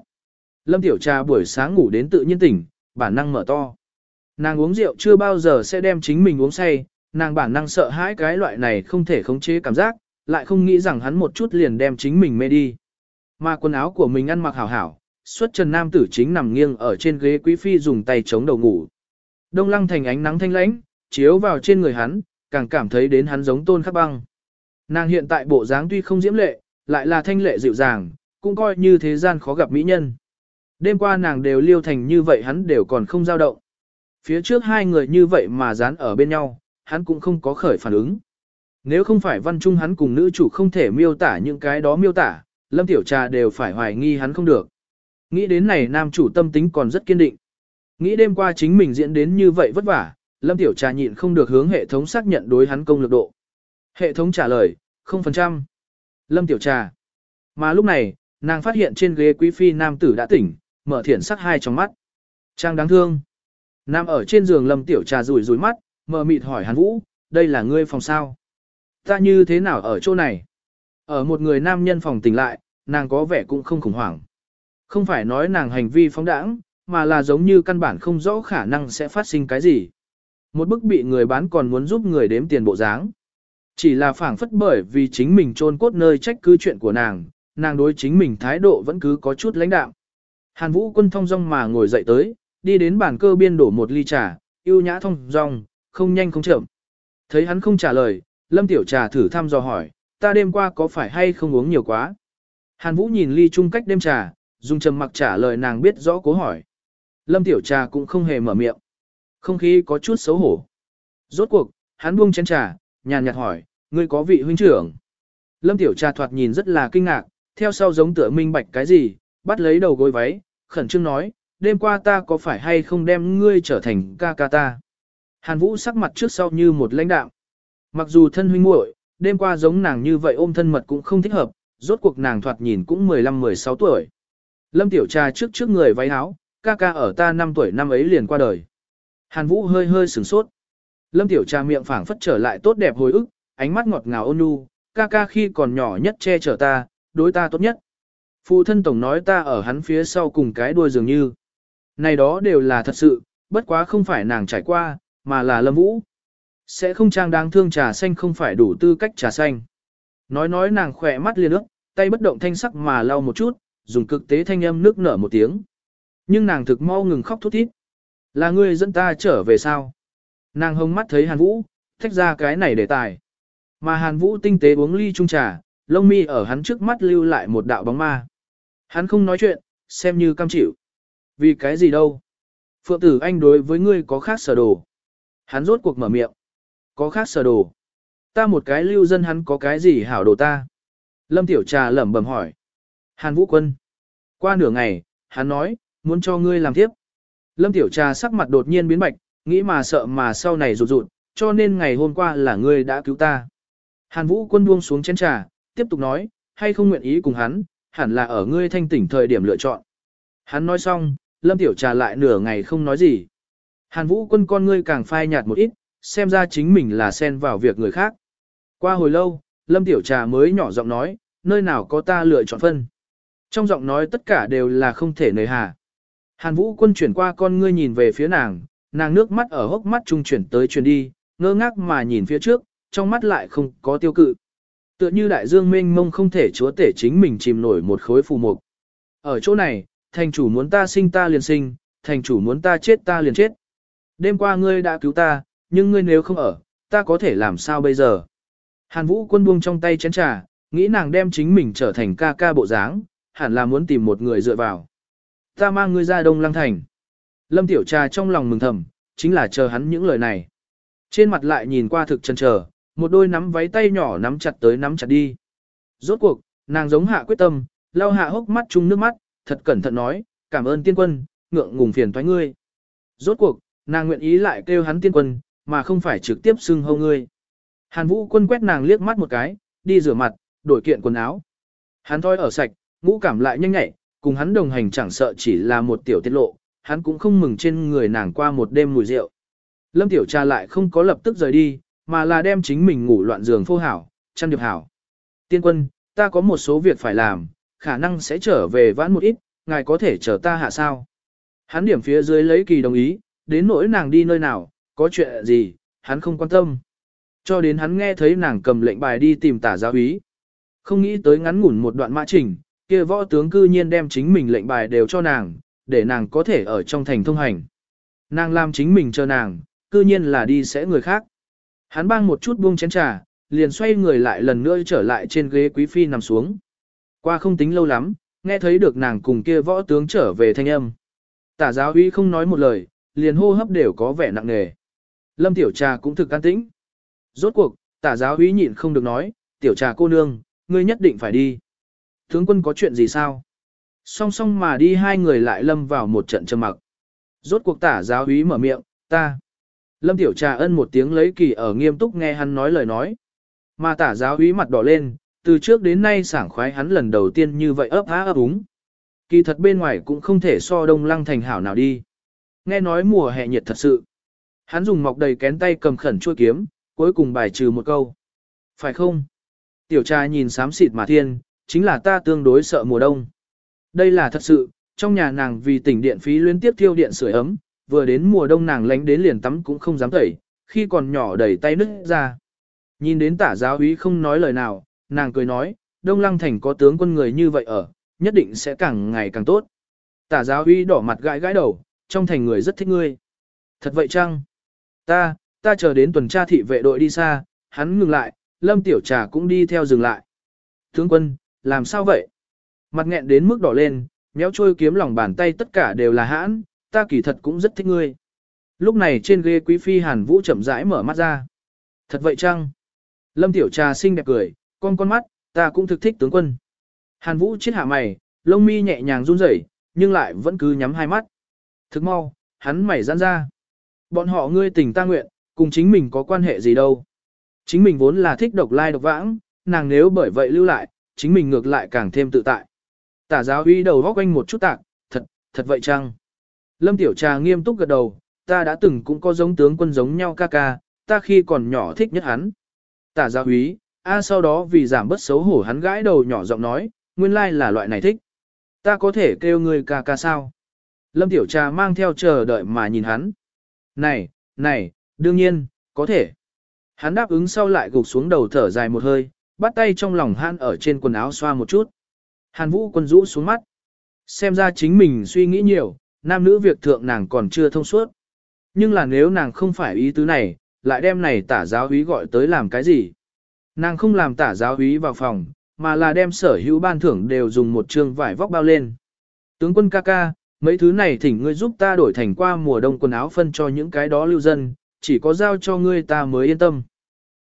Speaker 1: Lâm Tiểu Trà buổi sáng ngủ đến tự nhiên tỉnh, bản năng mở to. Nàng uống rượu chưa bao giờ sẽ đem chính mình uống say, nàng bản năng sợ hãi cái loại này không thể khống chế cảm giác, lại không nghĩ rằng hắn một chút liền đem chính mình mê đi. Mà quần áo của mình ăn mặc hảo hảo, xuất trần nam tử chính nằm nghiêng ở trên ghế quý phi dùng tay chống đầu ngủ. Đông lăng thành ánh nắng thanh lãnh, chiếu vào trên người hắn, càng cảm thấy đến hắn giống tôn khắc băng. Nàng hiện tại bộ dáng tuy không diễm lệ, lại là thanh lệ dịu dàng, cũng coi như thế gian khó gặp mỹ nhân. Đêm qua nàng đều liêu thành như vậy hắn đều còn không dao động. Phía trước hai người như vậy mà dán ở bên nhau, hắn cũng không có khởi phản ứng. Nếu không phải văn trung hắn cùng nữ chủ không thể miêu tả những cái đó miêu tả, Lâm Tiểu Trà đều phải hoài nghi hắn không được. Nghĩ đến này nam chủ tâm tính còn rất kiên định. Nghĩ đêm qua chính mình diễn đến như vậy vất vả, Lâm Tiểu Trà nhịn không được hướng hệ thống xác nhận đối hắn công lực độ. Hệ thống trả lời, 0%. Lâm Tiểu Trà. Mà lúc này, nàng phát hiện trên ghế quý phi nam tử đã tỉnh, mở thiển sắc hai trong mắt. Trang đáng thương. Nam ở trên giường Lâm Tiểu Trà rủi rủi mắt, mở mịt hỏi hắn Vũ, đây là ngươi phòng sao? Ta như thế nào ở chỗ này? Ở một người nam nhân phòng tỉnh lại, nàng có vẻ cũng không khủng hoảng. Không phải nói nàng hành vi phóng đãng, mà là giống như căn bản không rõ khả năng sẽ phát sinh cái gì. Một bức bị người bán còn muốn giúp người đếm tiền bộ dáng. Chỉ là phảng phất bởi vì chính mình trôn cốt nơi trách cứ chuyện của nàng, nàng đối chính mình thái độ vẫn cứ có chút lãnh đạm. Hàn Vũ quân thông dong mà ngồi dậy tới, đi đến bàn cơ biên đổ một ly trà, yêu nhã thông dong, không nhanh không chậm. Thấy hắn không trả lời, Lâm Tiểu Trà thử thăm dò hỏi, ta đêm qua có phải hay không uống nhiều quá? Hàn Vũ nhìn ly chung cách đêm trà, dùng trầm mặc trả lời nàng biết rõ cố hỏi. Lâm Tiểu Trà cũng không hề mở miệng. Không khí có chút xấu hổ. Rốt cuộc, hắn buông chén trà, nhàn nhạt hỏi, ngươi có vị huynh trưởng. Lâm Tiểu Trà thoạt nhìn rất là kinh ngạc, theo sau giống tựa minh bạch cái gì, bắt lấy đầu gối váy, khẩn trương nói, đêm qua ta có phải hay không đem ngươi trở thành ca ca ta. Hàn Vũ sắc mặt trước sau như một lãnh đạo. Mặc dù thân huynh muội, đêm qua giống nàng như vậy ôm thân mật cũng không thích hợp, rốt cuộc nàng thoạt nhìn cũng 15-16 tuổi. Lâm Tiểu Trà trước trước người váy áo, ca ca ở ta 5 tuổi năm ấy liền qua đời. Hàn Vũ hơi hơi sửng sốt. Lâm Tiểu Trà miệng phảng phất trở lại tốt đẹp hồi ức, ánh mắt ngọt ngào ôn nhu, ca ca khi còn nhỏ nhất che chở ta, đối ta tốt nhất. Phụ thân tổng nói ta ở hắn phía sau cùng cái đuôi dường như. Này đó đều là thật sự, bất quá không phải nàng trải qua, mà là Lâm Vũ. Sẽ không trang đáng thương trà xanh không phải đủ tư cách trà xanh. Nói nói nàng khỏe mắt liên ước, tay bất động thanh sắc mà lau một chút, dùng cực tế thanh âm nước nở một tiếng. Nhưng nàng thực mau ngừng khóc thút thít. Là ngươi dẫn ta trở về sao? Nàng hông mắt thấy Hàn Vũ, thách ra cái này để tài. Mà Hàn Vũ tinh tế uống ly chung trà, lông mi ở hắn trước mắt lưu lại một đạo bóng ma. Hắn không nói chuyện, xem như cam chịu. Vì cái gì đâu? Phượng tử anh đối với ngươi có khác sở đồ. Hắn rốt cuộc mở miệng. Có khác sở đồ. Ta một cái lưu dân hắn có cái gì hảo đồ ta? Lâm Tiểu Trà lẩm bẩm hỏi. Hàn Vũ Quân. Qua nửa ngày, hắn nói, muốn cho ngươi làm tiếp. Lâm Tiểu Trà sắc mặt đột nhiên biến bạch, nghĩ mà sợ mà sau này rụt rụt, cho nên ngày hôm qua là ngươi đã cứu ta. Hàn Vũ Quân buông xuống chén trà, tiếp tục nói, hay không nguyện ý cùng hắn, hẳn là ở ngươi thanh tỉnh thời điểm lựa chọn. Hắn nói xong, Lâm Tiểu Trà lại nửa ngày không nói gì. Hàn Vũ Quân con ngươi càng phai nhạt một ít, xem ra chính mình là xen vào việc người khác. Qua hồi lâu, Lâm Tiểu Trà mới nhỏ giọng nói, nơi nào có ta lựa chọn phân. Trong giọng nói tất cả đều là không thể nời hà. Hàn Vũ Quân chuyển qua con ngươi nhìn về phía nàng, nàng nước mắt ở hốc mắt trung chuyển tới chuyển đi, ngơ ngác mà nhìn phía trước, trong mắt lại không có tiêu cự. Tựa như đại dương mênh mông không thể chúa tể chính mình chìm nổi một khối phù mục. Ở chỗ này, thành chủ muốn ta sinh ta liền sinh, thành chủ muốn ta chết ta liền chết. Đêm qua ngươi đã cứu ta, nhưng ngươi nếu không ở, ta có thể làm sao bây giờ? Hàn Vũ quân buông trong tay chén trà, nghĩ nàng đem chính mình trở thành ca ca bộ dáng, hẳn là muốn tìm một người dựa vào. Ta mang ngươi ra Đông Lăng Thành. Lâm Tiểu Trà trong lòng mừng thầm, chính là chờ hắn những lời này. Trên mặt lại nhìn qua thực chân chờ, một đôi nắm váy tay nhỏ nắm chặt tới nắm chặt đi. Rốt cuộc, nàng giống hạ quyết tâm, lau hạ hốc mắt chung nước mắt, thật cẩn thận nói, cảm ơn tiên quân, ngượng ngùng phiền thoái ngươi. Rốt cuộc, nàng nguyện ý lại kêu hắn tiên quân, mà không phải trực tiếp xưng hô ngươi. Hàn vũ quân quét nàng liếc mắt một cái, đi rửa mặt, đổi kiện quần áo. Hắn thoi ở sạch, ngũ cảm lại nhanh nhẹ, cùng hắn đồng hành chẳng sợ chỉ là một tiểu tiết lộ, hắn cũng không mừng trên người nàng qua một đêm mùi rượu. Lâm tiểu cha lại không có lập tức rời đi, mà là đem chính mình ngủ loạn giường phô hảo, chăn điệp hảo. Tiên quân, ta có một số việc phải làm, khả năng sẽ trở về vãn một ít, ngài có thể chờ ta hạ sao. Hắn điểm phía dưới lấy kỳ đồng ý, đến nỗi nàng đi nơi nào, có chuyện gì, hắn không quan tâm. Cho đến hắn nghe thấy nàng cầm lệnh bài đi tìm tả giáo úy. Không nghĩ tới ngắn ngủn một đoạn mã trình, kia võ tướng cư nhiên đem chính mình lệnh bài đều cho nàng, để nàng có thể ở trong thành thông hành. Nàng làm chính mình chờ nàng, cư nhiên là đi sẽ người khác. Hắn bang một chút buông chén trà, liền xoay người lại lần nữa trở lại trên ghế quý phi nằm xuống. Qua không tính lâu lắm, nghe thấy được nàng cùng kia võ tướng trở về thanh âm. Tả giáo uy không nói một lời, liền hô hấp đều có vẻ nặng nề. Lâm tiểu trà cũng thực an tĩnh. Rốt cuộc, tả giáo uy nhịn không được nói, tiểu trà cô nương, ngươi nhất định phải đi. Tướng quân có chuyện gì sao? Song song mà đi hai người lại lâm vào một trận trầm mặc. Rốt cuộc tả giáo úy mở miệng, ta. Lâm Tiểu Trà ân một tiếng lấy kỳ ở nghiêm túc nghe hắn nói lời nói. Mà tả giáo úy mặt đỏ lên, từ trước đến nay sảng khoái hắn lần đầu tiên như vậy ấp há ấp úng. Kỳ thật bên ngoài cũng không thể so đông lăng thành hảo nào đi. Nghe nói mùa hè nhiệt thật sự. Hắn dùng mọc đầy kén tay cầm khẩn chuôi kiếm, cuối cùng bài trừ một câu. Phải không? Tiểu trai nhìn xám xịt mà thiên, chính là ta tương đối sợ mùa đông. Đây là thật sự, trong nhà nàng vì tỉnh điện phí liên tiếp tiêu điện sưởi ấm, vừa đến mùa đông nàng lánh đến liền tắm cũng không dám tẩy, khi còn nhỏ đẩy tay nứt ra. Nhìn đến tả giáo úy không nói lời nào, nàng cười nói, Đông Lăng Thành có tướng quân người như vậy ở, nhất định sẽ càng ngày càng tốt. Tả giáo úy đỏ mặt gãi gãi đầu, trong thành người rất thích ngươi. Thật vậy chăng? Ta, ta chờ đến tuần tra thị vệ đội đi xa, hắn ngừng lại, lâm tiểu trà cũng đi theo dừng lại. Tướng quân, làm sao vậy? Mặt nghẹn đến mức đỏ lên, méo trôi kiếm lòng bàn tay tất cả đều là hãn, ta kỳ thật cũng rất thích ngươi. Lúc này trên ghế quý phi hàn vũ chậm rãi mở mắt ra. Thật vậy chăng? Lâm tiểu trà xinh đẹp cười, con con mắt, ta cũng thực thích tướng quân. Hàn vũ chết hạ mày, lông mi nhẹ nhàng run rẩy, nhưng lại vẫn cứ nhắm hai mắt. Thức mau, hắn mày giãn ra. Bọn họ ngươi tình ta nguyện, cùng chính mình có quan hệ gì đâu. Chính mình vốn là thích độc lai độc vãng, nàng nếu bởi vậy lưu lại, chính mình ngược lại càng thêm tự tại. Tả giáo uy đầu góc quanh một chút tạc, thật, thật vậy chăng? Lâm Tiểu Trà nghiêm túc gật đầu, ta đã từng cũng có giống tướng quân giống nhau ca ca, ta khi còn nhỏ thích nhất hắn. Tả giáo uy, a sau đó vì giảm bớt xấu hổ hắn gãi đầu nhỏ giọng nói, nguyên lai là loại này thích. Ta có thể kêu người ca ca sao? Lâm Tiểu Trà mang theo chờ đợi mà nhìn hắn. Này, này, đương nhiên, có thể. Hắn đáp ứng sau lại gục xuống đầu thở dài một hơi, bắt tay trong lòng hắn ở trên quần áo xoa một chút. Hàn Vũ quân rũ xuống mắt. Xem ra chính mình suy nghĩ nhiều, nam nữ việc thượng nàng còn chưa thông suốt. Nhưng là nếu nàng không phải ý tứ này, lại đem này tả giáo úy gọi tới làm cái gì? Nàng không làm tả giáo úy vào phòng, mà là đem sở hữu ban thưởng đều dùng một trường vải vóc bao lên. Tướng quân ca ca, mấy thứ này thỉnh ngươi giúp ta đổi thành qua mùa đông quần áo phân cho những cái đó lưu dân, chỉ có giao cho ngươi ta mới yên tâm.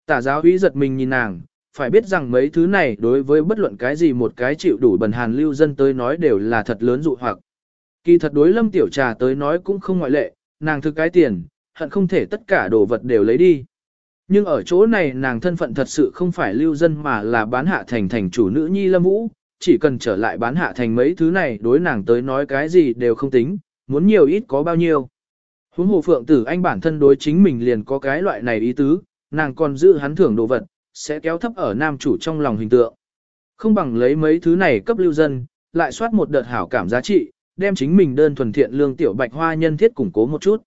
Speaker 1: Tả giáo úy giật mình nhìn nàng, phải biết rằng mấy thứ này đối với bất luận cái gì một cái chịu đủ bần hàn lưu dân tới nói đều là thật lớn dụ hoặc. Kỳ thật đối lâm tiểu trà tới nói cũng không ngoại lệ, nàng thực cái tiền, hận không thể tất cả đồ vật đều lấy đi. Nhưng ở chỗ này nàng thân phận thật sự không phải lưu dân mà là bán hạ thành thành chủ nữ nhi lâm vũ, chỉ cần trở lại bán hạ thành mấy thứ này đối nàng tới nói cái gì đều không tính, muốn nhiều ít có bao nhiêu. Huống hồ phượng tử anh bản thân đối chính mình liền có cái loại này ý tứ, nàng còn giữ hắn thưởng đồ vật, sẽ kéo thấp ở nam chủ trong lòng hình tượng. Không bằng lấy mấy thứ này cấp lưu dân, lại soát một đợt hảo cảm giá trị, đem chính mình đơn thuần thiện lương tiểu bạch hoa nhân thiết củng cố một chút.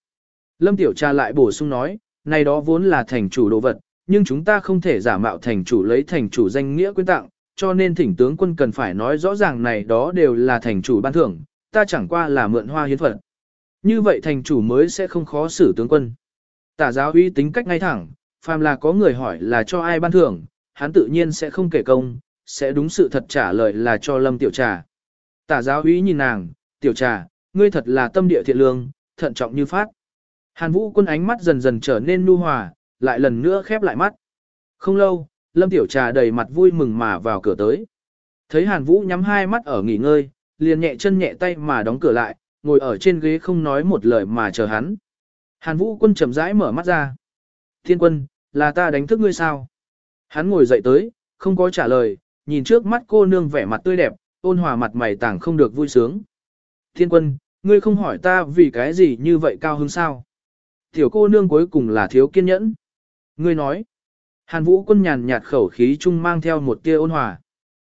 Speaker 1: Lâm tiểu cha lại bổ sung nói, này đó vốn là thành chủ đồ vật, nhưng chúng ta không thể giả mạo thành chủ lấy thành chủ danh nghĩa quyên tặng, cho nên thỉnh tướng quân cần phải nói rõ ràng này đó đều là thành chủ ban thưởng, ta chẳng qua là mượn hoa hiến phật. Như vậy thành chủ mới sẽ không khó xử tướng quân. Tả giáo uy tính cách ngay thẳng, phàm là có người hỏi là cho ai ban thưởng, hắn tự nhiên sẽ không kể công, sẽ đúng sự thật trả lời là cho lâm tiểu trà. Tả giáo uy nhìn nàng, tiểu trà, ngươi thật là tâm địa thiện lương, thận trọng như phát. Hàn Vũ quân ánh mắt dần dần trở nên nu hòa, lại lần nữa khép lại mắt. Không lâu, Lâm Tiểu Trà đầy mặt vui mừng mà vào cửa tới. Thấy Hàn Vũ nhắm hai mắt ở nghỉ ngơi, liền nhẹ chân nhẹ tay mà đóng cửa lại, ngồi ở trên ghế không nói một lời mà chờ hắn. Hàn Vũ quân chậm rãi mở mắt ra. Thiên quân, là ta đánh thức ngươi sao? Hắn ngồi dậy tới, không có trả lời, nhìn trước mắt cô nương vẻ mặt tươi đẹp, ôn hòa mặt mày tảng không được vui sướng. Thiên quân, ngươi không hỏi ta vì cái gì như vậy cao hứng sao? Tiểu cô nương cuối cùng là thiếu kiên nhẫn. Ngươi nói, Hàn Vũ quân nhàn nhạt khẩu khí chung mang theo một tia ôn hòa.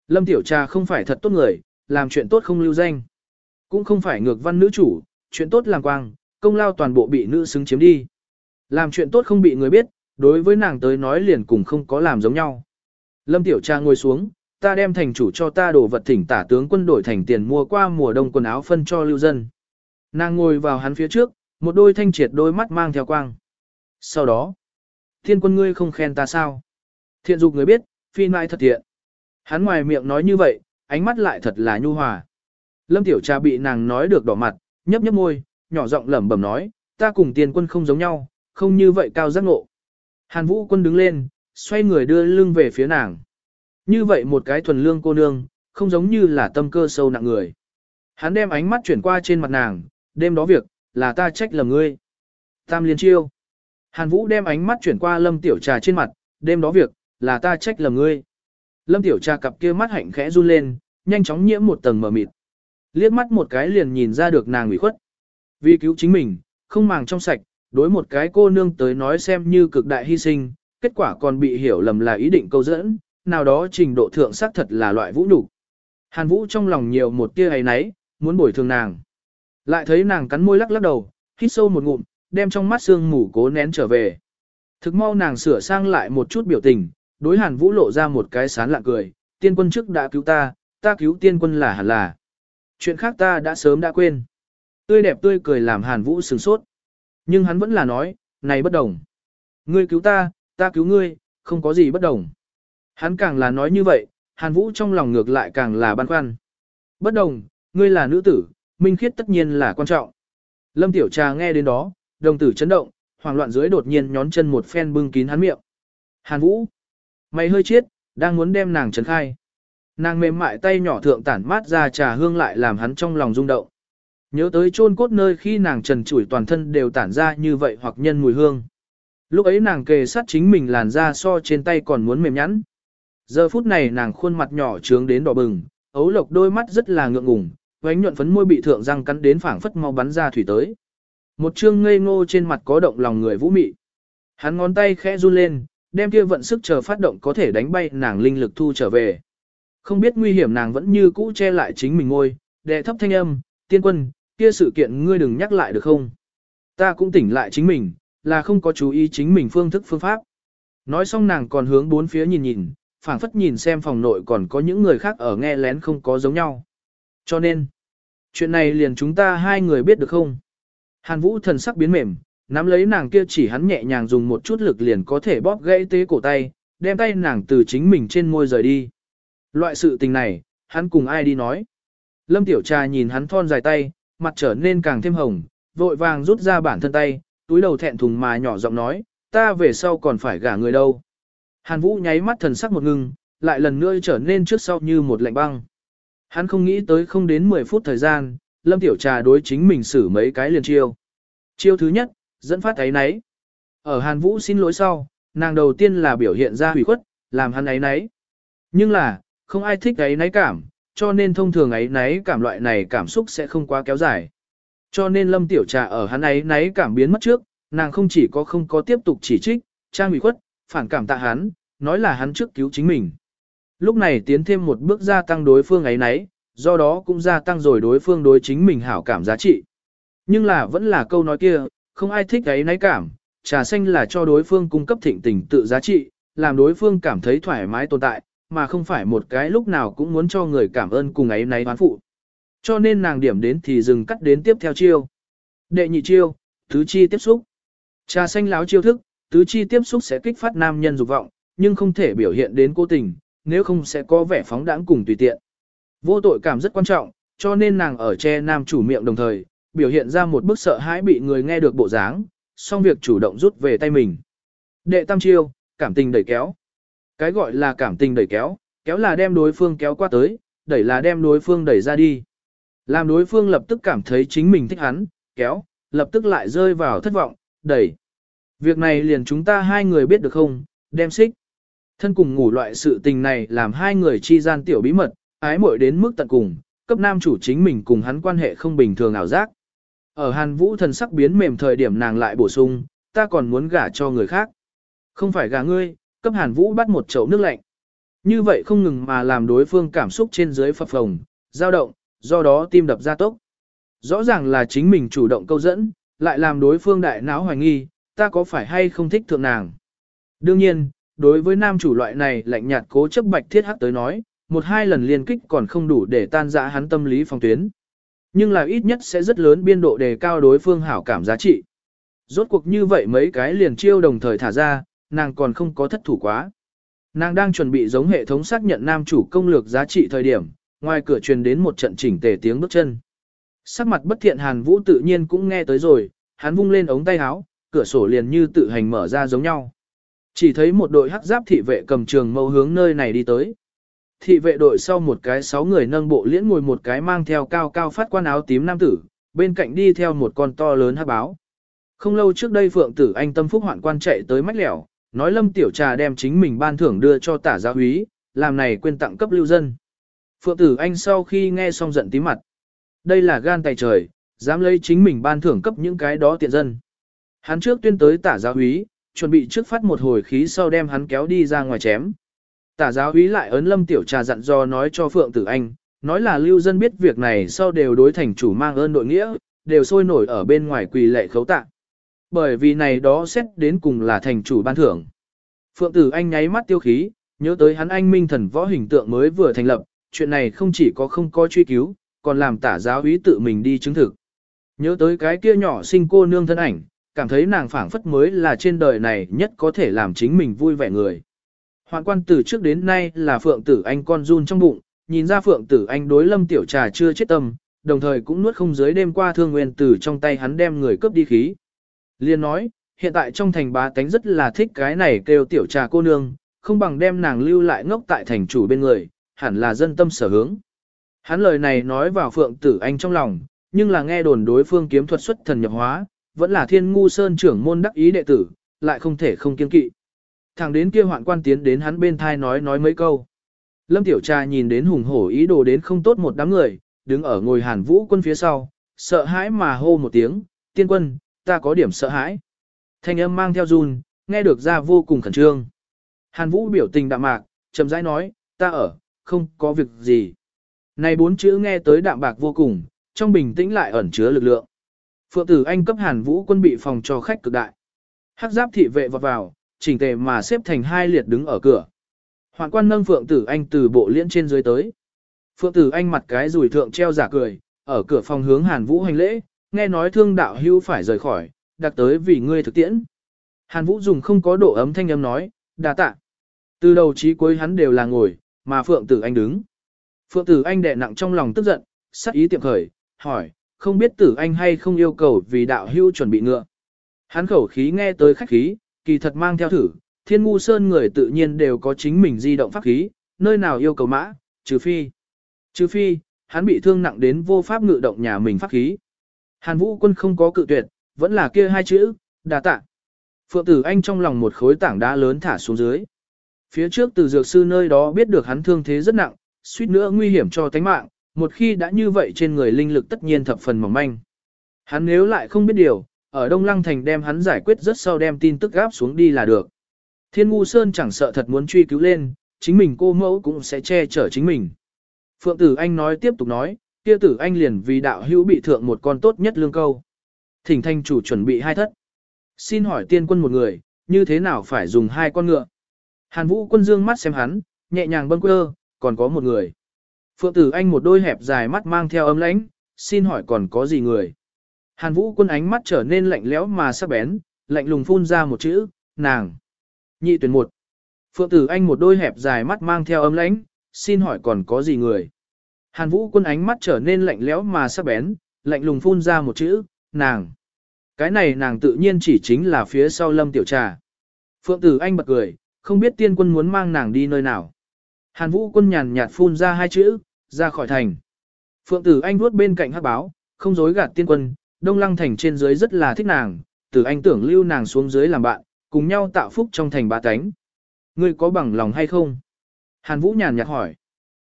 Speaker 1: Lâm Tiểu Trà không phải thật tốt người, làm chuyện tốt không lưu danh. Cũng không phải ngược văn nữ chủ, chuyện tốt làm quang, công lao toàn bộ bị nữ xứng chiếm đi. Làm chuyện tốt không bị người biết, đối với nàng tới nói liền cùng không có làm giống nhau. Lâm Tiểu Trà ngồi xuống, ta đem thành chủ cho ta đổ vật thỉnh tả tướng quân đổi thành tiền mua qua mùa đông quần áo phân cho lưu dân. Nàng ngồi vào hắn phía trước, một đôi thanh triệt đôi mắt mang theo quang. Sau đó, thiên quân ngươi không khen ta sao? Thiện dục người biết, phi mai thật thiện. Hắn ngoài miệng nói như vậy, ánh mắt lại thật là nhu hòa. Lâm Tiểu Trà bị nàng nói được đỏ mặt, nhấp nhấp môi, nhỏ giọng lẩm bẩm nói, ta cùng tiền quân không giống nhau, không như vậy cao giác ngộ. Hàn Vũ quân đứng lên, xoay người đưa lưng về phía nàng. Như vậy một cái thuần lương cô nương, không giống như là tâm cơ sâu nặng người. Hắn đem ánh mắt chuyển qua trên mặt nàng, đêm đó việc, là ta trách lầm ngươi. Tam liên chiêu. Hàn Vũ đem ánh mắt chuyển qua Lâm Tiểu Trà trên mặt, đêm đó việc, là ta trách lầm ngươi. Lâm Tiểu Trà cặp kia mắt hạnh khẽ run lên, nhanh chóng nhiễm một tầng mờ mịt. Liếc mắt một cái liền nhìn ra được nàng ủy khuất. Vì cứu chính mình, không màng trong sạch, đối một cái cô nương tới nói xem như cực đại hy sinh, kết quả còn bị hiểu lầm là ý định câu dẫn, nào đó trình độ thượng xác thật là loại vũ nhục. Hàn Vũ trong lòng nhiều một tia ấy nấy, muốn bồi thường nàng. Lại thấy nàng cắn môi lắc lắc đầu, hít sâu một ngụm, đem trong mắt sương mù cố nén trở về. Thực mau nàng sửa sang lại một chút biểu tình, đối Hàn Vũ lộ ra một cái sán lạ cười, tiên quân trước đã cứu ta, ta cứu tiên quân là hẳn là. Chuyện khác ta đã sớm đã quên. Tươi đẹp tươi cười làm Hàn Vũ sừng sốt. Nhưng hắn vẫn là nói, này bất đồng. Ngươi cứu ta, ta cứu ngươi, không có gì bất đồng. Hắn càng là nói như vậy, Hàn Vũ trong lòng ngược lại càng là băn khoăn. Bất đồng, ngươi là nữ tử, minh khiết tất nhiên là quan trọng. Lâm Tiểu Trà nghe đến đó, đồng tử chấn động, hoảng loạn dưới đột nhiên nhón chân một phen bưng kín hắn miệng. Hàn Vũ, mày hơi chết, đang muốn đem nàng trấn khai. Nàng mềm mại tay nhỏ thượng tản mát ra trà hương lại làm hắn trong lòng rung động. Nhớ tới chôn cốt nơi khi nàng trần trụi toàn thân đều tản ra như vậy hoặc nhân mùi hương. Lúc ấy nàng kề sát chính mình làn da so trên tay còn muốn mềm nhẵn. Giờ phút này nàng khuôn mặt nhỏ trướng đến đỏ bừng, ấu lộc đôi mắt rất là ngượng ngùng, vánh nhuận phấn môi bị thượng răng cắn đến phảng phất mau bắn ra thủy tới. Một trương ngây ngô trên mặt có động lòng người vũ mị. Hắn ngón tay khẽ run lên, đem kia vận sức chờ phát động có thể đánh bay nàng linh lực thu trở về. Không biết nguy hiểm nàng vẫn như cũ che lại chính mình ngôi, đệ thấp thanh âm, tiên quân, kia sự kiện ngươi đừng nhắc lại được không? Ta cũng tỉnh lại chính mình, là không có chú ý chính mình phương thức phương pháp. Nói xong nàng còn hướng bốn phía nhìn nhìn, phảng phất nhìn xem phòng nội còn có những người khác ở nghe lén không có giống nhau. Cho nên, chuyện này liền chúng ta hai người biết được không? Hàn Vũ thần sắc biến mềm, nắm lấy nàng kia chỉ hắn nhẹ nhàng dùng một chút lực liền có thể bóp gãy tế cổ tay, đem tay nàng từ chính mình trên môi rời đi. Loại sự tình này, hắn cùng ai đi nói. Lâm Tiểu Trà nhìn hắn thon dài tay, mặt trở nên càng thêm hồng, vội vàng rút ra bản thân tay, túi đầu thẹn thùng mà nhỏ giọng nói, ta về sau còn phải gả người đâu. Hàn Vũ nháy mắt thần sắc một ngưng, lại lần nữa trở nên trước sau như một lạnh băng. Hắn không nghĩ tới không đến 10 phút thời gian, Lâm Tiểu Trà đối chính mình xử mấy cái liền chiêu. Chiêu thứ nhất, dẫn phát ấy nấy. Ở Hàn Vũ xin lỗi sau, nàng đầu tiên là biểu hiện ra hủy khuất, làm hắn ấy nấy. Nhưng là, không ai thích ấy nấy cảm, cho nên thông thường ấy nấy cảm loại này cảm xúc sẽ không quá kéo dài. Cho nên Lâm Tiểu Trà ở hắn ấy nấy cảm biến mất trước, nàng không chỉ có không có tiếp tục chỉ trích, trang hủy khuất, phản cảm tạ hắn, nói là hắn trước cứu chính mình. Lúc này tiến thêm một bước gia tăng đối phương ấy nấy, do đó cũng gia tăng rồi đối phương đối chính mình hảo cảm giá trị. Nhưng là vẫn là câu nói kia, không ai thích ấy nấy cảm, trà xanh là cho đối phương cung cấp thịnh tình tự giá trị, làm đối phương cảm thấy thoải mái tồn tại, mà không phải một cái lúc nào cũng muốn cho người cảm ơn cùng ấy nấy hoán phụ. Cho nên nàng điểm đến thì dừng cắt đến tiếp theo chiêu. Đệ nhị chiêu, thứ chi tiếp xúc. Trà xanh láo chiêu thức, tứ chi tiếp xúc sẽ kích phát nam nhân dục vọng, nhưng không thể biểu hiện đến cố tình, nếu không sẽ có vẻ phóng đãng cùng tùy tiện. Vô tội cảm rất quan trọng, cho nên nàng ở che nam chủ miệng đồng thời, biểu hiện ra một bức sợ hãi bị người nghe được bộ dáng, xong việc chủ động rút về tay mình. Đệ tam chiêu, cảm tình đẩy kéo. Cái gọi là cảm tình đẩy kéo, kéo là đem đối phương kéo qua tới, đẩy là đem đối phương đẩy ra đi. Làm đối phương lập tức cảm thấy chính mình thích hắn, kéo, lập tức lại rơi vào thất vọng, đẩy. Việc này liền chúng ta hai người biết được không, đem xích. Thân cùng ngủ loại sự tình này làm hai người chi gian tiểu bí mật, ái muội đến mức tận cùng, cấp nam chủ chính mình cùng hắn quan hệ không bình thường ảo giác. Ở Hàn Vũ thần sắc biến mềm thời điểm nàng lại bổ sung, ta còn muốn gả cho người khác. Không phải gả ngươi, cấp Hàn Vũ bắt một chậu nước lạnh. Như vậy không ngừng mà làm đối phương cảm xúc trên dưới phập phồng, dao động, do đó tim đập ra tốc. Rõ ràng là chính mình chủ động câu dẫn, lại làm đối phương đại não hoài nghi, ta có phải hay không thích thượng nàng. Đương nhiên, đối với nam chủ loại này lạnh nhạt cố chấp bạch thiết hắc tới nói, một hai lần liên kích còn không đủ để tan dã hắn tâm lý phòng tuyến. Nhưng là ít nhất sẽ rất lớn biên độ đề cao đối phương hảo cảm giá trị. Rốt cuộc như vậy mấy cái liền chiêu đồng thời thả ra, nàng còn không có thất thủ quá. Nàng đang chuẩn bị giống hệ thống xác nhận nam chủ công lược giá trị thời điểm, ngoài cửa truyền đến một trận chỉnh tề tiếng bước chân. Sắc mặt bất thiện Hàn Vũ tự nhiên cũng nghe tới rồi, hắn vung lên ống tay áo, cửa sổ liền như tự hành mở ra giống nhau. Chỉ thấy một đội hắc giáp thị vệ cầm trường mâu hướng nơi này đi tới. Thị vệ đội sau một cái sáu người nâng bộ liễn ngồi một cái mang theo cao cao phát quan áo tím nam tử, bên cạnh đi theo một con to lớn hắc báo. Không lâu trước đây Phượng tử anh tâm phúc hoạn quan chạy tới mách lẻo, nói lâm tiểu trà đem chính mình ban thưởng đưa cho tả gia úy, làm này quên tặng cấp lưu dân. Phượng tử anh sau khi nghe xong giận tím mặt. Đây là gan tài trời, dám lấy chính mình ban thưởng cấp những cái đó tiện dân. Hắn trước tuyên tới tả gia úy, chuẩn bị trước phát một hồi khí sau đem hắn kéo đi ra ngoài chém. Tả giáo úy lại ấn lâm tiểu trà dặn dò nói cho Phượng Tử Anh, nói là lưu dân biết việc này sau đều đối thành chủ mang ơn nội nghĩa, đều sôi nổi ở bên ngoài quỳ lệ khấu tạ. Bởi vì này đó xét đến cùng là thành chủ ban thưởng. Phượng Tử Anh nháy mắt tiêu khí, nhớ tới hắn anh minh thần võ hình tượng mới vừa thành lập, chuyện này không chỉ có không có truy cứu, còn làm tả giáo úy tự mình đi chứng thực. Nhớ tới cái kia nhỏ sinh cô nương thân ảnh, cảm thấy nàng phảng phất mới là trên đời này nhất có thể làm chính mình vui vẻ người. Hoạn quan từ trước đến nay là Phượng Tử Anh con run trong bụng, nhìn ra Phượng Tử Anh đối lâm tiểu trà chưa chết tâm, đồng thời cũng nuốt không dưới đêm qua thương nguyên tử trong tay hắn đem người cướp đi khí. Liên nói, hiện tại trong thành bá tánh rất là thích cái này kêu tiểu trà cô nương, không bằng đem nàng lưu lại ngốc tại thành chủ bên người, hẳn là dân tâm sở hướng. Hắn lời này nói vào Phượng Tử Anh trong lòng, nhưng là nghe đồn đối phương kiếm thuật xuất thần nhập hóa, vẫn là thiên ngu sơn trưởng môn đắc ý đệ tử, lại không thể không kiên kỵ. Thẳng đến kia hoạn quan tiến đến hắn bên thai nói nói mấy câu. Lâm Tiểu Trà nhìn đến hùng hổ ý đồ đến không tốt một đám người, đứng ở ngồi hàn vũ quân phía sau, sợ hãi mà hô một tiếng, tiên quân, ta có điểm sợ hãi. Thanh âm mang theo run, nghe được ra vô cùng khẩn trương. Hàn vũ biểu tình đạm mạc, chậm rãi nói, ta ở, không có việc gì. Này bốn chữ nghe tới đạm bạc vô cùng, trong bình tĩnh lại ẩn chứa lực lượng. Phượng tử anh cấp hàn vũ quân bị phòng cho khách cực đại. Hắc giáp thị vệ vọt vào, chỉnh tề mà xếp thành hai liệt đứng ở cửa. Hoàng quan nâng Phượng tử anh từ bộ liễn trên dưới tới. Phượng tử anh mặt cái rủi thượng treo giả cười, ở cửa phòng hướng hàn vũ hành lễ, nghe nói thương đạo hưu phải rời khỏi, đặc tới vì ngươi thực tiễn. Hàn vũ dùng không có độ ấm thanh âm nói, đà tạ. Từ đầu chí cuối hắn đều là ngồi, mà Phượng tử anh đứng. Phượng tử anh đè nặng trong lòng tức giận, sắc ý tiệm khởi, hỏi, không biết tử anh hay không yêu cầu vì đạo hưu chuẩn bị ngựa. Hắn khẩu khí nghe tới khách khí, kỳ thật mang theo thử, thiên ngu sơn người tự nhiên đều có chính mình di động pháp khí, nơi nào yêu cầu mã, trừ phi. Trừ phi, hắn bị thương nặng đến vô pháp ngự động nhà mình pháp khí. Hàn vũ quân không có cự tuyệt, vẫn là kia hai chữ, đà tạ. Phượng tử anh trong lòng một khối tảng đá lớn thả xuống dưới. Phía trước từ dược sư nơi đó biết được hắn thương thế rất nặng, suýt nữa nguy hiểm cho tánh mạng, một khi đã như vậy trên người linh lực tất nhiên thập phần mỏng manh. Hắn nếu lại không biết điều, ở Đông Lăng Thành đem hắn giải quyết rất sau đem tin tức gáp xuống đi là được. Thiên Ngu Sơn chẳng sợ thật muốn truy cứu lên, chính mình cô mẫu cũng sẽ che chở chính mình. Phượng Tử Anh nói tiếp tục nói, kia tử anh liền vì đạo hữu bị thượng một con tốt nhất lương câu. Thỉnh thanh chủ chuẩn bị hai thất. Xin hỏi tiên quân một người, như thế nào phải dùng hai con ngựa? Hàn Vũ quân dương mắt xem hắn, nhẹ nhàng bâng quơ, còn có một người. Phượng tử anh một đôi hẹp dài mắt mang theo ấm lãnh, xin hỏi còn có gì người? Hàn Vũ quân ánh mắt trở nên lạnh lẽo mà sắc bén, lạnh lùng phun ra một chữ, nàng. Nhị tuyển một. Phượng tử anh một đôi hẹp dài mắt mang theo ấm lãnh, xin hỏi còn có gì người? Hàn Vũ quân ánh mắt trở nên lạnh lẽo mà sắc bén, lạnh lùng phun ra một chữ, nàng. Cái này nàng tự nhiên chỉ chính là phía sau lâm tiểu trà. Phượng tử anh bật cười, không biết tiên quân muốn mang nàng đi nơi nào. Hàn Vũ quân nhàn nhạt phun ra hai chữ, ra khỏi thành. Phượng tử anh vuốt bên cạnh hát báo, không dối gạt tiên quân, đông lăng thành trên dưới rất là thích nàng, tử anh tưởng lưu nàng xuống dưới làm bạn, cùng nhau tạo phúc trong thành ba cánh. Ngươi có bằng lòng hay không? Hàn Vũ nhàn nhạt hỏi.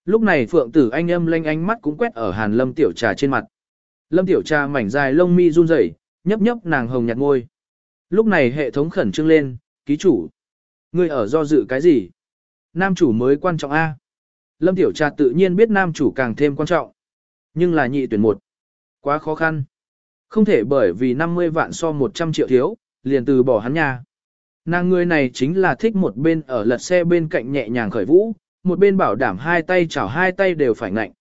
Speaker 1: Lúc này Phượng tử anh âm lanh ánh mắt cũng quét ở Hàn Lâm tiểu trà trên mặt. Lâm tiểu trà mảnh dài lông mi run rẩy, nhấp nhấp nàng hồng nhạt môi. Lúc này hệ thống khẩn trương lên, ký chủ. Ngươi ở do dự cái gì? Nam chủ mới quan trọng A. Lâm tiểu trà tự nhiên biết nam chủ càng thêm quan trọng. Nhưng là nhị tuyển một. Quá khó khăn. Không thể bởi vì 50 vạn so 100 triệu thiếu, liền từ bỏ hắn nha. Nàng người này chính là thích một bên ở lật xe bên cạnh nhẹ nhàng khởi vũ, một bên bảo đảm hai tay chảo hai tay đều phải ngạnh.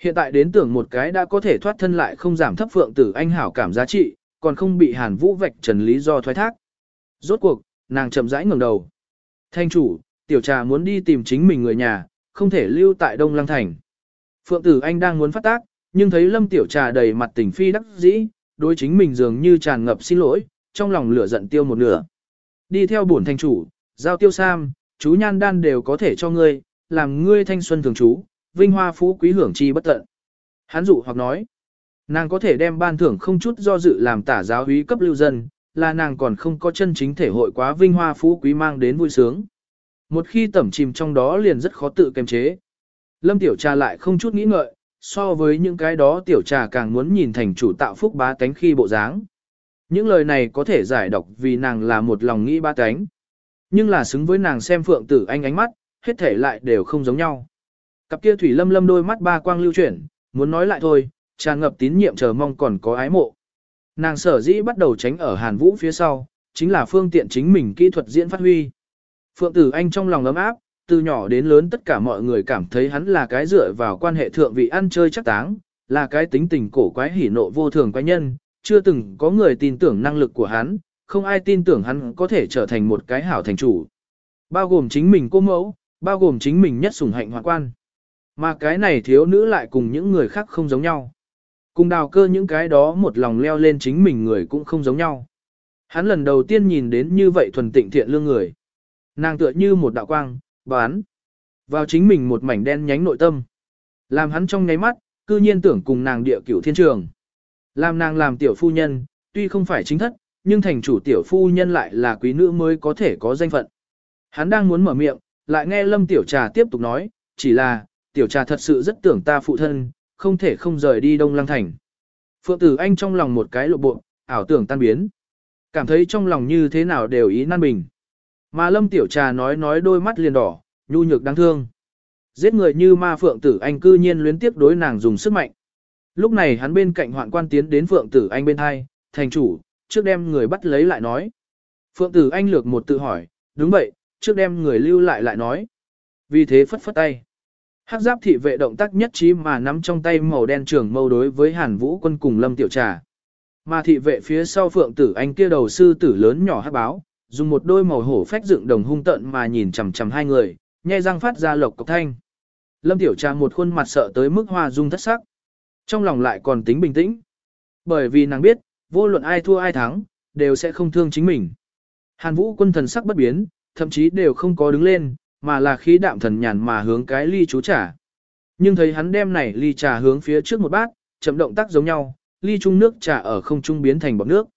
Speaker 1: Hiện tại đến tưởng một cái đã có thể thoát thân lại không giảm thấp phượng tử anh hảo cảm giá trị, còn không bị hàn vũ vạch trần lý do thoái thác. Rốt cuộc, nàng chậm rãi ngẩng đầu. Thanh chủ, tiểu trà muốn đi tìm chính mình người nhà, không thể lưu tại Đông Lăng Thành. Phượng tử anh đang muốn phát tác, nhưng thấy lâm tiểu trà đầy mặt tình phi đắc dĩ, đối chính mình dường như tràn ngập xin lỗi, trong lòng lửa giận tiêu một nửa. Đi theo bổn thanh chủ, giao tiêu sam, chú nhan đan đều có thể cho ngươi, làm ngươi thanh xuân thường trú, vinh hoa phú quý hưởng chi bất tận. Hắn dụ hoặc nói, nàng có thể đem ban thưởng không chút do dự làm tả giáo úy cấp lưu dân, là nàng còn không có chân chính thể hội quá vinh hoa phú quý mang đến vui sướng. Một khi tẩm chìm trong đó liền rất khó tự kiềm chế. Lâm tiểu trà lại không chút nghĩ ngợi, so với những cái đó tiểu trà càng muốn nhìn thành chủ tạo phúc bá tánh khi bộ dáng. Những lời này có thể giải đọc vì nàng là một lòng nghĩ ba tánh. Nhưng là xứng với nàng xem phượng tử anh ánh mắt, hết thể lại đều không giống nhau. Cặp kia thủy lâm lâm đôi mắt ba quang lưu chuyển, muốn nói lại thôi, tràn ngập tín nhiệm chờ mong còn có ái mộ. Nàng sở dĩ bắt đầu tránh ở Hàn Vũ phía sau, chính là phương tiện chính mình kỹ thuật diễn phát huy. Phượng Tử Anh trong lòng ấm áp, từ nhỏ đến lớn tất cả mọi người cảm thấy hắn là cái dựa vào quan hệ thượng vị ăn chơi chắc táng, là cái tính tình cổ quái hỉ nộ vô thường quái nhân, chưa từng có người tin tưởng năng lực của hắn, không ai tin tưởng hắn có thể trở thành một cái hảo thành chủ. Bao gồm chính mình cô mẫu, bao gồm chính mình nhất sủng hạnh hoạn quan. Mà cái này thiếu nữ lại cùng những người khác không giống nhau. Cùng đào cơ những cái đó một lòng leo lên chính mình người cũng không giống nhau. Hắn lần đầu tiên nhìn đến như vậy thuần tịnh thiện lương người. Nàng tựa như một đạo quang, bán. Vào chính mình một mảnh đen nhánh nội tâm. Làm hắn trong nháy mắt, cư nhiên tưởng cùng nàng địa cửu thiên trường. Làm nàng làm tiểu phu nhân, tuy không phải chính thất, nhưng thành chủ tiểu phu nhân lại là quý nữ mới có thể có danh phận. Hắn đang muốn mở miệng, lại nghe lâm tiểu trà tiếp tục nói, chỉ là, tiểu trà thật sự rất tưởng ta phụ thân, không thể không rời đi Đông Lăng Thành. Phượng tử anh trong lòng một cái lộ bộ, ảo tưởng tan biến. Cảm thấy trong lòng như thế nào đều ý nan bình. Mà lâm tiểu trà nói nói đôi mắt liền đỏ, nhu nhược đáng thương. Giết người như ma Phượng tử anh cư nhiên luyến tiếp đối nàng dùng sức mạnh. Lúc này hắn bên cạnh hoạn quan tiến đến Phượng tử anh bên hai, thành chủ, trước đem người bắt lấy lại nói. Phượng tử anh lược một tự hỏi, đúng vậy, trước đem người lưu lại lại nói. Vì thế phất phất tay. Hắc giáp thị vệ động tác nhất trí mà nắm trong tay màu đen trường mâu đối với Hàn Vũ quân cùng Lâm Tiểu Trà. Mà thị vệ phía sau Phượng Tử Anh kia đầu sư tử lớn nhỏ hắc báo, dùng một đôi màu hổ phách dựng đồng hung tận mà nhìn chằm chằm hai người, nhai răng phát ra lộc cộc thanh. Lâm Tiểu Trà một khuôn mặt sợ tới mức hoa dung thất sắc. Trong lòng lại còn tính bình tĩnh. Bởi vì nàng biết, vô luận ai thua ai thắng, đều sẽ không thương chính mình. Hàn Vũ quân thần sắc bất biến, thậm chí đều không có đứng lên, mà là khí đạm thần nhàn mà hướng cái ly chú trà. Nhưng thấy hắn đem này ly trà hướng phía trước một bát, chậm động tác giống nhau, ly chung nước trà ở không trung biến thành bọt nước.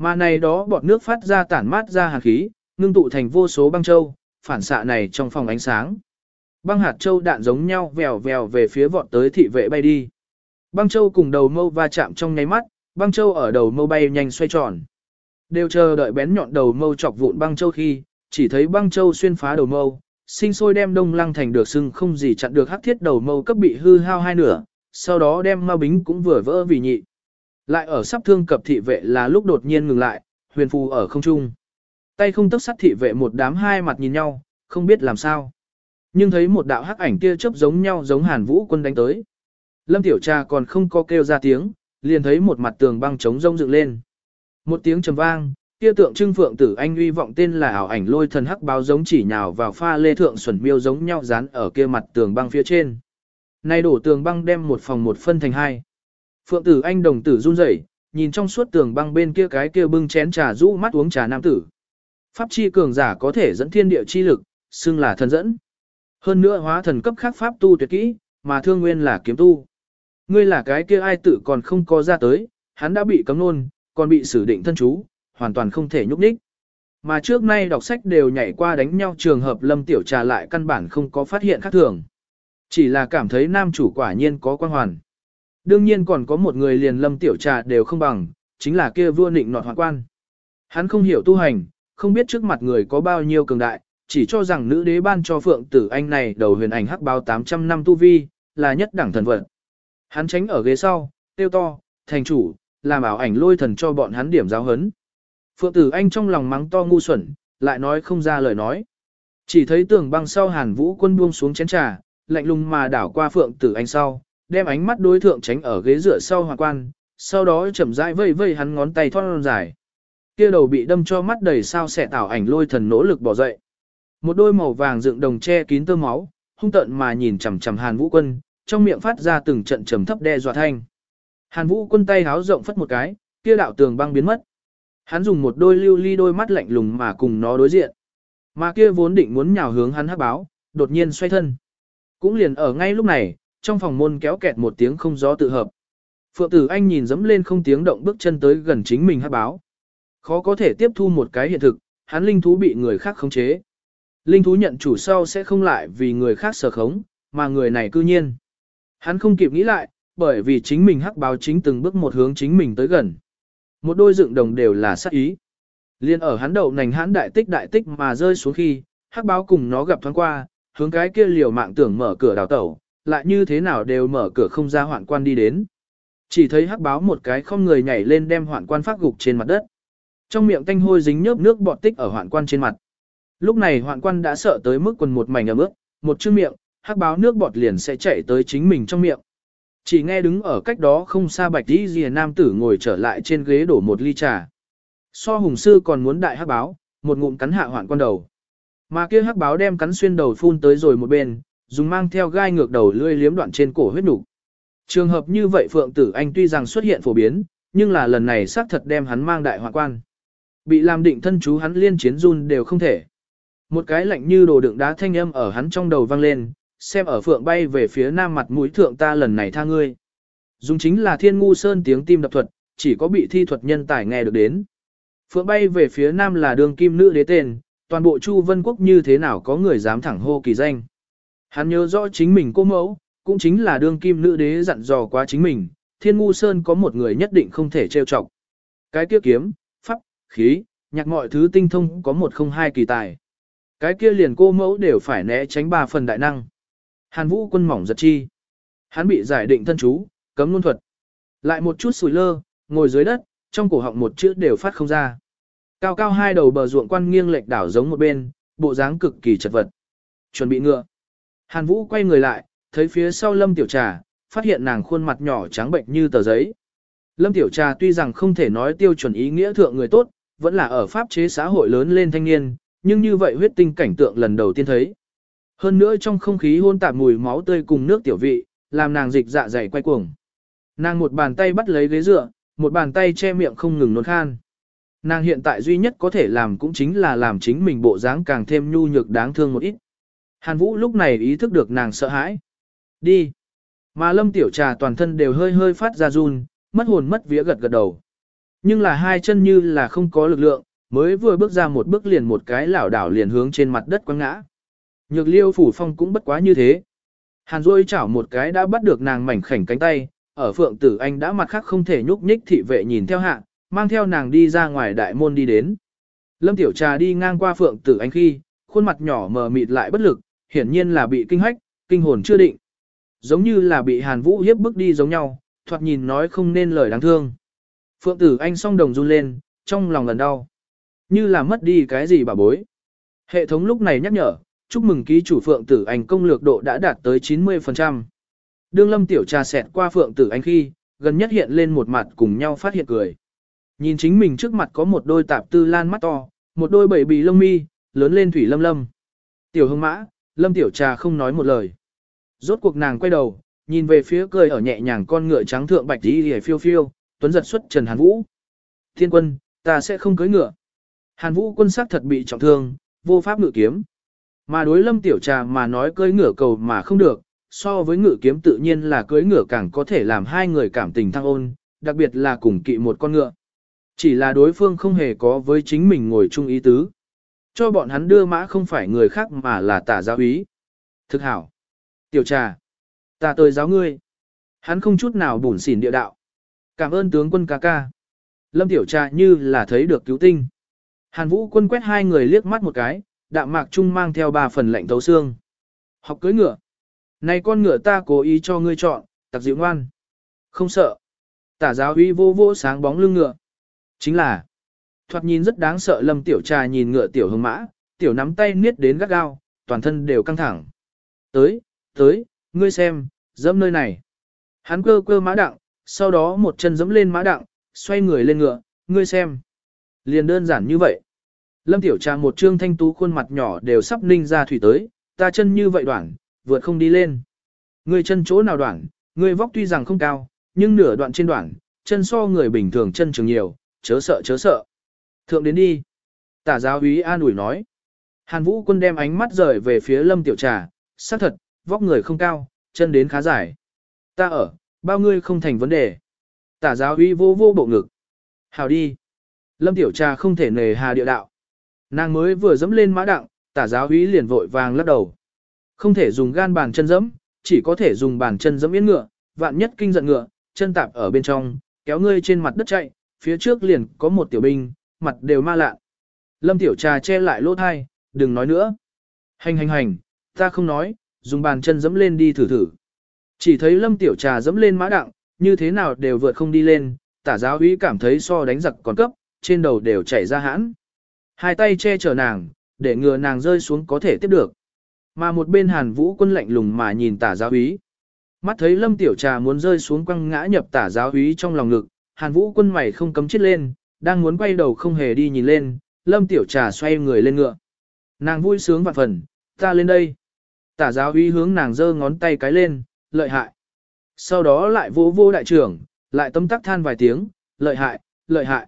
Speaker 1: Mà này đó bọt nước phát ra tản mát ra hàn khí, ngưng tụ thành vô số băng châu, phản xạ này trong phòng ánh sáng. Băng hạt châu đạn giống nhau vèo vèo về phía vọt tới thị vệ bay đi. Băng châu cùng đầu mâu va chạm trong nháy mắt, băng châu ở đầu mâu bay nhanh xoay tròn. Đều chờ đợi bén nhọn đầu mâu chọc vụn băng châu khi, chỉ thấy băng châu xuyên phá đầu mâu, sinh sôi đem đông lăng thành được sưng không gì chặn được hắc thiết đầu mâu cấp bị hư hao hai nửa, sau đó đem ma bính cũng vừa vỡ vì nhị. Lại ở sắp thương cập thị vệ là lúc đột nhiên ngừng lại, huyền phù ở không trung. Tay không tức sắt thị vệ một đám hai mặt nhìn nhau, không biết làm sao. Nhưng thấy một đạo hắc ảnh kia chớp giống nhau giống hàn vũ quân đánh tới. Lâm tiểu trà còn không có kêu ra tiếng, liền thấy một mặt tường băng trống rông dựng lên. Một tiếng trầm vang, Kia tượng trưng phượng tử anh uy vọng tên là ảo ảnh lôi thần hắc báo giống chỉ nhào vào pha lê thượng xuẩn miêu giống nhau dán ở kia mặt tường băng phía trên. Nay đổ tường băng đem một phòng một phân thành hai. Phượng tử anh đồng tử run rẩy, nhìn trong suốt tường băng bên kia cái kia bưng chén trà rũ mắt uống trà nam tử. Pháp chi cường giả có thể dẫn thiên địa chi lực, xưng là thần dẫn. Hơn nữa hóa thần cấp khác pháp tu tuyệt kỹ, mà thương nguyên là kiếm tu. Ngươi là cái kia ai tự còn không có ra tới, hắn đã bị cấm nôn, còn bị xử định thân chú, hoàn toàn không thể nhúc nhích. Mà trước nay đọc sách đều nhảy qua đánh nhau trường hợp lâm tiểu trà lại căn bản không có phát hiện khác thường. Chỉ là cảm thấy nam chủ quả nhiên có quan hoàn. Đương nhiên còn có một người liền lâm tiểu trà đều không bằng, chính là kia vua nịnh nọt hoàng quan. Hắn không hiểu tu hành, không biết trước mặt người có bao nhiêu cường đại, chỉ cho rằng nữ đế ban cho phượng tử anh này đầu huyền ảnh hắc báo 800 năm tu vi, là nhất đẳng thần vật. Hắn tránh ở ghế sau, tiêu to, thành chủ, làm ảo ảnh lôi thần cho bọn hắn điểm giáo hấn. Phượng tử anh trong lòng mắng to ngu xuẩn, lại nói không ra lời nói. Chỉ thấy tường băng sau hàn vũ quân buông xuống chén trà, lạnh lùng mà đảo qua phượng tử anh sau, đem ánh mắt đối thượng tránh ở ghế dựa sau hoàng quan, sau đó chậm rãi vây vây hắn ngón tay thon dài. Kia đầu bị đâm cho mắt đầy sao xẻ tảo ảnh lôi thần nỗ lực bỏ dậy. Một đôi màu vàng dựng đồng che kín tơ máu, hung tận mà nhìn chằm chằm Hàn Vũ Quân, trong miệng phát ra từng trận trầm thấp đe dọa thanh. Hàn Vũ Quân tay háo rộng phất một cái, kia đạo tường băng biến mất. Hắn dùng một đôi lưu ly đôi mắt lạnh lùng mà cùng nó đối diện. Mà kia vốn định muốn nhào hướng hắn hắc báo, đột nhiên xoay thân. Cũng liền ở ngay lúc này, trong phòng môn kéo kẹt một tiếng không gió tự hợp. Phượng tử anh nhìn dẫm lên không tiếng động bước chân tới gần chính mình hắc báo. Khó có thể tiếp thu một cái hiện thực, hắn linh thú bị người khác khống chế. Linh thú nhận chủ sau sẽ không lại vì người khác sở khống, mà người này cư nhiên. Hắn không kịp nghĩ lại, bởi vì chính mình hắc báo chính từng bước một hướng chính mình tới gần. Một đôi dựng đồng đều là sát ý. Liên ở hắn đầu nành hắn đại tích đại tích mà rơi xuống khi, hắc báo cùng nó gặp thoáng qua, hướng cái kia liều mạng tưởng mở cửa đào tẩu, lại như thế nào đều mở cửa không ra hoạn quan đi đến. Chỉ thấy hắc báo một cái không người nhảy lên đem hoạn quan phát gục trên mặt đất. Trong miệng tanh hôi dính nhớp nước bọt tích ở hoạn quan trên mặt. Lúc này hoạn quan đã sợ tới mức quần một mảnh ấm ướt, một chữ miệng, hắc báo nước bọt liền sẽ chạy tới chính mình trong miệng. Chỉ nghe đứng ở cách đó không xa bạch đi rìa nam tử ngồi trở lại trên ghế đổ một ly trà. So hùng sư còn muốn đại hắc báo, một ngụm cắn hạ hoạn quan đầu. Mà kia hắc báo đem cắn xuyên đầu phun tới rồi một bên, dùng mang theo gai ngược đầu lươi liếm đoạn trên cổ huyết nục. Trường hợp như vậy Phượng Tử Anh tuy rằng xuất hiện phổ biến, nhưng là lần này xác thật đem hắn mang đại hoạn quan. Bị làm định thân chú hắn liên chiến run đều không thể. Một cái lạnh như đồ đựng đá thanh âm ở hắn trong đầu vang lên, xem ở Phượng bay về phía nam mặt mũi thượng ta lần này tha ngươi. Dùng chính là thiên ngu sơn tiếng tim đập thuật, chỉ có bị thi thuật nhân tài nghe được đến. Phượng bay về phía nam là đường kim nữ đế tên, toàn bộ Chu Vân Quốc như thế nào có người dám thẳng hô kỳ danh. Hắn nhớ rõ chính mình cô mẫu, cũng chính là đương kim nữ đế dặn dò quá chính mình, thiên ngu sơn có một người nhất định không thể trêu chọc. Cái kia kiếm, pháp, khí, nhạc mọi thứ tinh thông có một không hai kỳ tài. Cái kia liền cô mẫu đều phải né tránh ba phần đại năng. Hàn vũ quân mỏng giật chi. Hắn bị giải định thân chú, cấm luân thuật. Lại một chút sùi lơ, ngồi dưới đất, trong cổ họng một chữ đều phát không ra. Cao cao hai đầu bờ ruộng quan nghiêng lệch đảo giống một bên, bộ dáng cực kỳ chật vật. Chuẩn bị ngựa. Hàn Vũ quay người lại, thấy phía sau Lâm Tiểu Trà, phát hiện nàng khuôn mặt nhỏ trắng bệnh như tờ giấy. Lâm Tiểu Trà tuy rằng không thể nói tiêu chuẩn ý nghĩa thượng người tốt, vẫn là ở pháp chế xã hội lớn lên thanh niên, nhưng như vậy huyết tinh cảnh tượng lần đầu tiên thấy. Hơn nữa trong không khí hôn tạp mùi máu tươi cùng nước tiểu vị, làm nàng dịch dạ dày quay cuồng. Nàng một bàn tay bắt lấy ghế dựa, một bàn tay che miệng không ngừng nôn khan. Nàng hiện tại duy nhất có thể làm cũng chính là làm chính mình bộ dáng càng thêm nhu nhược đáng thương một ít. Hàn Vũ lúc này ý thức được nàng sợ hãi. Đi. Mà lâm tiểu trà toàn thân đều hơi hơi phát ra run, mất hồn mất vía gật gật đầu. Nhưng là hai chân như là không có lực lượng, mới vừa bước ra một bước liền một cái lảo đảo liền hướng trên mặt đất quăng ngã. Nhược liêu phủ phong cũng bất quá như thế. Hàn rôi chảo một cái đã bắt được nàng mảnh khảnh cánh tay, ở phượng tử anh đã mặt khác không thể nhúc nhích thị vệ nhìn theo hạ, mang theo nàng đi ra ngoài đại môn đi đến. Lâm Tiểu Trà đi ngang qua phượng tử anh khi, khuôn mặt nhỏ mờ mịt lại bất lực, hiển nhiên là bị kinh hách, kinh hồn chưa định. Giống như là bị Hàn Vũ hiếp bức đi giống nhau, thoạt nhìn nói không nên lời đáng thương. Phượng tử anh song đồng run lên, trong lòng lần đau. Như là mất đi cái gì bà bối. Hệ thống lúc này nhắc nhở, chúc mừng ký chủ Phượng tử anh công lược độ đã đạt tới 90%. Đương lâm tiểu trà xẹt qua Phượng tử anh khi, gần nhất hiện lên một mặt cùng nhau phát hiện cười. Nhìn chính mình trước mặt có một đôi tạp tư lan mắt to, một đôi bảy bì lông mi, lớn lên thủy lâm lâm. Tiểu hương mã, lâm tiểu trà không nói một lời. Rốt cuộc nàng quay đầu, nhìn về phía cười ở nhẹ nhàng con ngựa trắng thượng bạch đi hề phiêu phiêu, tuấn giật xuất Trần Hàn Vũ. Thiên quân, ta sẽ không cưới ngựa. Hàn Vũ quân sắc thật bị trọng thương, vô pháp ngự kiếm. Mà đối lâm tiểu trà mà nói cưới ngựa cầu mà không được, so với ngự kiếm tự nhiên là cưới ngựa càng có thể làm hai người cảm tình thăng ôn, đặc biệt là cùng kỵ một con ngựa. Chỉ là đối phương không hề có với chính mình ngồi chung ý tứ. Cho bọn hắn đưa mã không phải người khác mà là tả giáo ý. Thực hảo. Tiểu trà. Ta tới giáo ngươi. Hắn không chút nào bủn xỉn địa đạo. Cảm ơn tướng quân ca ca. Lâm tiểu trà như là thấy được cứu tinh. Hàn vũ quân quét hai người liếc mắt một cái, đạm mạc trung mang theo ba phần lệnh thấu xương. Học cưới ngựa. Này con ngựa ta cố ý cho ngươi chọn, tặc dịu ngoan. Không sợ. Tả giáo uy vô vô sáng bóng lưng ngựa. Chính là, thoạt nhìn rất đáng sợ lâm tiểu trà nhìn ngựa tiểu hương mã, tiểu nắm tay niết đến gắt gao, toàn thân đều căng thẳng. Tới, tới, ngươi xem, dẫm nơi này. Hắn cơ cơ mã đặng, sau đó một chân dẫm lên mã đặng, xoay người lên ngựa, ngươi xem. Liền đơn giản như vậy. Lâm tiểu trà một trương thanh tú khuôn mặt nhỏ đều sắp ninh ra thủy tới, ta chân như vậy đoạn, vượt không đi lên. Ngươi chân chỗ nào đoạn, ngươi vóc tuy rằng không cao, nhưng nửa đoạn trên đoạn, chân so người bình thường chân trường nhiều, chớ sợ chớ sợ. Thượng đến đi. Tả giáo úy an ủi nói. Hàn Vũ quân đem ánh mắt rời về phía lâm tiểu trà, xác thật, vóc người không cao, chân đến khá dài. Ta ở, bao ngươi không thành vấn đề. Tả giáo úy vô vô bộ ngực. Hào đi. Lâm tiểu trà không thể nề hà địa đạo. Nàng mới vừa dẫm lên mã đặng, tả giáo úy liền vội vàng lắc đầu. Không thể dùng gan bàn chân dẫm, chỉ có thể dùng bàn chân dẫm yên ngựa, vạn nhất kinh giận ngựa, chân tạp ở bên trong, kéo ngươi trên mặt đất chạy, phía trước liền có một tiểu binh, mặt đều ma lạ. Lâm tiểu trà che lại lỗ thai, đừng nói nữa. Hành hành hành, Ta không nói, dùng bàn chân dẫm lên đi thử thử. Chỉ thấy lâm tiểu trà dẫm lên mã đặng, như thế nào đều vượt không đi lên, tả giáo úy cảm thấy so đánh giặc còn cấp, trên đầu đều chảy ra hãn. Hai tay che chở nàng, để ngừa nàng rơi xuống có thể tiếp được. Mà một bên hàn vũ quân lạnh lùng mà nhìn tả giáo úy. Mắt thấy lâm tiểu trà muốn rơi xuống quăng ngã nhập tả giáo úy trong lòng ngực, hàn vũ quân mày không cấm chết lên, đang muốn quay đầu không hề đi nhìn lên, lâm tiểu trà xoay người lên ngựa. Nàng vui sướng vạn phần, ta lên đây. Tả giáo uy hướng nàng giơ ngón tay cái lên, lợi hại. Sau đó lại vỗ vô đại trưởng, lại tâm tắc than vài tiếng, lợi hại, lợi hại.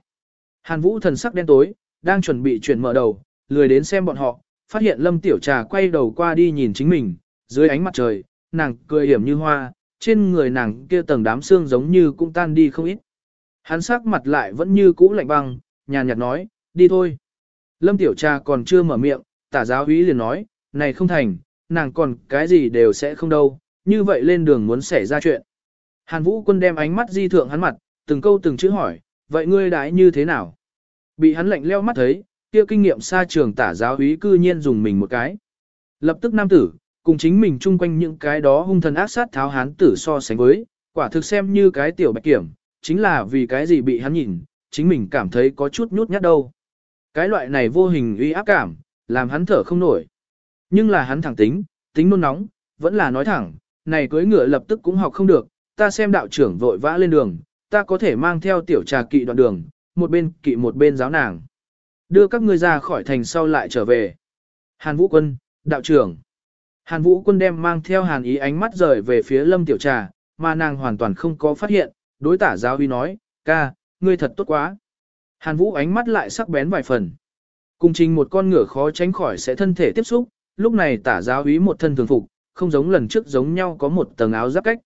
Speaker 1: Hàn Vũ thần sắc đen tối, đang chuẩn bị chuyển mở đầu, lười đến xem bọn họ, phát hiện Lâm Tiểu Trà quay đầu qua đi nhìn chính mình, dưới ánh mặt trời, nàng cười hiểm như hoa, trên người nàng kia tầng đám xương giống như cũng tan đi không ít. Hắn sắc mặt lại vẫn như cũ lạnh băng, nhàn nhạt nói, đi thôi. Lâm Tiểu Trà còn chưa mở miệng, tả giáo úy liền nói, này không thành, nàng còn cái gì đều sẽ không đâu, như vậy lên đường muốn xảy ra chuyện. Hàn Vũ quân đem ánh mắt di thượng hắn mặt, từng câu từng chữ hỏi, vậy ngươi đái như thế nào? Bị hắn lạnh leo mắt thấy, kia kinh nghiệm xa trường tả giáo úy cư nhiên dùng mình một cái. Lập tức nam tử, cùng chính mình chung quanh những cái đó hung thần ác sát tháo hán tử so sánh với, quả thực xem như cái tiểu bạch kiểm, chính là vì cái gì bị hắn nhìn, chính mình cảm thấy có chút nhút nhát đâu. Cái loại này vô hình uy áp cảm, làm hắn thở không nổi. Nhưng là hắn thẳng tính, tính nôn nóng, vẫn là nói thẳng, này cưới ngựa lập tức cũng học không được, ta xem đạo trưởng vội vã lên đường, ta có thể mang theo tiểu trà kỵ đoạn đường, một bên kỵ một bên giáo nàng. Đưa các ngươi ra khỏi thành sau lại trở về. Hàn Vũ Quân, đạo trưởng. Hàn Vũ Quân đem mang theo hàn ý ánh mắt rời về phía lâm tiểu trà, mà nàng hoàn toàn không có phát hiện, đối tả giáo huy nói, ca, ngươi thật tốt quá. Hàn Vũ ánh mắt lại sắc bén vài phần. Cùng trình một con ngựa khó tránh khỏi sẽ thân thể tiếp xúc, lúc này tả giáo úy một thân thường phục, không giống lần trước giống nhau có một tầng áo giáp cách.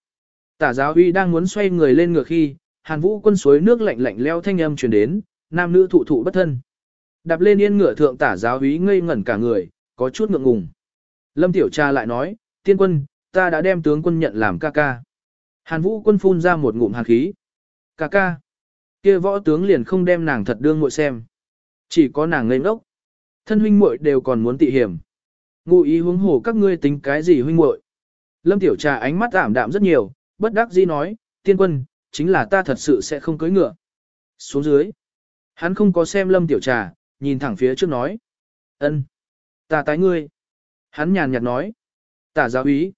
Speaker 1: Tả giáo úy đang muốn xoay người lên ngựa khi, Hàn Vũ quân suối nước lạnh lạnh leo thanh âm truyền đến, nam nữ thụ thụ bất thân. Đạp lên yên ngựa thượng tả giáo úy ngây ngẩn cả người, có chút ngượng ngùng. Lâm Tiểu Cha lại nói, tiên quân, ta đã đem tướng quân nhận làm ca ca. Hàn Vũ quân phun ra một ngụm hàn khí. Cà ca. kia võ tướng liền không đem nàng thật đương muội xem. Chỉ có nàng ngây ngốc. Thân huynh muội đều còn muốn tị hiểm. Ngụ ý huống hồ các ngươi tính cái gì huynh muội? Lâm Tiểu Trà ánh mắt ảm đạm rất nhiều, bất đắc dĩ nói, tiên quân, chính là ta thật sự sẽ không cưới ngựa. Xuống dưới. Hắn không có xem Lâm Tiểu Trà, nhìn thẳng phía trước nói. ân, Ta tái ngươi. Hắn nhàn nhạt nói. Tả giáo ý.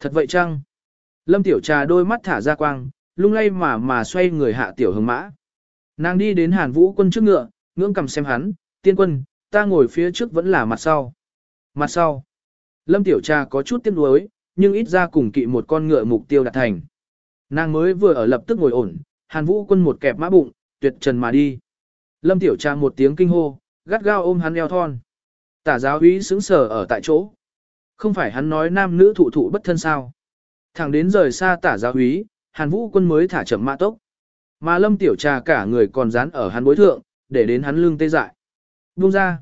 Speaker 1: Thật vậy chăng? Lâm Tiểu Trà đôi mắt thả ra quang, lung lay mà mà xoay người hạ Tiểu Hưng Mã. Nàng đi đến Hàn Vũ quân trước ngựa, ngưỡng cầm xem hắn, tiên quân, ta ngồi phía trước vẫn là mặt sau. Mặt sau, Lâm Tiểu Trà có chút tiếc nuối, nhưng ít ra cùng kỵ một con ngựa mục tiêu đạt thành. Nàng mới vừa ở lập tức ngồi ổn, Hàn Vũ quân một kẹp mã bụng, tuyệt trần mà đi. Lâm Tiểu Trà một tiếng kinh hô, gắt gao ôm hắn eo thon. Tả giáo úy sững sờ ở tại chỗ. Không phải hắn nói nam nữ thụ thụ bất thân sao. Thẳng đến rời xa tả giáo úy, Hàn Vũ quân mới thả chậm mã tốc. Mà Lâm Tiểu Trà cả người còn dán ở hắn bối thượng, để đến hắn lưng tê dại. Buông ra.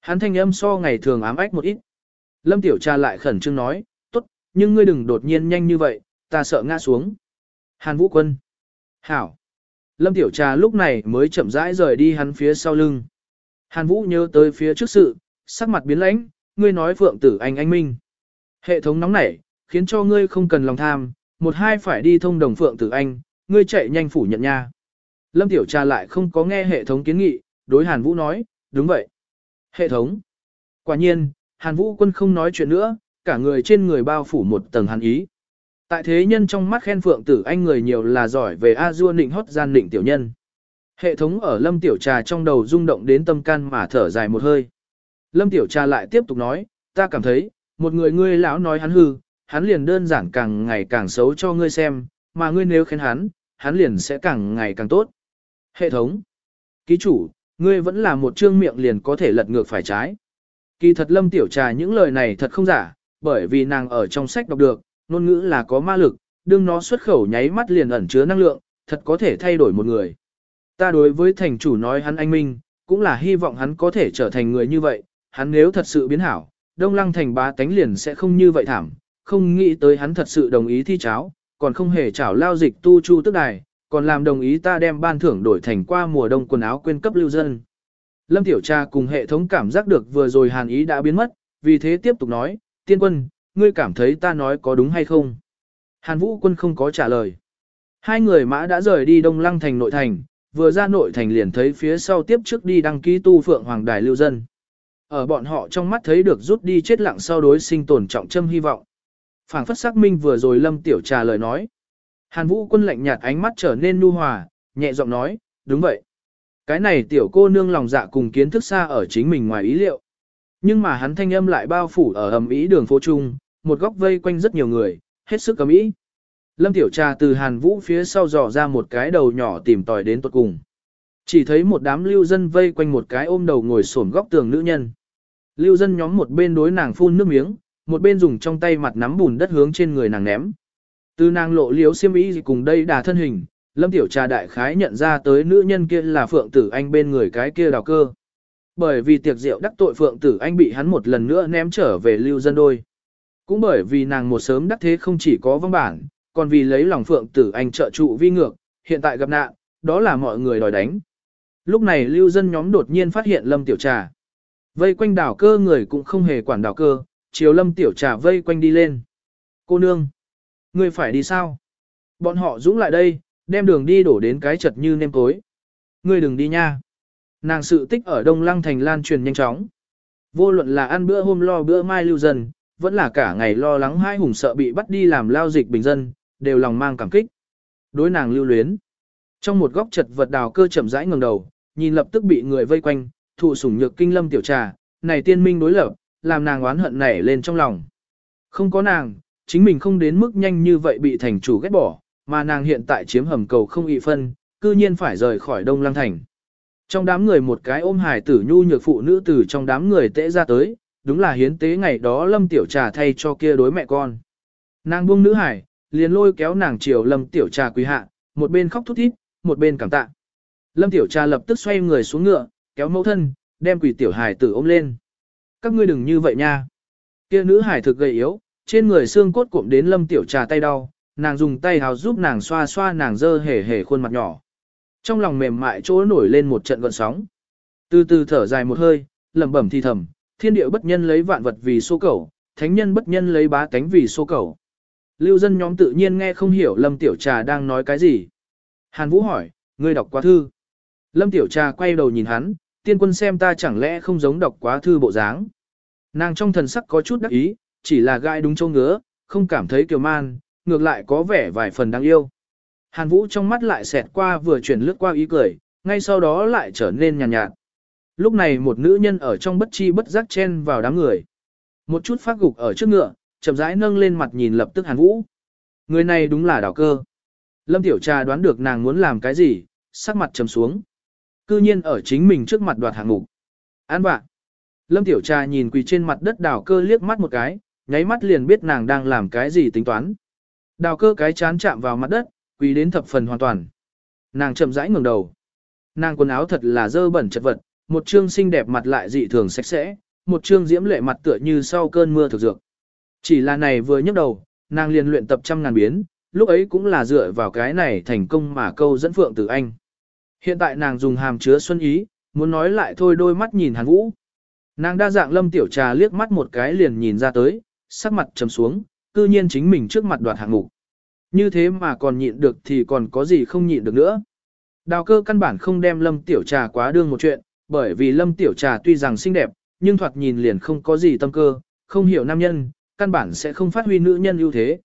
Speaker 1: Hắn thanh âm so ngày thường ám ách một ít. Lâm Tiểu Trà lại khẩn trương nói, tốt, nhưng ngươi đừng đột nhiên nhanh như vậy, ta sợ ngã xuống. Hàn Vũ Quân. Hảo. Lâm Tiểu Trà lúc này mới chậm rãi rời đi hắn phía sau lưng. Hàn Vũ nhớ tới phía trước sự, sắc mặt biến lãnh, ngươi nói phượng tử anh anh minh. Hệ thống nóng nảy, khiến cho ngươi không cần lòng tham, một hai phải đi thông đồng phượng tử anh, ngươi chạy nhanh phủ nhận nha. Lâm Tiểu Trà lại không có nghe hệ thống kiến nghị, đối Hàn Vũ nói, đúng vậy. Hệ thống. Quả nhiên, Hàn Vũ quân không nói chuyện nữa, cả người trên người bao phủ một tầng hàn ý. Tại thế nhân trong mắt khen phượng tử anh người nhiều là giỏi về a dua nịnh hót gian nịnh tiểu nhân. Hệ thống ở lâm tiểu trà trong đầu rung động đến tâm can mà thở dài một hơi. Lâm tiểu trà lại tiếp tục nói, ta cảm thấy, một người ngươi lão nói hắn hư, hắn liền đơn giản càng ngày càng xấu cho ngươi xem, mà ngươi nếu khen hắn, hắn liền sẽ càng ngày càng tốt. Hệ thống. Ký chủ, Ngươi vẫn là một trương miệng liền có thể lật ngược phải trái. Kỳ thật lâm tiểu trà những lời này thật không giả, bởi vì nàng ở trong sách đọc được, ngôn ngữ là có ma lực, đương nó xuất khẩu nháy mắt liền ẩn chứa năng lượng, thật có thể thay đổi một người. Ta đối với thành chủ nói hắn anh minh, cũng là hy vọng hắn có thể trở thành người như vậy, hắn nếu thật sự biến hảo, đông lăng thành bá tánh liền sẽ không như vậy thảm, không nghĩ tới hắn thật sự đồng ý thi cháo, còn không hề chảo lao dịch tu chu tức đài, còn làm đồng ý ta đem ban thưởng đổi thành qua mùa đông quần áo quên cấp lưu dân. Lâm Tiểu Cha cùng hệ thống cảm giác được vừa rồi hàn ý đã biến mất, vì thế tiếp tục nói, tiên quân, ngươi cảm thấy ta nói có đúng hay không? Hàn Vũ quân không có trả lời. Hai người mã đã rời đi Đông Lăng thành nội thành, vừa ra nội thành liền thấy phía sau tiếp trước đi đăng ký tu phượng hoàng đài lưu dân. Ở bọn họ trong mắt thấy được rút đi chết lặng sau đối sinh tồn trọng châm hy vọng. Phảng phất xác minh vừa rồi lâm tiểu trà lời nói. Hàn Vũ quân lạnh nhạt ánh mắt trở nên nu hòa, nhẹ giọng nói, đúng vậy. Cái này tiểu cô nương lòng dạ cùng kiến thức xa ở chính mình ngoài ý liệu. Nhưng mà hắn thanh âm lại bao phủ ở ầm ý đường phố trung, một góc vây quanh rất nhiều người, hết sức cầm ý. Lâm Tiểu Trà từ Hàn Vũ phía sau dò ra một cái đầu nhỏ tìm tòi đến tuột cùng. Chỉ thấy một đám lưu dân vây quanh một cái ôm đầu ngồi xổm góc tường nữ nhân. Lưu dân nhóm một bên đối nàng phun nước miếng, một bên dùng trong tay mặt nắm bùn đất hướng trên người nàng ném. Từ nàng lộ liếu xiêm y cùng đây đà thân hình, Lâm Tiểu Trà đại khái nhận ra tới nữ nhân kia là Phượng Tử Anh bên người cái kia đào cơ. Bởi vì tiệc rượu đắc tội Phượng Tử Anh bị hắn một lần nữa ném trở về lưu dân đôi. Cũng bởi vì nàng một sớm đắc thế không chỉ có văn bản, còn vì lấy lòng Phượng Tử Anh trợ trụ vi ngược, hiện tại gặp nạn, đó là mọi người đòi đánh. Lúc này lưu dân nhóm đột nhiên phát hiện Lâm Tiểu Trà. Vây quanh đảo cơ người cũng không hề quản đảo cơ, chiều Lâm Tiểu Trà vây quanh đi lên. Cô nương, người phải đi sao? Bọn họ dũng lại đây, đem đường đi đổ đến cái chật như nêm cối. Ngươi đừng đi nha. Nàng sự tích ở Đông Lăng thành lan truyền nhanh chóng. Vô luận là ăn bữa hôm lo bữa mai lưu dần, vẫn là cả ngày lo lắng hai hùng sợ bị bắt đi làm lao dịch bình dân, đều lòng mang cảm kích. Đối nàng lưu luyến. Trong một góc chật vật đào cơ chậm rãi ngẩng đầu, nhìn lập tức bị người vây quanh, thụ sủng nhược kinh lâm tiểu trà, này tiên minh đối lập, làm nàng oán hận nảy lên trong lòng. Không có nàng, chính mình không đến mức nhanh như vậy bị thành chủ ghét bỏ, mà nàng hiện tại chiếm hầm cầu không ị phân, cư nhiên phải rời khỏi Đông Lăng Thành. Trong đám người một cái ôm hài tử nhu nhược phụ nữ từ trong đám người tễ ra tới, đúng là hiến tế ngày đó Lâm Tiểu Trà thay cho kia đối mẹ con. Nàng buông nữ hải, liền lôi kéo nàng chiều Lâm Tiểu Trà quý hạ, một bên khóc thút thít, một bên cảm tạ. Lâm Tiểu Trà lập tức xoay người xuống ngựa, kéo mẫu thân, đem quỷ tiểu hải tử ôm lên. Các ngươi đừng như vậy nha. Kia nữ hải thực gầy yếu, trên người xương cốt cuộm đến Lâm Tiểu Trà tay đau, nàng dùng tay hào giúp nàng xoa xoa nàng dơ hề hề khuôn mặt nhỏ. Trong lòng mềm mại chỗ nổi lên một trận gợn sóng. Từ từ thở dài một hơi, lẩm bẩm thi thầm, thiên địa bất nhân lấy vạn vật vì số cầu, thánh nhân bất nhân lấy bá tánh vì số cầu. Lưu dân nhóm tự nhiên nghe không hiểu Lâm Tiểu Trà đang nói cái gì. Hàn Vũ hỏi, ngươi đọc quá thư. Lâm Tiểu Trà quay đầu nhìn hắn, tiên quân xem ta chẳng lẽ không giống đọc quá thư bộ dáng. Nàng trong thần sắc có chút đắc ý, chỉ là gai đúng châu ngứa, không cảm thấy kiều man, ngược lại có vẻ vài phần đáng yêu. Hàn Vũ trong mắt lại xẹt qua vừa chuyển lướt qua ý cười, ngay sau đó lại trở nên nhàn nhạt, nhạt. Lúc này một nữ nhân ở trong bất chi bất giác chen vào đám người. Một chút phát gục ở trước ngựa, chậm rãi nâng lên mặt nhìn lập tức Hàn Vũ. Người này đúng là đảo cơ. Lâm Tiểu Trà đoán được nàng muốn làm cái gì, sắc mặt trầm xuống. Cư nhiên ở chính mình trước mặt đoạt hạng mục. An bạn. Lâm Tiểu Trà nhìn quỳ trên mặt đất đào cơ liếc mắt một cái, nháy mắt liền biết nàng đang làm cái gì tính toán. Đào cơ cái chán chạm vào mặt đất, quỳ đến thập phần hoàn toàn. Nàng chậm rãi ngẩng đầu. Nàng quần áo thật là dơ bẩn chật vật, một trương xinh đẹp mặt lại dị thường sạch sẽ, một trương diễm lệ mặt tựa như sau cơn mưa thực dược. Chỉ là này vừa nhấc đầu, nàng liền luyện tập trăm ngàn biến, lúc ấy cũng là dựa vào cái này thành công mà câu dẫn phượng từ anh. Hiện tại nàng dùng hàm chứa xuân ý, muốn nói lại thôi đôi mắt nhìn Hàn Vũ. Nàng đa dạng lâm tiểu trà liếc mắt một cái liền nhìn ra tới, sắc mặt trầm xuống, cư nhiên chính mình trước mặt đoạt hạng mục. Như thế mà còn nhịn được thì còn có gì không nhịn được nữa. Đào cơ căn bản không đem lâm tiểu trà quá đương một chuyện, bởi vì lâm tiểu trà tuy rằng xinh đẹp, nhưng thoạt nhìn liền không có gì tâm cơ, không hiểu nam nhân, căn bản sẽ không phát huy nữ nhân ưu thế.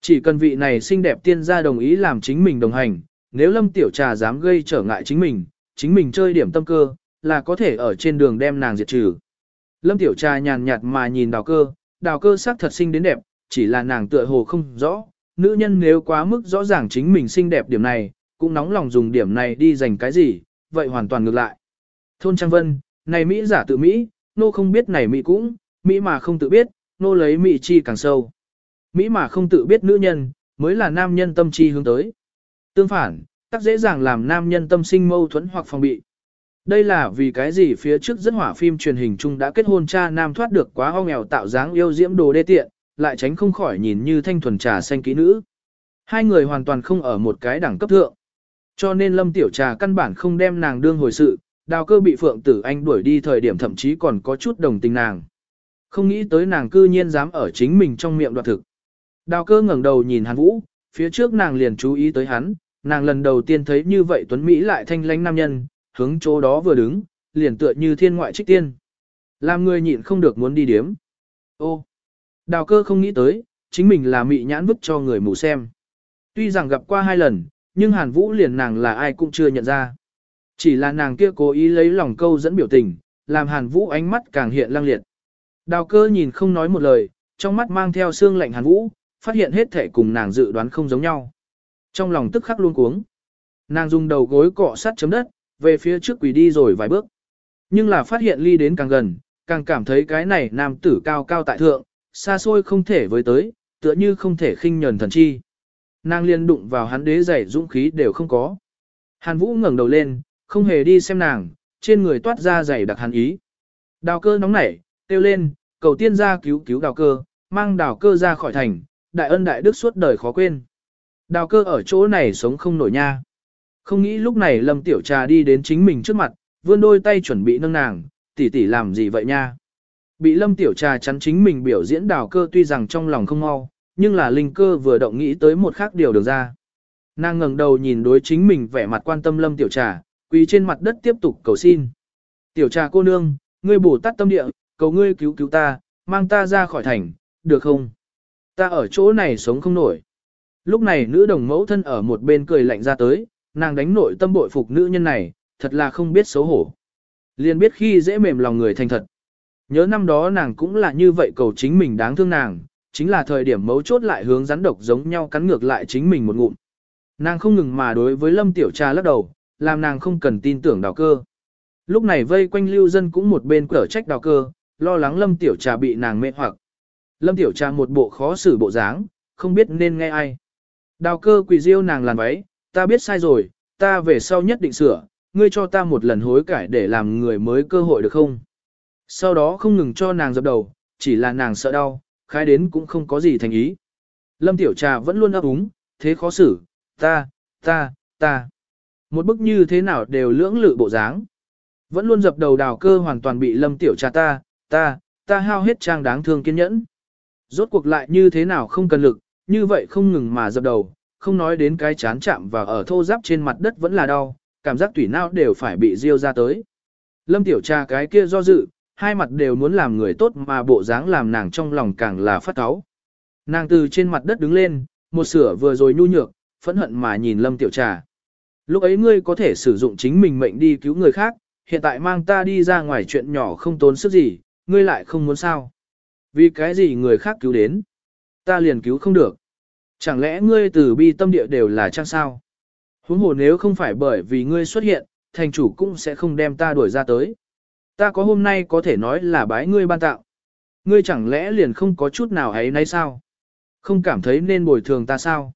Speaker 1: Chỉ cần vị này xinh đẹp tiên gia đồng ý làm chính mình đồng hành, nếu lâm tiểu trà dám gây trở ngại chính mình, chính mình chơi điểm tâm cơ, là có thể ở trên đường đem nàng diệt trừ. Lâm tiểu trà nhàn nhạt mà nhìn đào cơ, đào cơ sắc thật xinh đến đẹp, chỉ là nàng tựa hồ không rõ, nữ nhân nếu quá mức rõ ràng chính mình xinh đẹp điểm này, cũng nóng lòng dùng điểm này đi dành cái gì, vậy hoàn toàn ngược lại. Thôn Trang Vân, này Mỹ giả tự Mỹ, nô không biết này Mỹ cũng, Mỹ mà không tự biết, nô lấy Mỹ chi càng sâu. Mỹ mà không tự biết nữ nhân, mới là nam nhân tâm chi hướng tới. Tương phản, tác dễ dàng làm nam nhân tâm sinh mâu thuẫn hoặc phòng bị. Đây là vì cái gì phía trước rất hỏa phim truyền hình chung đã kết hôn cha nam thoát được quá ho nghèo tạo dáng yêu diễm đồ đê tiện, lại tránh không khỏi nhìn như thanh thuần trà xanh kỹ nữ. Hai người hoàn toàn không ở một cái đẳng cấp thượng. Cho nên Lâm Tiểu Trà căn bản không đem nàng đương hồi sự, đào cơ bị Phượng Tử Anh đuổi đi thời điểm thậm chí còn có chút đồng tình nàng. Không nghĩ tới nàng cư nhiên dám ở chính mình trong miệng đoạt thực. Đào cơ ngẩng đầu nhìn Hàn Vũ, phía trước nàng liền chú ý tới hắn, nàng lần đầu tiên thấy như vậy Tuấn Mỹ lại thanh lãnh nam nhân, hướng chỗ đó vừa đứng, liền tựa như thiên ngoại trích tiên. Làm người nhịn không được muốn đi điếm. Ô, đào cơ không nghĩ tới, chính mình là mị nhãn vứt cho người mù xem. Tuy rằng gặp qua hai lần, nhưng Hàn Vũ liền nàng là ai cũng chưa nhận ra. Chỉ là nàng kia cố ý lấy lòng câu dẫn biểu tình, làm Hàn Vũ ánh mắt càng hiện lăng liệt. Đào cơ nhìn không nói một lời, trong mắt mang theo xương lạnh Hàn Vũ, phát hiện hết thể cùng nàng dự đoán không giống nhau. Trong lòng tức khắc luôn cuống. Nàng dùng đầu gối cọ sát chấm đất, về phía trước quỳ đi rồi vài bước. Nhưng là phát hiện ly đến càng gần, càng cảm thấy cái này nam tử cao cao tại thượng, xa xôi không thể với tới, tựa như không thể khinh nhờn thần chi. Nàng liên đụng vào hắn đế giày dũng khí đều không có. Hàn Vũ ngẩng đầu lên, không hề đi xem nàng, trên người toát ra giày đặc hàn ý. Đào cơ nóng nảy, kêu lên, cầu tiên ra cứu cứu đào cơ, mang đào cơ ra khỏi thành, đại ân đại đức suốt đời khó quên. Đào cơ ở chỗ này sống không nổi nha. Không nghĩ lúc này Lâm Tiểu Trà đi đến chính mình trước mặt, vươn đôi tay chuẩn bị nâng nàng, tỷ tỷ làm gì vậy nha. Bị Lâm Tiểu Trà chắn chính mình biểu diễn đào cơ tuy rằng trong lòng không mau, nhưng là linh cơ vừa động nghĩ tới một khác điều được ra. Nàng ngẩng đầu nhìn đối chính mình vẻ mặt quan tâm Lâm Tiểu Trà, quỳ trên mặt đất tiếp tục cầu xin. Tiểu Trà cô nương, ngươi bổ tát tâm địa, cầu ngươi cứu cứu ta, mang ta ra khỏi thành, được không? Ta ở chỗ này sống không nổi. Lúc này nữ đồng mẫu thân ở một bên cười lạnh ra tới, nàng đánh nội tâm bội phục nữ nhân này, thật là không biết xấu hổ. Liền biết khi dễ mềm lòng người thành thật. Nhớ năm đó nàng cũng là như vậy cầu chính mình đáng thương nàng, chính là thời điểm mấu chốt lại hướng rắn độc giống nhau cắn ngược lại chính mình một ngụm. Nàng không ngừng mà đối với lâm tiểu trà lắc đầu, làm nàng không cần tin tưởng đào cơ. Lúc này vây quanh lưu dân cũng một bên cở trách đào cơ, lo lắng lâm tiểu trà bị nàng mê hoặc. Lâm tiểu trà một bộ khó xử bộ dáng, không biết nên nghe ai. Đào cơ quỳ diêu nàng làn váy, ta biết sai rồi, ta về sau nhất định sửa, ngươi cho ta một lần hối cải để làm người mới cơ hội được không? Sau đó không ngừng cho nàng dập đầu, chỉ là nàng sợ đau, khai đến cũng không có gì thành ý. Lâm Tiểu Trà vẫn luôn ấp úng, thế khó xử, ta, ta, ta. Một bức như thế nào đều lưỡng lự bộ dáng. Vẫn luôn dập đầu đào cơ hoàn toàn bị Lâm Tiểu Trà ta, ta, ta hao hết trang đáng thương kiên nhẫn. Rốt cuộc lại như thế nào không cần lực, như vậy không ngừng mà dập đầu, không nói đến cái chán chạm và ở thô giáp trên mặt đất vẫn là đau, cảm giác tủy não đều phải bị riêu ra tới. Lâm tiểu trà cái kia do dự, hai mặt đều muốn làm người tốt mà bộ dáng làm nàng trong lòng càng là phát cáu. Nàng từ trên mặt đất đứng lên, một sửa vừa rồi nhu nhược, phẫn hận mà nhìn lâm tiểu trà. Lúc ấy ngươi có thể sử dụng chính mình mệnh đi cứu người khác, hiện tại mang ta đi ra ngoài chuyện nhỏ không tốn sức gì, ngươi lại không muốn sao. Vì cái gì người khác cứu đến, ta liền cứu không được. Chẳng lẽ ngươi từ bi tâm địa đều là trang sao? Huống hồ nếu không phải bởi vì ngươi xuất hiện, thành chủ cũng sẽ không đem ta đuổi ra tới. Ta có hôm nay có thể nói là bái ngươi ban tạo. Ngươi chẳng lẽ liền không có chút nào ấy nấy sao? Không cảm thấy nên bồi thường ta sao?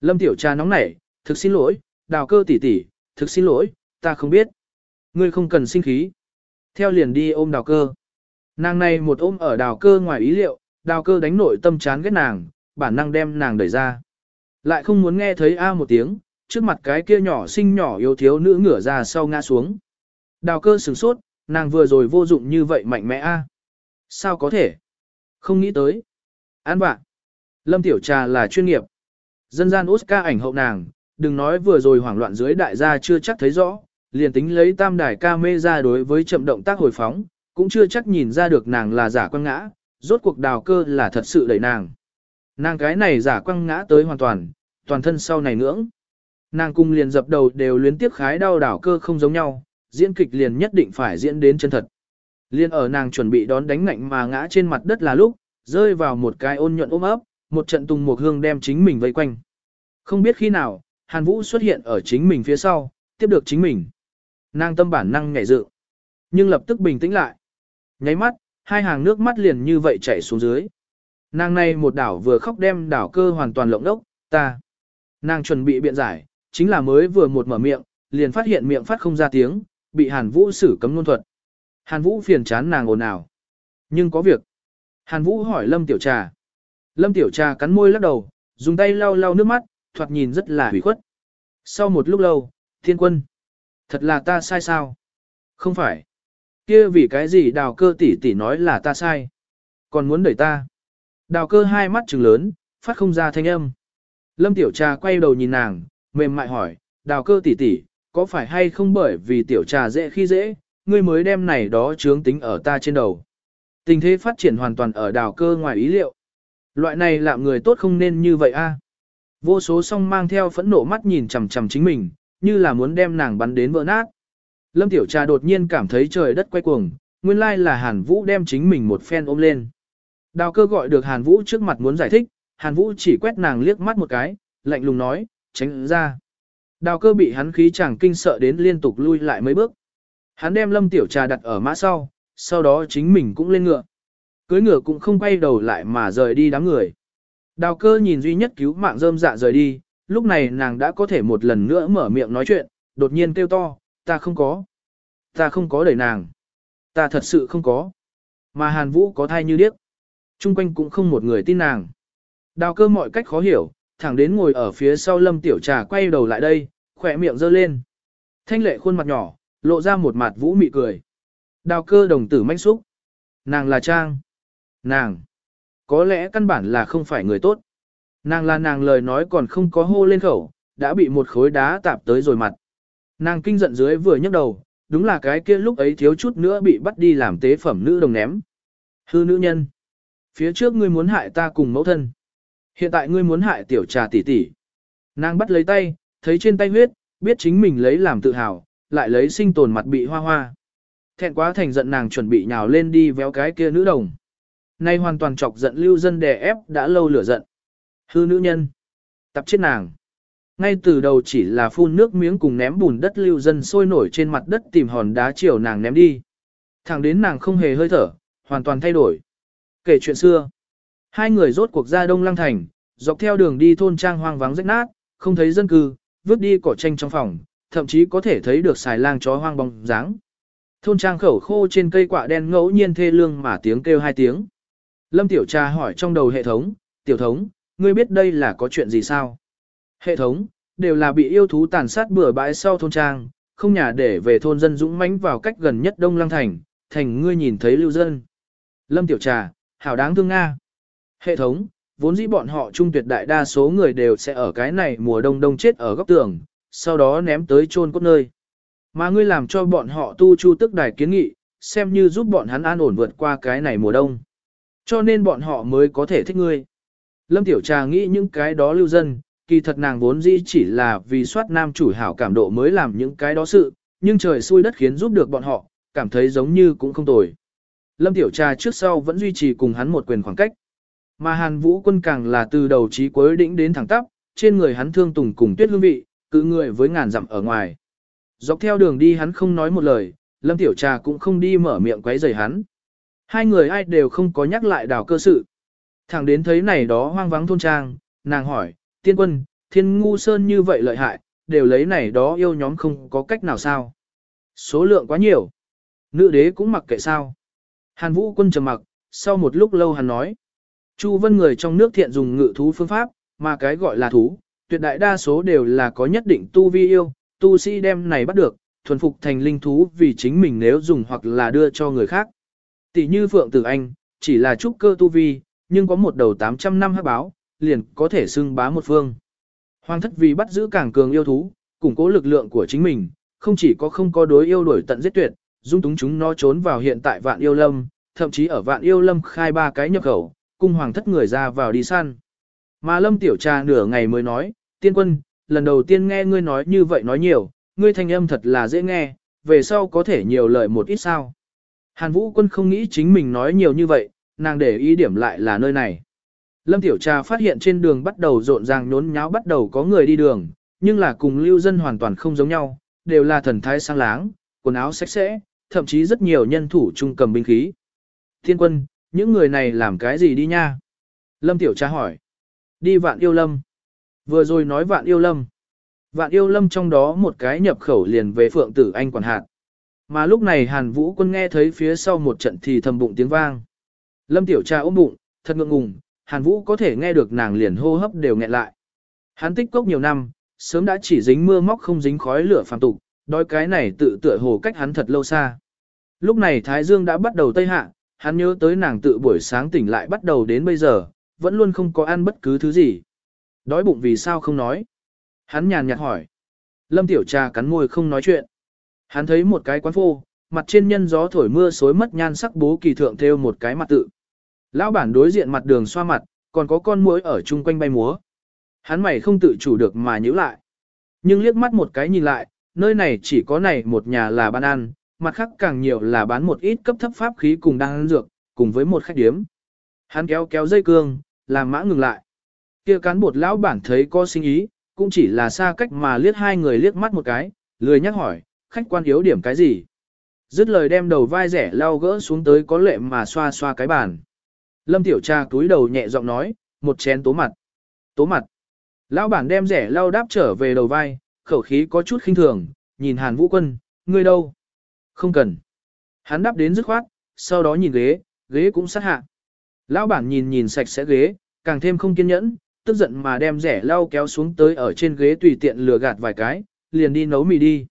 Speaker 1: Lâm tiểu cha nóng nảy, thực xin lỗi, đào cơ tỷ tỷ, thực xin lỗi, ta không biết. Ngươi không cần sinh khí. Theo liền đi ôm đào cơ. Nàng này một ôm ở đào cơ ngoài ý liệu, đào cơ đánh nội tâm chán ghét nàng, bản năng đem nàng đẩy ra. Lại không muốn nghe thấy a một tiếng, trước mặt cái kia nhỏ xinh nhỏ yếu thiếu nữ ngửa ra sau ngã xuống. Đào cơ sửng sốt, nàng vừa rồi vô dụng như vậy mạnh mẽ a. Sao có thể? Không nghĩ tới. An bạn. Lâm Tiểu Trà là chuyên nghiệp. Dân gian Oscar ảnh hậu nàng, đừng nói vừa rồi hoảng loạn dưới đại gia chưa chắc thấy rõ, liền tính lấy tam đài ca mê ra đối với chậm động tác hồi phóng, cũng chưa chắc nhìn ra được nàng là giả quan ngã, rốt cuộc đào cơ là thật sự đẩy nàng. Nàng cái này giả quăng ngã tới hoàn toàn, toàn thân sau này ngưỡng. Nàng cung liền dập đầu đều luyến tiếc khái đau đảo cơ không giống nhau, diễn kịch liền nhất định phải diễn đến chân thật. Liên ở nàng chuẩn bị đón đánh ngạnh mà ngã trên mặt đất là lúc, rơi vào một cái ôn nhuận ôm ấp, một trận tùng một hương đem chính mình vây quanh. Không biết khi nào, Hàn Vũ xuất hiện ở chính mình phía sau, tiếp được chính mình. Nàng tâm bản năng nhảy dự, nhưng lập tức bình tĩnh lại. Nháy mắt, hai hàng nước mắt liền như vậy chảy xuống dưới. Nàng này một đảo vừa khóc đem đảo cơ hoàn toàn lộng đốc, ta. Nàng chuẩn bị biện giải, chính là mới vừa một mở miệng, liền phát hiện miệng phát không ra tiếng, bị Hàn Vũ xử cấm ngôn thuật. Hàn Vũ phiền chán nàng ồn ào. Nhưng có việc. Hàn Vũ hỏi Lâm Tiểu Trà. Lâm Tiểu Trà cắn môi lắc đầu, dùng tay lau lau nước mắt, thoạt nhìn rất là hủy khuất. Sau một lúc lâu, thiên quân. Thật là ta sai sao? Không phải kia vì cái gì đào cơ tỷ tỷ nói là ta sai. Còn muốn đẩy ta. Đào cơ hai mắt trừng lớn, phát không ra thanh âm. Lâm tiểu trà quay đầu nhìn nàng, mềm mại hỏi, đào cơ tỷ tỷ, có phải hay không bởi vì tiểu trà dễ khi dễ, ngươi mới đem này đó chướng tính ở ta trên đầu. Tình thế phát triển hoàn toàn ở đào cơ ngoài ý liệu. Loại này làm người tốt không nên như vậy a. Vô số song mang theo phẫn nộ mắt nhìn chằm chằm chính mình, như là muốn đem nàng bắn đến vỡ nát. Lâm Tiểu Trà đột nhiên cảm thấy trời đất quay cuồng, nguyên lai là Hàn Vũ đem chính mình một phen ôm lên. Đào cơ gọi được Hàn Vũ trước mặt muốn giải thích, Hàn Vũ chỉ quét nàng liếc mắt một cái, lạnh lùng nói, tránh ra. Đào cơ bị hắn khí chàng kinh sợ đến liên tục lui lại mấy bước. Hắn đem Lâm Tiểu Trà đặt ở mã sau, sau đó chính mình cũng lên ngựa. Cưới ngựa cũng không quay đầu lại mà rời đi đám người. Đào cơ nhìn duy nhất cứu mạng rơm dạ rời đi, lúc này nàng đã có thể một lần nữa mở miệng nói chuyện, đột nhiên kêu to, ta không có. Ta không có đẩy nàng. Ta thật sự không có. Mà Hàn Vũ có thai như điếc. Trung quanh cũng không một người tin nàng. Đào cơ mọi cách khó hiểu, thẳng đến ngồi ở phía sau lâm tiểu trà quay đầu lại đây, khỏe miệng giơ lên. Thanh lệ khuôn mặt nhỏ, lộ ra một mặt vũ mị cười. Đào cơ đồng tử manh xúc. Nàng là Trang. Nàng. Có lẽ căn bản là không phải người tốt. Nàng là nàng lời nói còn không có hô lên khẩu, đã bị một khối đá tạp tới rồi mặt. Nàng kinh giận dưới vừa nhấc đầu, đúng là cái kia lúc ấy thiếu chút nữa bị bắt đi làm tế phẩm nữ đồng ném. Hư nữ nhân. Phía trước ngươi muốn hại ta cùng mẫu thân. Hiện tại ngươi muốn hại tiểu trà tỷ tỷ. Nàng bắt lấy tay, thấy trên tay huyết, biết chính mình lấy làm tự hào, lại lấy sinh tồn mặt bị hoa hoa. Thẹn quá thành giận nàng chuẩn bị nhào lên đi véo cái kia nữ đồng. Nay hoàn toàn chọc giận lưu dân đè ép đã lâu lửa giận. Hư nữ nhân. Tập chết nàng. Ngay từ đầu chỉ là phun nước miếng cùng ném bùn đất lưu dân sôi nổi trên mặt đất tìm hòn đá chiều nàng ném đi. Thẳng đến nàng không hề hơi thở, hoàn toàn thay đổi. Kể chuyện xưa. Hai người rốt cuộc ra Đông Lăng Thành, dọc theo đường đi thôn trang hoang vắng rách nát, không thấy dân cư, vứt đi cỏ tranh trong phòng, thậm chí có thể thấy được xài lang chó hoang bóng dáng. Thôn trang khẩu khô trên cây quạ đen ngẫu nhiên thê lương mà tiếng kêu hai tiếng. Lâm Tiểu Trà hỏi trong đầu hệ thống, Tiểu thống, ngươi biết đây là có chuyện gì sao? Hệ thống, đều là bị yêu thú tàn sát bừa bãi sau thôn trang, không nhà để về thôn dân dũng mãnh vào cách gần nhất Đông Lăng Thành, thành ngươi nhìn thấy lưu dân. Lâm Tiểu Trà, hảo đáng thương Nga. Hệ thống, vốn dĩ bọn họ trung tuyệt đại đa số người đều sẽ ở cái này mùa đông đông chết ở góc tường, sau đó ném tới chôn cốt nơi. Mà ngươi làm cho bọn họ tu chu tức đài kiến nghị, xem như giúp bọn hắn an ổn vượt qua cái này mùa đông. Cho nên bọn họ mới có thể thích ngươi. Lâm Tiểu Trà nghĩ những cái đó lưu dân, kỳ thật nàng vốn dĩ chỉ là vì soát nam chủ hảo cảm độ mới làm những cái đó sự, nhưng trời xui đất khiến giúp được bọn họ, cảm thấy giống như cũng không tồi. Lâm Tiểu Trà trước sau vẫn duy trì cùng hắn một quyền khoảng cách. Mà Hàn Vũ quân càng là từ đầu chí cuối đỉnh đến thẳng tắp, trên người hắn thương tùng cùng tuyết hương vị, cự người với ngàn dặm ở ngoài. Dọc theo đường đi hắn không nói một lời, Lâm Tiểu Trà cũng không đi mở miệng quấy rầy hắn. Hai người ai đều không có nhắc lại đào cơ sự. Thẳng đến thấy này đó hoang vắng thôn trang, nàng hỏi, tiên quân, thiên ngu sơn như vậy lợi hại, đều lấy này đó yêu nhóm không có cách nào sao. Số lượng quá nhiều. Nữ đế cũng mặc kệ sao. Hàn vũ quân trầm mặc, sau một lúc lâu hắn nói. Chu vân người trong nước thiện dùng ngự thú phương pháp, mà cái gọi là thú, tuyệt đại đa số đều là có nhất định tu vi yêu, tu sĩ đem này bắt được, thuần phục thành linh thú vì chính mình nếu dùng hoặc là đưa cho người khác. Tỷ như Phượng Tử Anh, chỉ là trúc cơ tu vi, nhưng có một đầu 800 năm hát báo, liền có thể xưng bá một phương. Hoàng thất vì bắt giữ càng cường yêu thú, củng cố lực lượng của chính mình, không chỉ có không có đối yêu đổi tận giết tuyệt, dung túng chúng nó trốn vào hiện tại vạn yêu lâm, thậm chí ở vạn yêu lâm khai ba cái nhập khẩu, cung hoàng thất người ra vào đi săn. Mà lâm tiểu trà nửa ngày mới nói, tiên quân, lần đầu tiên nghe ngươi nói như vậy nói nhiều, ngươi thanh âm thật là dễ nghe, về sau có thể nhiều lời một ít sao. Hàn Vũ quân không nghĩ chính mình nói nhiều như vậy, nàng để ý điểm lại là nơi này. Lâm Tiểu Trà phát hiện trên đường bắt đầu rộn ràng nhốn nháo bắt đầu có người đi đường, nhưng là cùng lưu dân hoàn toàn không giống nhau, đều là thần thái sang láng, quần áo sạch sẽ, thậm chí rất nhiều nhân thủ trung cầm binh khí. Thiên quân, những người này làm cái gì đi nha? Lâm Tiểu Trà hỏi. Đi vạn yêu lâm. Vừa rồi nói vạn yêu lâm. Vạn yêu lâm trong đó một cái nhập khẩu liền về phượng tử anh quản hạt. Mà lúc này Hàn Vũ quân nghe thấy phía sau một trận thì thầm bụng tiếng vang. Lâm Tiểu Trà ôm bụng, thật ngượng ngùng, Hàn Vũ có thể nghe được nàng liền hô hấp đều nghẹn lại. Hắn tích cốc nhiều năm, sớm đã chỉ dính mưa móc không dính khói lửa phàm tục, đói cái này tự tựa hồ cách hắn thật lâu xa. Lúc này Thái Dương đã bắt đầu tây hạ, Hắn nhớ tới nàng tự buổi sáng tỉnh lại bắt đầu đến bây giờ, vẫn luôn không có ăn bất cứ thứ gì. Đói bụng vì sao không nói? Hắn nhàn nhạt hỏi. Lâm Tiểu Trà cắn môi không nói chuyện. Hắn thấy một cái quán phô, mặt trên nhân gió thổi mưa xối mất nhan sắc bố kỳ thượng theo một cái mặt tự. Lão bản đối diện mặt đường xoa mặt, còn có con muỗi ở chung quanh bay múa. Hắn mày không tự chủ được mà nhíu lại. Nhưng liếc mắt một cái nhìn lại, nơi này chỉ có này một nhà là bán ăn, mặt khác càng nhiều là bán một ít cấp thấp pháp khí cùng đang ăn dược, cùng với một khách điếm. Hắn kéo kéo dây cương, làm mã ngừng lại. Kia cán bột lão bản thấy có sinh ý, cũng chỉ là xa cách mà liếc hai người liếc mắt một cái, lười nhắc hỏi, khách quan yếu điểm cái gì. Dứt lời đem đầu vai rẻ lau gỡ xuống tới có lệ mà xoa xoa cái bàn. Lâm tiểu Tra túi đầu nhẹ giọng nói, một chén tố mặt. Tố mặt. Lão bản đem rẻ lau đáp trở về đầu vai, khẩu khí có chút khinh thường, nhìn Hàn Vũ Quân, ngươi đâu? Không cần. Hắn đáp đến dứt khoát, sau đó nhìn ghế, ghế cũng sát hạ. Lão bản nhìn nhìn sạch sẽ ghế, càng thêm không kiên nhẫn, tức giận mà đem rẻ lau kéo xuống tới ở trên ghế tùy tiện lừa gạt vài cái, liền đi nấu mì đi.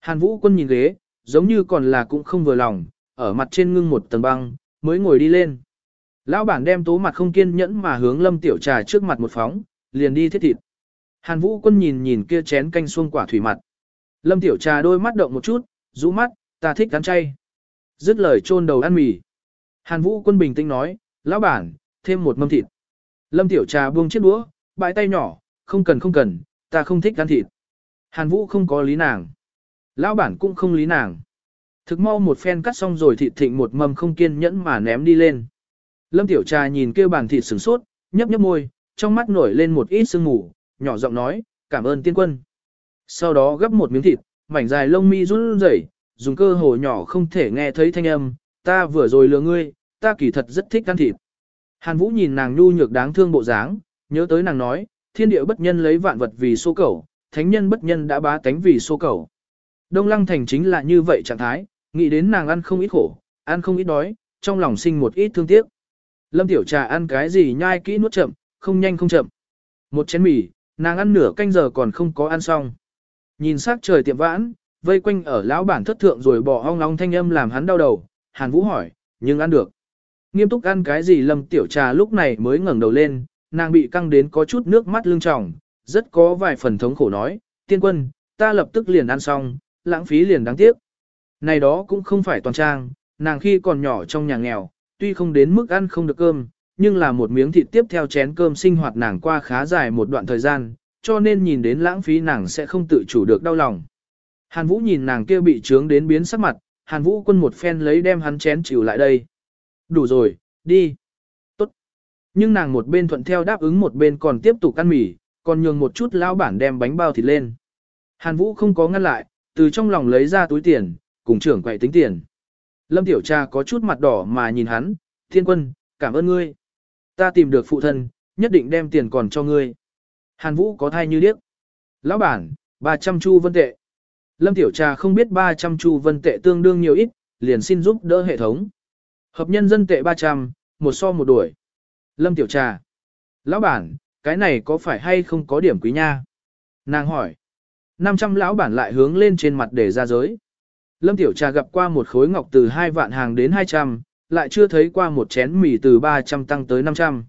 Speaker 1: Hàn Vũ Quân nhìn ghế, giống như còn là cũng không vừa lòng, ở mặt trên ngưng một tầng băng, mới ngồi đi lên. Lão bản đem tố mặt không kiên nhẫn mà hướng Lâm Tiểu Trà trước mặt một phóng, liền đi thiết thịt. Hàn Vũ Quân nhìn nhìn kia chén canh xuông quả thủy mặt. Lâm Tiểu Trà đôi mắt động một chút, rũ mắt, ta thích ăn chay. Dứt lời chôn đầu ăn mì. Hàn Vũ Quân bình tĩnh nói, lão bản, thêm một mâm thịt. Lâm Tiểu Trà buông chiếc đũa, bãi tay nhỏ, không cần không cần, ta không thích ăn thịt. Hàn Vũ không có lý nàng. Lão bản cũng không lý nàng. Thực mau một phen cắt xong rồi thịt thịnh một mâm không kiên nhẫn mà ném đi lên. Lâm Tiểu Trà nhìn kêu bàn thịt sửng sốt, nhấp nhấp môi, trong mắt nổi lên một ít sương mù, nhỏ giọng nói, cảm ơn tiên quân. Sau đó gấp một miếng thịt, mảnh dài lông mi run rẩy, dùng cơ hồ nhỏ không thể nghe thấy thanh âm, ta vừa rồi lừa ngươi, ta kỳ thật rất thích ăn thịt. Hàn Vũ nhìn nàng nhu nhược đáng thương bộ dáng, nhớ tới nàng nói, thiên địa bất nhân lấy vạn vật vì số cẩu, thánh nhân bất nhân đã bá tánh vì số cẩu. Đông Lăng Thành chính là như vậy trạng thái, nghĩ đến nàng ăn không ít khổ, ăn không ít đói, trong lòng sinh một ít thương tiếc. Lâm Tiểu Trà ăn cái gì nhai kỹ nuốt chậm, không nhanh không chậm. Một chén mì, nàng ăn nửa canh giờ còn không có ăn xong. Nhìn sắc trời tiệm vãn, vây quanh ở lão bản thất thượng rồi bỏ ong long thanh âm làm hắn đau đầu, Hàn Vũ hỏi, nhưng ăn được. Nghiêm túc ăn cái gì Lâm Tiểu Trà lúc này mới ngẩng đầu lên, nàng bị căng đến có chút nước mắt lưng tròng, rất có vài phần thống khổ nói, tiên quân, ta lập tức liền ăn xong, lãng phí liền đáng tiếc. Này đó cũng không phải toàn trang, nàng khi còn nhỏ trong nhà nghèo, tuy không đến mức ăn không được cơm, nhưng là một miếng thịt tiếp theo chén cơm sinh hoạt nàng qua khá dài một đoạn thời gian, cho nên nhìn đến lãng phí nàng sẽ không tự chủ được đau lòng. Hàn Vũ nhìn nàng kia bị trướng đến biến sắc mặt, Hàn Vũ quân một phen lấy đem hắn chén chịu lại đây. Đủ rồi, đi. Tốt. Nhưng nàng một bên thuận theo đáp ứng một bên còn tiếp tục ăn mì, còn nhường một chút lao bản đem bánh bao thịt lên. Hàn Vũ không có ngăn lại, từ trong lòng lấy ra túi tiền, cùng trưởng quậy tính tiền. Lâm Tiểu Trà có chút mặt đỏ mà nhìn hắn, thiên quân, cảm ơn ngươi. Ta tìm được phụ thân, nhất định đem tiền còn cho ngươi. Hàn Vũ có thai như điếc. Lão bản, 300 chu vân tệ. Lâm Tiểu Trà không biết 300 chu vân tệ tương đương nhiều ít, liền xin giúp đỡ hệ thống. Hợp nhân dân tệ 300, một so một đuổi. Lâm Tiểu Trà. Lão bản, cái này có phải hay không có điểm quý nha? Nàng hỏi. 500 lão bản lại hướng lên trên mặt để ra giới. Lâm Tiểu Trà gặp qua một khối ngọc từ 2 vạn hàng đến 200, lại chưa thấy qua một chén mì từ 300 tăng tới 500.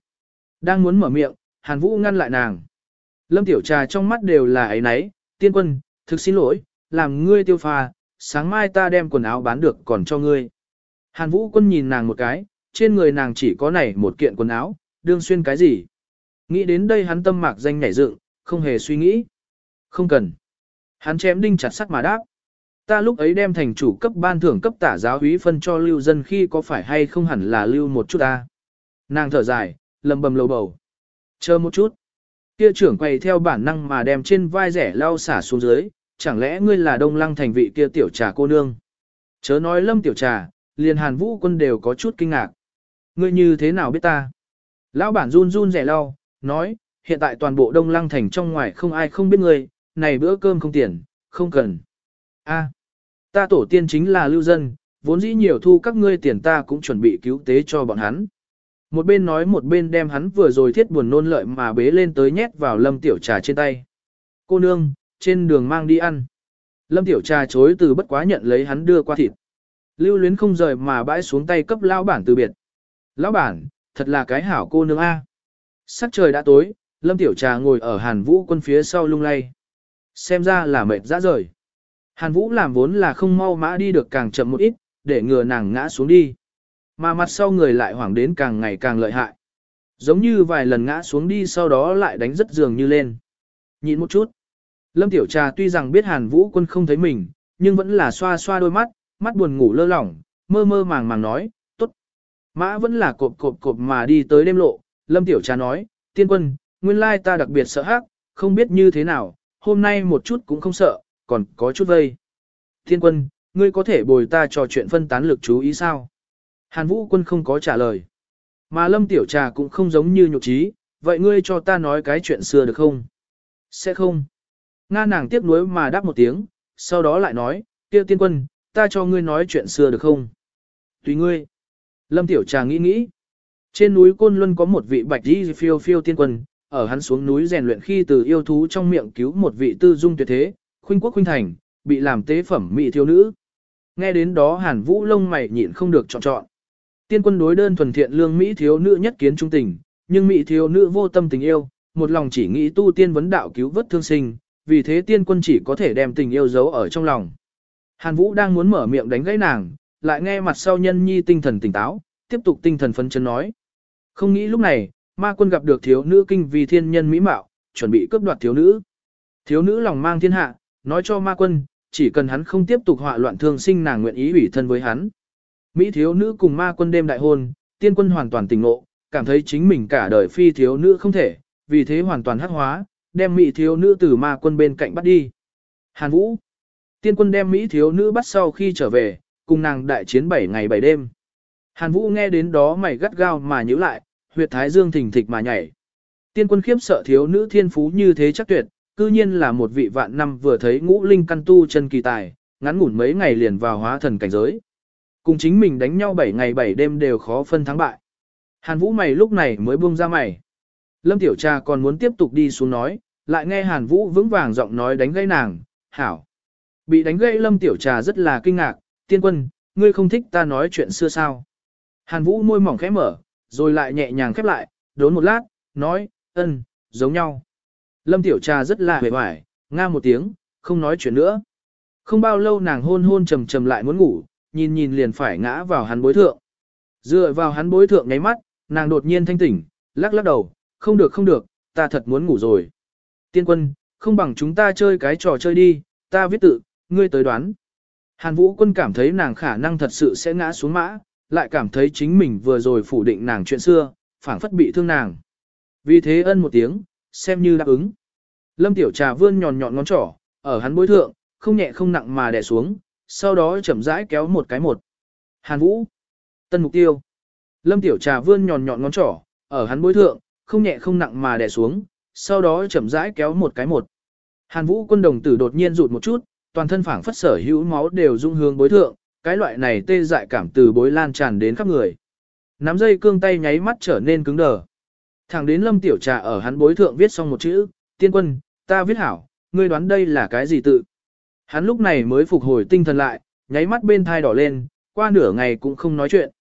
Speaker 1: Đang muốn mở miệng, Hàn Vũ ngăn lại nàng. Lâm Tiểu Trà trong mắt đều là ấy nấy, tiên quân, thực xin lỗi, làm ngươi tiêu pha, sáng mai ta đem quần áo bán được còn cho ngươi. Hàn Vũ quân nhìn nàng một cái, trên người nàng chỉ có này một kiện quần áo, đương xuyên cái gì. Nghĩ đến đây hắn tâm mạc danh nhảy dựng, không hề suy nghĩ. Không cần. Hắn chém đinh chặt sắt mà đáp. Ta lúc ấy đem thành chủ cấp ban thưởng cấp tả giáo úy phân cho lưu dân khi có phải hay không hẳn là lưu một chút ta. Nàng thở dài, lầm bầm lầu bầu. Chờ một chút. Kia trưởng quay theo bản năng mà đem trên vai rẻ lau xả xuống dưới, chẳng lẽ ngươi là đông lăng thành vị kia tiểu trà cô nương. Chớ nói lâm tiểu trà, liền hàn vũ quân đều có chút kinh ngạc. Ngươi như thế nào biết ta? Lão bản run run rẻ lau, nói, hiện tại toàn bộ đông lăng thành trong ngoài không ai không biết ngươi, này bữa cơm không tiền, không cần. A, ta tổ tiên chính là lưu dân, vốn dĩ nhiều thu các ngươi tiền ta cũng chuẩn bị cứu tế cho bọn hắn. Một bên nói một bên đem hắn vừa rồi thiết buồn nôn lợi mà bế lên tới nhét vào lâm tiểu trà trên tay. Cô nương, trên đường mang đi ăn. Lâm tiểu trà chối từ bất quá nhận lấy hắn đưa qua thịt. Lưu luyến không rời mà bãi xuống tay cấp lão bản từ biệt. Lão bản, thật là cái hảo cô nương A. Sắc trời đã tối, Lâm Tiểu Trà ngồi ở Hàn Vũ quân phía sau lung lay. Xem ra là mệt ra rời. Hàn Vũ làm vốn là không mau mã đi được càng chậm một ít, để ngừa nàng ngã xuống đi. Mà mặt sau người lại hoảng đến càng ngày càng lợi hại. Giống như vài lần ngã xuống đi sau đó lại đánh rất dường như lên. Nhìn một chút. Lâm Tiểu Trà tuy rằng biết Hàn Vũ quân không thấy mình, nhưng vẫn là xoa xoa đôi mắt, mắt buồn ngủ lơ lỏng, mơ mơ màng màng nói, tốt. Mã vẫn là cộp cộp cộp mà đi tới đêm lộ, Lâm Tiểu Trà nói, tiên quân, nguyên lai ta đặc biệt sợ hắc, không biết như thế nào, hôm nay một chút cũng không sợ, còn có chút vây. thiên quân, ngươi có thể bồi ta trò chuyện phân tán lực chú ý sao? Hàn Vũ quân không có trả lời. Mà Lâm Tiểu Trà cũng không giống như nhục trí, vậy ngươi cho ta nói cái chuyện xưa được không? Sẽ không. Nga nàng tiếc nuối mà đáp một tiếng, sau đó lại nói, kia tiên quân, ta cho ngươi nói chuyện xưa được không? Tùy ngươi. Lâm Tiểu Trà nghĩ nghĩ. Trên núi Côn Luân có một vị bạch đi phiêu phiêu tiên quân, ở hắn xuống núi rèn luyện khi từ yêu thú trong miệng cứu một vị tư dung tuyệt thế, khuynh quốc khuynh thành, bị làm tế phẩm mỹ thiếu nữ. Nghe đến đó Hàn Vũ lông mày nhịn không được chọn chọn. Tiên quân đối đơn thuần thiện lương mỹ thiếu nữ nhất kiến trung tình, nhưng mỹ thiếu nữ vô tâm tình yêu, một lòng chỉ nghĩ tu tiên vấn đạo cứu vớt thương sinh, vì thế tiên quân chỉ có thể đem tình yêu giấu ở trong lòng. Hàn Vũ đang muốn mở miệng đánh gãy nàng, lại nghe mặt sau nhân nhi tinh thần tỉnh táo, tiếp tục tinh thần phấn chấn nói. Không nghĩ lúc này, ma quân gặp được thiếu nữ kinh vì thiên nhân mỹ mạo, chuẩn bị cướp đoạt thiếu nữ. Thiếu nữ lòng mang thiên hạ, nói cho ma quân, chỉ cần hắn không tiếp tục họa loạn thương sinh nàng nguyện ý ủy thân với hắn. Mỹ thiếu nữ cùng ma quân đêm đại hôn, tiên quân hoàn toàn tỉnh ngộ, cảm thấy chính mình cả đời phi thiếu nữ không thể, vì thế hoàn toàn hắc hóa, đem Mỹ thiếu nữ từ ma quân bên cạnh bắt đi. Hàn Vũ Tiên quân đem Mỹ thiếu nữ bắt sau khi trở về, cùng nàng đại chiến 7 ngày 7 đêm. Hàn Vũ nghe đến đó mày gắt gao mà nhíu lại, huyệt thái dương thình thịch mà nhảy. Tiên quân khiếp sợ thiếu nữ thiên phú như thế chắc tuyệt, cư nhiên là một vị vạn năm vừa thấy ngũ linh căn tu chân kỳ tài, ngắn ngủn mấy ngày liền vào hóa thần cảnh giới. Cùng chính mình đánh nhau 7 ngày 7 đêm đều khó phân thắng bại. Hàn Vũ mày lúc này mới buông ra mày. Lâm Tiểu Trà còn muốn tiếp tục đi xuống nói, lại nghe Hàn Vũ vững vàng giọng nói đánh gây nàng, hảo. Bị đánh gây Lâm Tiểu Trà rất là kinh ngạc, tiên quân, ngươi không thích ta nói chuyện xưa sao. Hàn Vũ môi mỏng khẽ mở, rồi lại nhẹ nhàng khép lại, đốn một lát, nói, ân, giống nhau. Lâm Tiểu Trà rất là hề hoài, nga một tiếng, không nói chuyện nữa. Không bao lâu nàng hôn hôn trầm trầm lại muốn ngủ, nhìn nhìn liền phải ngã vào hắn bối thượng. Dựa vào hắn bối thượng nháy mắt, nàng đột nhiên thanh tỉnh, lắc lắc đầu, không được không được, ta thật muốn ngủ rồi. Tiên quân, không bằng chúng ta chơi cái trò chơi đi, ta viết tự, ngươi tới đoán. Hàn Vũ quân cảm thấy nàng khả năng thật sự sẽ ngã xuống mã, lại cảm thấy chính mình vừa rồi phủ định nàng chuyện xưa, phảng phất bị thương nàng. Vì thế ân một tiếng, xem như đáp ứng. Lâm Tiểu Trà vươn nhọn nhọn ngón trỏ, ở hắn bối thượng, không nhẹ không nặng mà đè xuống, sau đó chậm rãi kéo một cái một. Hàn Vũ. Tân mục tiêu. Lâm Tiểu Trà vươn nhọn nhọn ngón trỏ, ở hắn bối thượng, không nhẹ không nặng mà đè xuống, sau đó chậm rãi kéo một cái một. Hàn Vũ quân đồng tử đột nhiên rụt một chút, toàn thân phảng phất sở hữu máu đều dung hướng bối thượng, cái loại này tê dại cảm từ bối lan tràn đến khắp người. Nắm dây cương tay nháy mắt trở nên cứng đờ. Thẳng đến Lâm Tiểu Trà ở hắn bối thượng viết xong một chữ, tiên quân, ta viết hảo, ngươi đoán đây là cái gì tự. Hắn lúc này mới phục hồi tinh thần lại, nháy mắt bên thai đỏ lên, qua nửa ngày cũng không nói chuyện.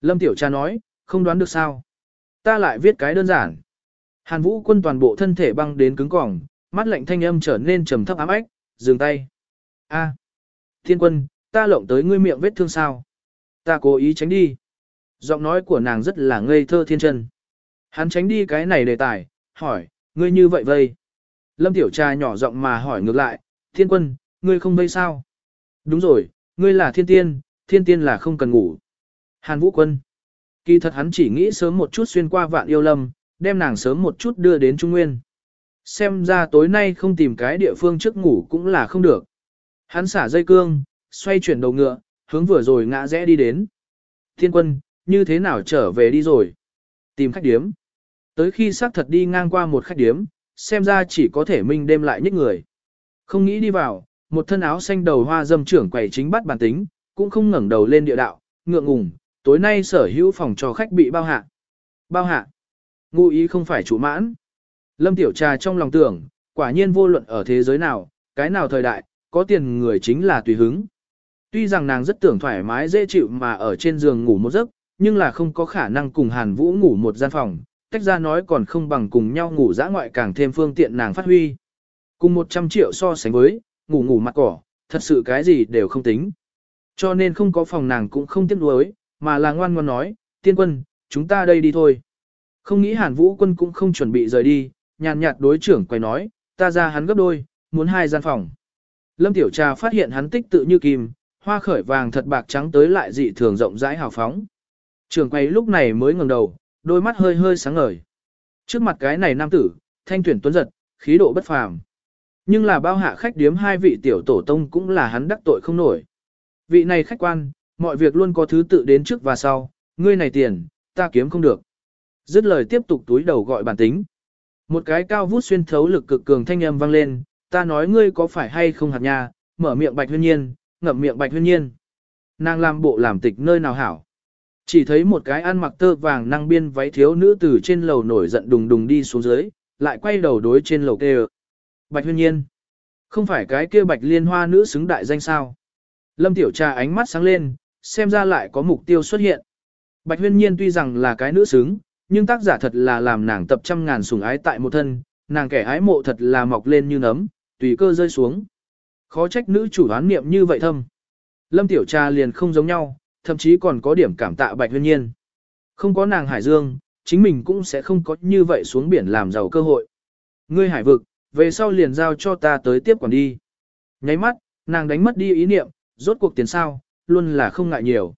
Speaker 1: Lâm Tiểu Trà nói, không đoán được sao. Ta lại viết cái đơn giản. Hàn Vũ quân toàn bộ thân thể băng đến cứng cỏng, mắt lạnh thanh âm trở nên trầm thấp ám ách, dừng tay. A, Thiên quân, ta lộng tới ngươi miệng vết thương sao? Ta cố ý tránh đi. Giọng nói của nàng rất là ngây thơ thiên chân. Hắn tránh đi cái này đề tài, hỏi, ngươi như vậy vây. Lâm Tiểu Trà nhỏ giọng mà hỏi ngược lại, thiên quân, ngươi không vây sao? Đúng rồi, ngươi là thiên tiên, thiên tiên là không cần ngủ. Hàn Vũ Quân. Kỳ thật hắn chỉ nghĩ sớm một chút xuyên qua vạn yêu lâm, đem nàng sớm một chút đưa đến Trung Nguyên. Xem ra tối nay không tìm cái địa phương trước ngủ cũng là không được. Hắn xả dây cương, xoay chuyển đầu ngựa, hướng vừa rồi ngã rẽ đi đến. Thiên quân, như thế nào trở về đi rồi? Tìm khách điếm. Tới khi xác thật đi ngang qua một khách điếm, xem ra chỉ có thể minh đêm lại nhích người. Không nghĩ đi vào, một thân áo xanh đầu hoa dâm trưởng quầy chính bắt bản tính, cũng không ngẩng đầu lên địa đạo, ngượng ngùng, tối nay sở hữu phòng cho khách bị bao hạ. Bao hạ. Ngụ ý không phải chủ mãn. Lâm Tiểu Trà trong lòng tưởng, quả nhiên vô luận ở thế giới nào, cái nào thời đại, có tiền người chính là tùy hứng. Tuy rằng nàng rất tưởng thoải mái dễ chịu mà ở trên giường ngủ một giấc, nhưng là không có khả năng cùng Hàn Vũ ngủ một gian phòng, tách ra nói còn không bằng cùng nhau ngủ dã ngoại càng thêm phương tiện nàng phát huy. Cùng 100 triệu so sánh với, ngủ ngủ mặt cỏ, thật sự cái gì đều không tính. Cho nên không có phòng nàng cũng không tiếc nuối, mà là ngoan ngoan nói, tiên quân, chúng ta đây đi thôi. Không nghĩ Hàn Vũ quân cũng không chuẩn bị rời đi, nhàn nhạt đối trưởng quay nói, ta ra hắn gấp đôi, muốn hai gian phòng. Lâm Tiểu Trà phát hiện hắn tích tự như kim, hoa khởi vàng thật bạc trắng tới lại dị thường rộng rãi hào phóng. Trưởng quay lúc này mới ngẩng đầu, đôi mắt hơi hơi sáng ngời. Trước mặt cái này nam tử, thanh tuyển tuấn giật, khí độ bất phàm. Nhưng là bao hạ khách điếm hai vị tiểu tổ tông cũng là hắn đắc tội không nổi. Vị này khách quan, mọi việc luôn có thứ tự đến trước và sau, ngươi này tiền, ta kiếm không được. Dứt lời tiếp tục túi đầu gọi bản tính. Một cái cao vút xuyên thấu lực cực cường thanh âm vang lên, ta nói ngươi có phải hay không hạt nha, mở miệng bạch huyên nhiên, ngậm miệng bạch huyên nhiên. Nàng làm bộ làm tịch nơi nào hảo. Chỉ thấy một cái ăn mặc tơ vàng năng biên váy thiếu nữ từ trên lầu nổi giận đùng đùng đi xuống dưới, lại quay đầu đối trên lầu kêu. Bạch huyên nhiên. Không phải cái kia bạch liên hoa nữ xứng đại danh sao. Lâm tiểu trà ánh mắt sáng lên, xem ra lại có mục tiêu xuất hiện. Bạch huyên nhiên tuy rằng là cái nữ xứng, nhưng tác giả thật là làm nàng tập trăm ngàn sủng ái tại một thân, nàng kẻ ái mộ thật là mọc lên như nấm, tùy cơ rơi xuống. Khó trách nữ chủ đoán niệm như vậy thâm. Lâm Tiểu Trà liền không giống nhau, thậm chí còn có điểm cảm tạ Bạch Huyên Nhiên. Không có nàng Hải Dương, chính mình cũng sẽ không có như vậy xuống biển làm giàu cơ hội. Ngươi hải vực, về sau liền giao cho ta tới tiếp quản đi. Nháy mắt, nàng đánh mất đi ý niệm, rốt cuộc tiền sao, luôn là không ngại nhiều.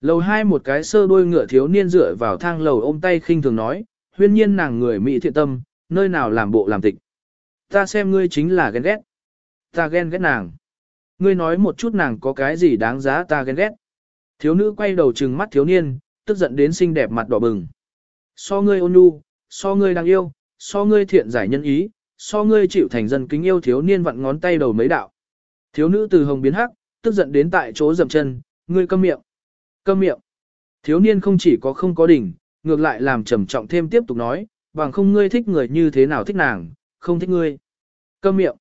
Speaker 1: Lầu hai một cái sơ đôi ngựa thiếu niên dựa vào thang lầu ôm tay khinh thường nói, huyên nhiên nàng người mỹ thiện tâm, nơi nào làm bộ làm tịch. Ta xem ngươi chính là ghen ghét. Ta ghen ghét nàng. Ngươi nói một chút nàng có cái gì đáng giá ta ghen ghét. Thiếu nữ quay đầu trừng mắt thiếu niên, tức giận đến xinh đẹp mặt đỏ bừng. So ngươi ôn nhu, so ngươi đáng yêu, so ngươi thiện giải nhân ý, so ngươi chịu thành dân kính yêu thiếu niên vặn ngón tay đầu mấy đạo. Thiếu nữ từ hồng biến hắc, tức giận đến tại chỗ dậm chân, ngươi câm miệng. Câm miệng. Thiếu niên không chỉ có không có đỉnh, ngược lại làm trầm trọng thêm tiếp tục nói, bằng không ngươi thích người như thế nào thích nàng, không thích ngươi. Câm miệng.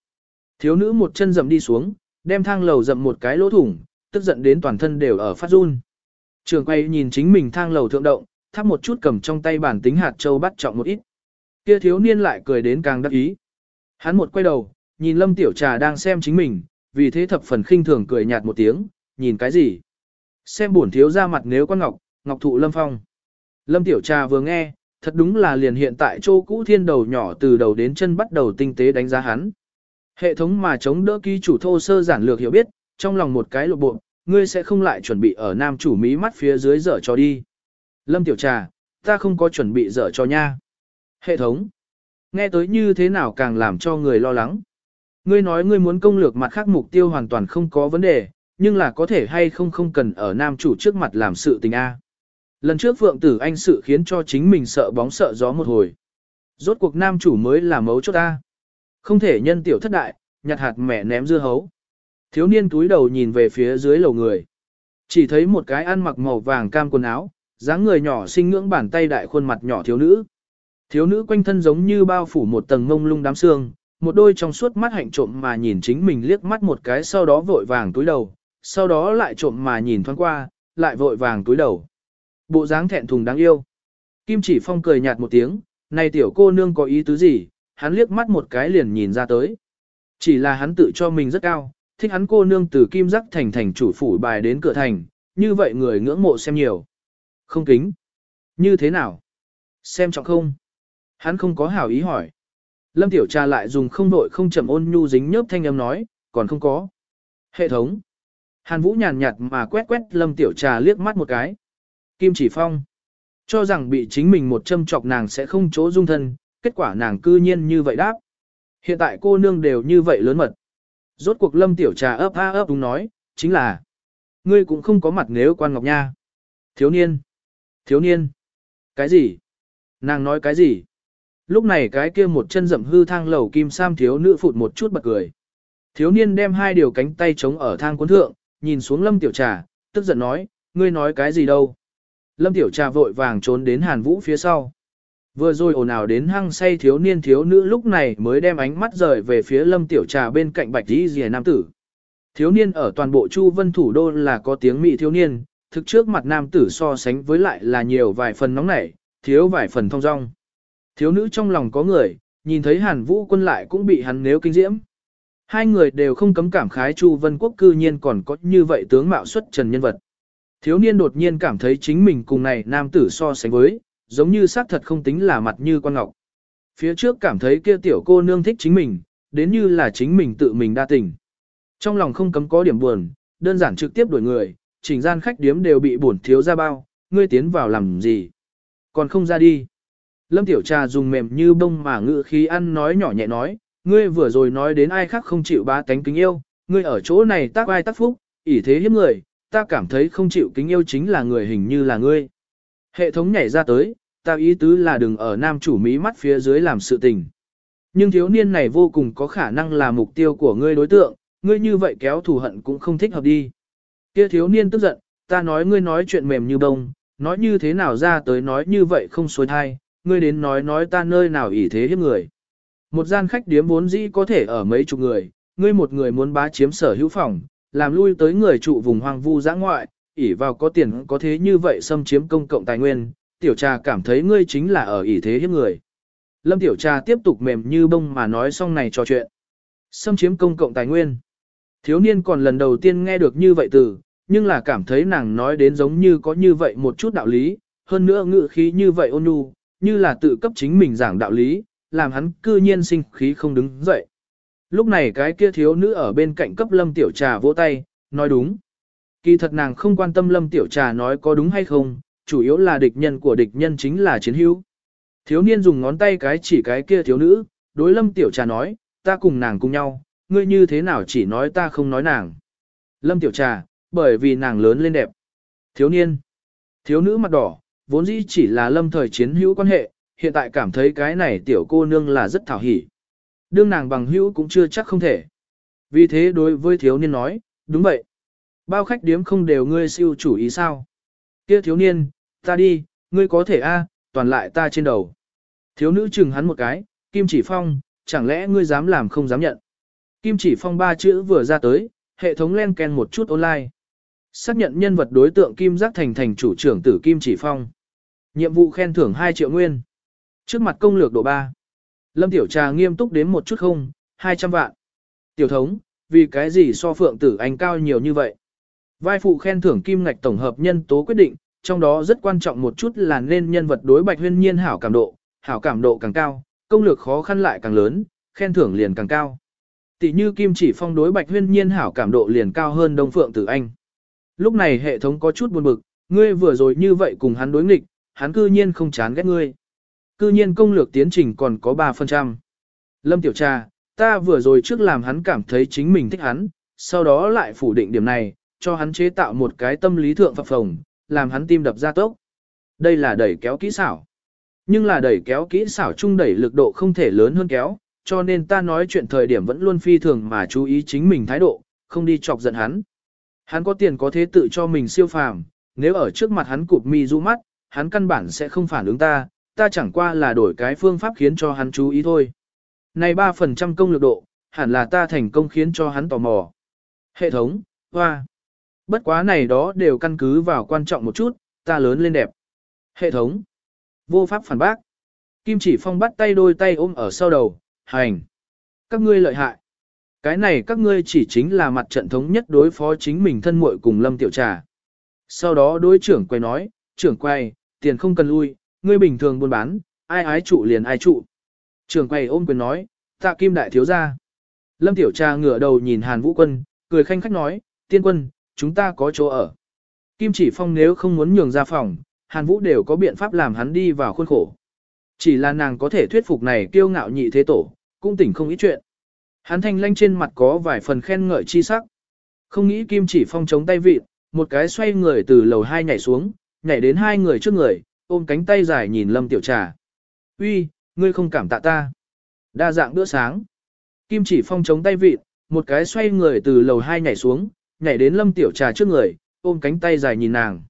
Speaker 1: Thiếu nữ một chân dậm đi xuống, đem thang lầu dậm một cái lỗ thủng, tức giận đến toàn thân đều ở phát run. Trường quay nhìn chính mình thang lầu thượng động, thắp một chút cầm trong tay bản tính hạt châu bắt trọng một ít. Kia thiếu niên lại cười đến càng đắc ý. Hắn một quay đầu, nhìn Lâm Tiểu Trà đang xem chính mình, vì thế thập phần khinh thường cười nhạt một tiếng, nhìn cái gì? Xem bổn thiếu ra mặt nếu con ngọc, ngọc thụ lâm phong. Lâm Tiểu Trà vừa nghe, thật đúng là liền hiện tại chỗ cũ thiên đầu nhỏ từ đầu đến chân bắt đầu tinh tế đánh giá hắn. Hệ thống mà chống đỡ ký chủ thô sơ giản lược hiểu biết, trong lòng một cái lộ bộ, ngươi sẽ không lại chuẩn bị ở nam chủ mí mắt phía dưới dở cho đi. Lâm Tiểu Trà, ta không có chuẩn bị dở cho nha. Hệ thống, nghe tới như thế nào càng làm cho người lo lắng. Ngươi nói ngươi muốn công lược mặt khác mục tiêu hoàn toàn không có vấn đề, nhưng là có thể hay không không cần ở nam chủ trước mặt làm sự tình A. Lần trước Phượng Tử Anh sự khiến cho chính mình sợ bóng sợ gió một hồi. Rốt cuộc nam chủ mới là mấu chốt A. Không thể nhân tiểu thất đại, nhặt hạt mẹ ném dưa hấu. Thiếu niên túi đầu nhìn về phía dưới lầu người. Chỉ thấy một cái ăn mặc màu vàng cam quần áo, dáng người nhỏ xinh ngưỡng bàn tay đại khuôn mặt nhỏ thiếu nữ. Thiếu nữ quanh thân giống như bao phủ một tầng mông lung đám xương, một đôi trong suốt mắt hạnh trộm mà nhìn chính mình liếc mắt một cái sau đó vội vàng túi đầu, sau đó lại trộm mà nhìn thoáng qua, lại vội vàng túi đầu. Bộ dáng thẹn thùng đáng yêu. Kim chỉ phong cười nhạt một tiếng, này tiểu cô nương có ý tứ gì, hắn liếc mắt một cái liền nhìn ra tới. Chỉ là hắn tự cho mình rất cao, thích hắn cô nương từ kim giác thành thành chủ phủ bài đến cửa thành, như vậy người ngưỡng mộ xem nhiều. Không kính. Như thế nào? Xem trọng không? Hắn không có hảo ý hỏi. Lâm Tiểu Trà lại dùng không đội không chậm ôn nhu dính nhớp thanh âm nói, còn không có. Hệ thống. Hàn Vũ nhàn nhạt mà quét quét Lâm Tiểu Trà liếc mắt một cái. Kim chỉ phong. Cho rằng bị chính mình một châm chọc nàng sẽ không chỗ dung thân, kết quả nàng cư nhiên như vậy đáp. Hiện tại cô nương đều như vậy lớn mật. Rốt cuộc Lâm Tiểu Trà ấp a ấp đúng nói, chính là. Ngươi cũng không có mặt nếu quan ngọc nha. Thiếu niên. Thiếu niên. Cái gì? Nàng nói cái gì? Lúc này cái kia một chân dậm hư thang lầu kim sam thiếu nữ phụt một chút bật cười. Thiếu niên đem hai điều cánh tay chống ở thang cuốn thượng, nhìn xuống Lâm Tiểu Trà, tức giận nói, ngươi nói cái gì đâu. Lâm Tiểu Trà vội vàng trốn đến Hàn Vũ phía sau. Vừa rồi ồn ào đến hăng say thiếu niên thiếu nữ lúc này mới đem ánh mắt rời về phía Lâm Tiểu Trà bên cạnh bạch tí rìa nam tử. Thiếu niên ở toàn bộ Chu Vân thủ đô là có tiếng mỹ thiếu niên, thực trước mặt nam tử so sánh với lại là nhiều vài phần nóng nảy, thiếu vài phần thông dong. Thiếu nữ trong lòng có người, nhìn thấy Hàn Vũ quân lại cũng bị hắn nếu kinh diễm. Hai người đều không cấm cảm khái Chu Vân Quốc cư nhiên còn có như vậy tướng mạo xuất trần nhân vật. Thiếu niên đột nhiên cảm thấy chính mình cùng này nam tử so sánh với, giống như xác thật không tính là mặt như quan ngọc. Phía trước cảm thấy kia tiểu cô nương thích chính mình, đến như là chính mình tự mình đa tình. Trong lòng không cấm có điểm buồn, đơn giản trực tiếp đuổi người, chỉnh gian khách điếm đều bị bổn thiếu ra bao, ngươi tiến vào làm gì? Còn không ra đi. Lâm Tiểu Trà dùng mềm như bông mà ngự khí ăn nói nhỏ nhẹ nói, ngươi vừa rồi nói đến ai khác không chịu bá tánh kính yêu, ngươi ở chỗ này tác ai tác phúc, ỷ thế hiếp người, ta cảm thấy không chịu kính yêu chính là người hình như là ngươi. Hệ thống nhảy ra tới, ta ý tứ là đừng ở nam chủ mí mắt phía dưới làm sự tình. Nhưng thiếu niên này vô cùng có khả năng là mục tiêu của ngươi đối tượng, ngươi như vậy kéo thù hận cũng không thích hợp đi. Kia thiếu niên tức giận, ta nói ngươi nói chuyện mềm như bông, nói như thế nào ra tới nói như vậy không xuôi thai, ngươi đến nói nói ta nơi nào ỷ thế hiếp người. Một gian khách điếm vốn dĩ có thể ở mấy chục người, ngươi một người muốn bá chiếm sở hữu phòng, làm lui tới người trụ vùng hoang vu giã ngoại, ỷ vào có tiền có thế như vậy xâm chiếm công cộng tài nguyên, tiểu trà cảm thấy ngươi chính là ở ỷ thế hiếp người. Lâm tiểu trà tiếp tục mềm như bông mà nói xong này trò chuyện. Xâm chiếm công cộng tài nguyên. Thiếu niên còn lần đầu tiên nghe được như vậy từ, nhưng là cảm thấy nàng nói đến giống như có như vậy một chút đạo lý, hơn nữa ngự khí như vậy ôn nhu, như là tự cấp chính mình giảng đạo lý, làm hắn cư nhiên sinh khí không đứng dậy. Lúc này cái kia thiếu nữ ở bên cạnh cấp lâm tiểu trà vỗ tay, nói đúng. Kỳ thật nàng không quan tâm lâm tiểu trà nói có đúng hay không, chủ yếu là địch nhân của địch nhân chính là chiến hữu. Thiếu niên dùng ngón tay cái chỉ cái kia thiếu nữ, đối lâm tiểu trà nói, ta cùng nàng cùng nhau, ngươi như thế nào chỉ nói ta không nói nàng. Lâm tiểu trà, bởi vì nàng lớn lên đẹp. Thiếu niên, thiếu nữ mặt đỏ, vốn dĩ chỉ là lâm thời chiến hữu quan hệ, hiện tại cảm thấy cái này tiểu cô nương là rất thảo hỉ. Đương nàng bằng hữu cũng chưa chắc không thể. Vì thế đối với thiếu niên nói, đúng vậy. Bao khách điếm không đều ngươi siêu chủ ý sao? Kia thiếu niên, ta đi, ngươi có thể a, toàn lại ta trên đầu. Thiếu nữ chừng hắn một cái, Kim Chỉ Phong, chẳng lẽ ngươi dám làm không dám nhận. Kim Chỉ Phong ba chữ vừa ra tới, hệ thống len ken một chút online. Xác nhận nhân vật đối tượng Kim Giác Thành thành chủ trưởng tử Kim Chỉ Phong. Nhiệm vụ khen thưởng 2 triệu nguyên. Trước mặt công lược độ 3. Lâm Tiểu Trà nghiêm túc đến một chút không, 200 vạn. Tiểu thống, vì cái gì so phượng tử anh cao nhiều như vậy? Vai phụ khen thưởng kim ngạch tổng hợp nhân tố quyết định, trong đó rất quan trọng một chút là nên nhân vật đối bạch huyên nhiên hảo cảm độ, hảo cảm độ càng cao, công lược khó khăn lại càng lớn, khen thưởng liền càng cao. Tỷ như kim chỉ phong đối bạch huyên nhiên hảo cảm độ liền cao hơn đông phượng tử anh. Lúc này hệ thống có chút buồn bực, ngươi vừa rồi như vậy cùng hắn đối nghịch, hắn cư nhiên không chán ghét ngươi. Cư nhiên công lược tiến trình còn có 3%. Lâm Tiểu Trà, ta vừa rồi trước làm hắn cảm thấy chính mình thích hắn, sau đó lại phủ định điểm này, cho hắn chế tạo một cái tâm lý thượng phập phồng, làm hắn tim đập ra tốc. Đây là đẩy kéo kỹ xảo. Nhưng là đẩy kéo kỹ xảo chung đẩy lực độ không thể lớn hơn kéo, cho nên ta nói chuyện thời điểm vẫn luôn phi thường mà chú ý chính mình thái độ, không đi chọc giận hắn. Hắn có tiền có thế tự cho mình siêu phàm, nếu ở trước mặt hắn cụp mi du mắt, hắn căn bản sẽ không phản ứng ta, ta chẳng qua là đổi cái phương pháp khiến cho hắn chú ý thôi. Này 3% công lực độ, hẳn là ta thành công khiến cho hắn tò mò. Hệ thống, hoa. Bất quá này đó đều căn cứ vào quan trọng một chút, ta lớn lên đẹp. Hệ thống, vô pháp phản bác. Kim chỉ phong bắt tay đôi tay ôm ở sau đầu, hành. Các ngươi lợi hại. Cái này các ngươi chỉ chính là mặt trận thống nhất đối phó chính mình thân muội cùng Lâm Tiểu Trà. Sau đó đối trưởng quay nói, trưởng quay, tiền không cần lui, ngươi bình thường buôn bán, ai ái trụ liền ai trụ. Trưởng quay ôm quyền nói, tạ kim đại thiếu gia. Lâm Tiểu Trà ngửa đầu nhìn Hàn Vũ Quân, cười khanh khách nói, tiên quân, chúng ta có chỗ ở. Kim chỉ phong nếu không muốn nhường ra phòng, Hàn Vũ đều có biện pháp làm hắn đi vào khuôn khổ. Chỉ là nàng có thể thuyết phục này kiêu ngạo nhị thế tổ, cũng tỉnh không ít chuyện. Hắn thanh lanh trên mặt có vài phần khen ngợi chi sắc. Không nghĩ Kim chỉ phong chống tay vịt, một cái xoay người từ lầu hai nhảy xuống, nhảy đến hai người trước người, ôm cánh tay dài nhìn Lâm Tiểu Trà. Uy, ngươi không cảm tạ ta. Đa dạng bữa sáng. Kim chỉ phong chống tay vịt, một cái xoay người từ lầu hai nhảy xuống, nhảy đến Lâm Tiểu Trà trước người, ôm cánh tay dài nhìn nàng.